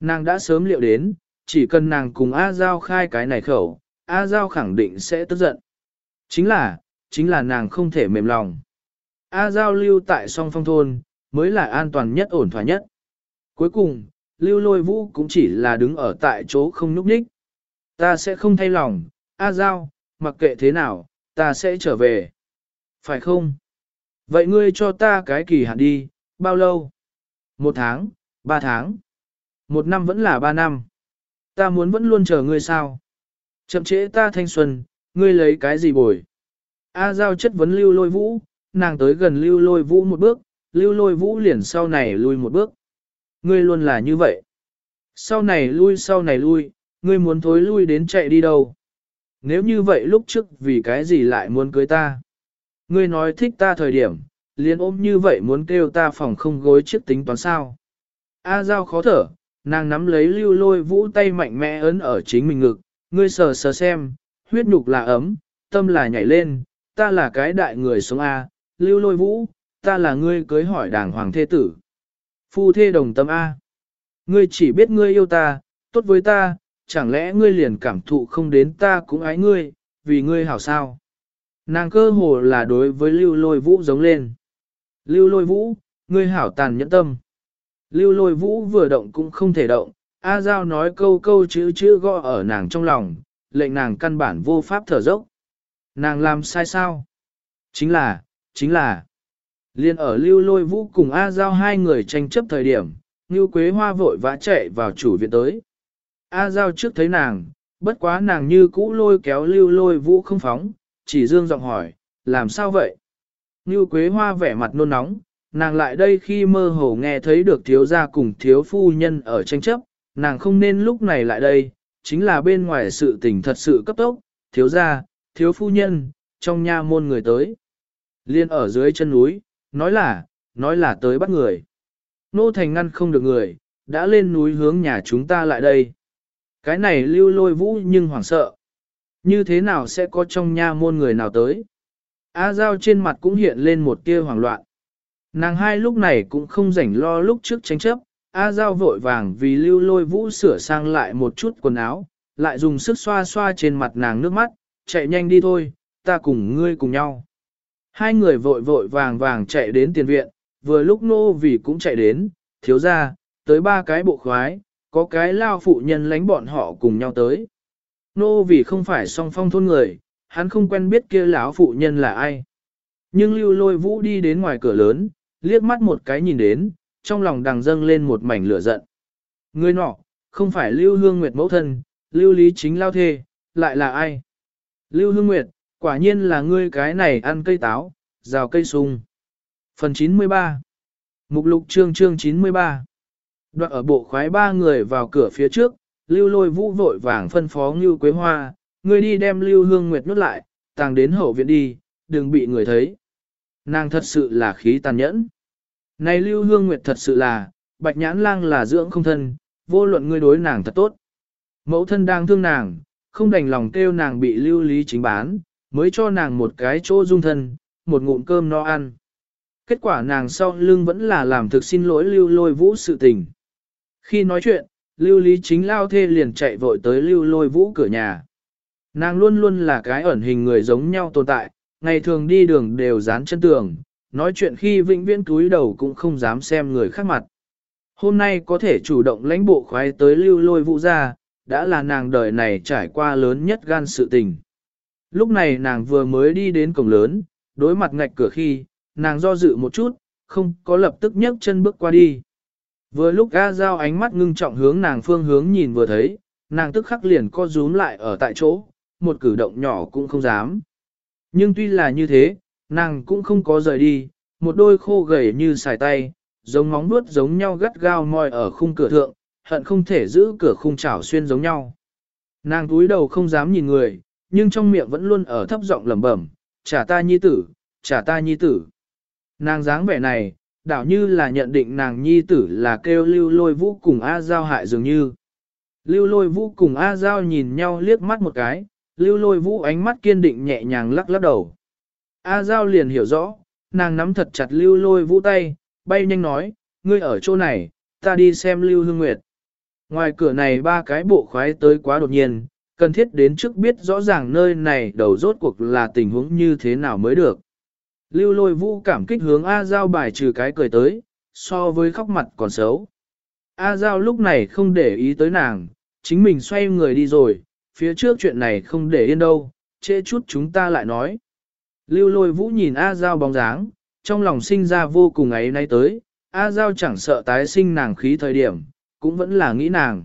Speaker 1: Nàng đã sớm liệu đến, chỉ cần nàng cùng A Giao khai cái này khẩu, A Giao khẳng định sẽ tức giận. Chính là, chính là nàng không thể mềm lòng. A Giao lưu tại song phong thôn, mới là an toàn nhất ổn thỏa nhất. Cuối cùng, lưu lôi vũ cũng chỉ là đứng ở tại chỗ không núp đích. Ta sẽ không thay lòng, A Giao, mặc kệ thế nào, ta sẽ trở về. Phải không? Vậy ngươi cho ta cái kỳ hạn đi, bao lâu? Một tháng, ba tháng. Một năm vẫn là ba năm. Ta muốn vẫn luôn chờ ngươi sao? Chậm trễ ta thanh xuân, ngươi lấy cái gì bồi? A Giao chất vấn lưu lôi vũ, nàng tới gần lưu lôi vũ một bước, lưu lôi vũ liền sau này lui một bước. Ngươi luôn là như vậy. Sau này lui sau này lui, ngươi muốn thối lui đến chạy đi đâu? Nếu như vậy lúc trước vì cái gì lại muốn cưới ta? Ngươi nói thích ta thời điểm, liền ôm như vậy muốn kêu ta phòng không gối chiếc tính toán sao? A Giao khó thở, nàng nắm lấy lưu lôi vũ tay mạnh mẽ ấn ở chính mình ngực, ngươi sờ sờ xem, huyết nhục là ấm, tâm là nhảy lên, ta là cái đại người sống A, lưu lôi vũ, ta là ngươi cưới hỏi đàng hoàng thê tử. Phu thê đồng tâm A. Ngươi chỉ biết ngươi yêu ta, tốt với ta, chẳng lẽ ngươi liền cảm thụ không đến ta cũng ái ngươi, vì ngươi hảo sao. Nàng cơ hồ là đối với lưu lôi vũ giống lên. Lưu lôi vũ, ngươi hảo tàn nhẫn tâm. Lưu lôi vũ vừa động cũng không thể động, A Giao nói câu câu chữ chữ gõ ở nàng trong lòng, lệnh nàng căn bản vô pháp thở dốc. Nàng làm sai sao? Chính là, chính là. Liên ở lưu lôi vũ cùng A Giao hai người tranh chấp thời điểm, Ngưu Quế Hoa vội vã chạy vào chủ viện tới. A Giao trước thấy nàng, bất quá nàng như cũ lôi kéo lưu lôi vũ không phóng, chỉ dương giọng hỏi, làm sao vậy? Ngưu Quế Hoa vẻ mặt nôn nóng, nàng lại đây khi mơ hồ nghe thấy được thiếu gia cùng thiếu phu nhân ở tranh chấp, nàng không nên lúc này lại đây, chính là bên ngoài sự tình thật sự cấp tốc, thiếu gia, thiếu phu nhân, trong nha môn người tới. Liên ở dưới chân núi, nói là, nói là tới bắt người. Nô Thành ngăn không được người, đã lên núi hướng nhà chúng ta lại đây. Cái này lưu lôi vũ nhưng hoảng sợ. Như thế nào sẽ có trong nha môn người nào tới? A Giao trên mặt cũng hiện lên một tia hoảng loạn. Nàng hai lúc này cũng không rảnh lo lúc trước tranh chấp, A Giao vội vàng vì lưu lôi vũ sửa sang lại một chút quần áo, lại dùng sức xoa xoa trên mặt nàng nước mắt, chạy nhanh đi thôi, ta cùng ngươi cùng nhau. Hai người vội vội vàng vàng chạy đến tiền viện, vừa lúc nô vì cũng chạy đến, thiếu ra, tới ba cái bộ khoái, có cái lao phụ nhân lánh bọn họ cùng nhau tới. Nô vì không phải song phong thôn người, hắn không quen biết kia lão phụ nhân là ai. Nhưng lưu lôi vũ đi đến ngoài cửa lớn, liếc mắt một cái nhìn đến, trong lòng đằng dâng lên một mảnh lửa giận. Người nọ, không phải lưu hương nguyệt mẫu thân, lưu lý chính lao thê, lại là ai? Lưu hương nguyệt, quả nhiên là ngươi cái này ăn cây táo, rào cây sung. Phần 93 Mục lục chương chương 93 Đoạn ở bộ khoái ba người vào cửa phía trước, lưu lôi vũ vội vàng phân phó Ngưu Quế Hoa, ngươi đi đem lưu hương nguyệt nuốt lại, tàng đến hậu viện đi, đừng bị người thấy. Nàng thật sự là khí tàn nhẫn. Này lưu hương nguyệt thật sự là, bạch nhãn lang là dưỡng không thân, vô luận ngươi đối nàng thật tốt. Mẫu thân đang thương nàng, không đành lòng kêu nàng bị lưu lý chính bán, mới cho nàng một cái chỗ dung thân, một ngụm cơm no ăn. Kết quả nàng sau lưng vẫn là làm thực xin lỗi lưu lôi vũ sự tình. Khi nói chuyện, lưu lý chính lao thê liền chạy vội tới lưu lôi vũ cửa nhà. Nàng luôn luôn là cái ẩn hình người giống nhau tồn tại, ngày thường đi đường đều dán chân tường, nói chuyện khi vĩnh viễn túi đầu cũng không dám xem người khác mặt. Hôm nay có thể chủ động lãnh bộ khoái tới lưu lôi vũ ra, đã là nàng đời này trải qua lớn nhất gan sự tình. Lúc này nàng vừa mới đi đến cổng lớn, đối mặt ngạch cửa khi, nàng do dự một chút, không có lập tức nhấc chân bước qua đi. Vừa lúc ga Giao ánh mắt ngưng trọng hướng nàng phương hướng nhìn vừa thấy, nàng tức khắc liền co rúm lại ở tại chỗ, một cử động nhỏ cũng không dám. Nhưng tuy là như thế, nàng cũng không có rời đi, một đôi khô gầy như xài tay, giống móng vuốt giống nhau gắt gao moi ở khung cửa thượng, hận không thể giữ cửa khung chảo xuyên giống nhau. Nàng túi đầu không dám nhìn người, nhưng trong miệng vẫn luôn ở thấp giọng lẩm bẩm, trả ta nhi tử, trả ta nhi tử. Nàng dáng vẻ này, đảo như là nhận định nàng nhi tử là kêu lưu lôi vũ cùng A Giao hại dường như. Lưu lôi vũ cùng A Giao nhìn nhau liếc mắt một cái, lưu lôi vũ ánh mắt kiên định nhẹ nhàng lắc lắc đầu. A Giao liền hiểu rõ, nàng nắm thật chặt lưu lôi vũ tay, bay nhanh nói, ngươi ở chỗ này, ta đi xem lưu hương nguyệt. Ngoài cửa này ba cái bộ khoái tới quá đột nhiên, cần thiết đến trước biết rõ ràng nơi này đầu rốt cuộc là tình huống như thế nào mới được. Lưu lôi vũ cảm kích hướng A Giao bài trừ cái cười tới, so với khóc mặt còn xấu. A Giao lúc này không để ý tới nàng, chính mình xoay người đi rồi, phía trước chuyện này không để yên đâu, trễ chút chúng ta lại nói. Lưu lôi vũ nhìn A Giao bóng dáng, trong lòng sinh ra vô cùng ấy nay tới, A Giao chẳng sợ tái sinh nàng khí thời điểm, cũng vẫn là nghĩ nàng.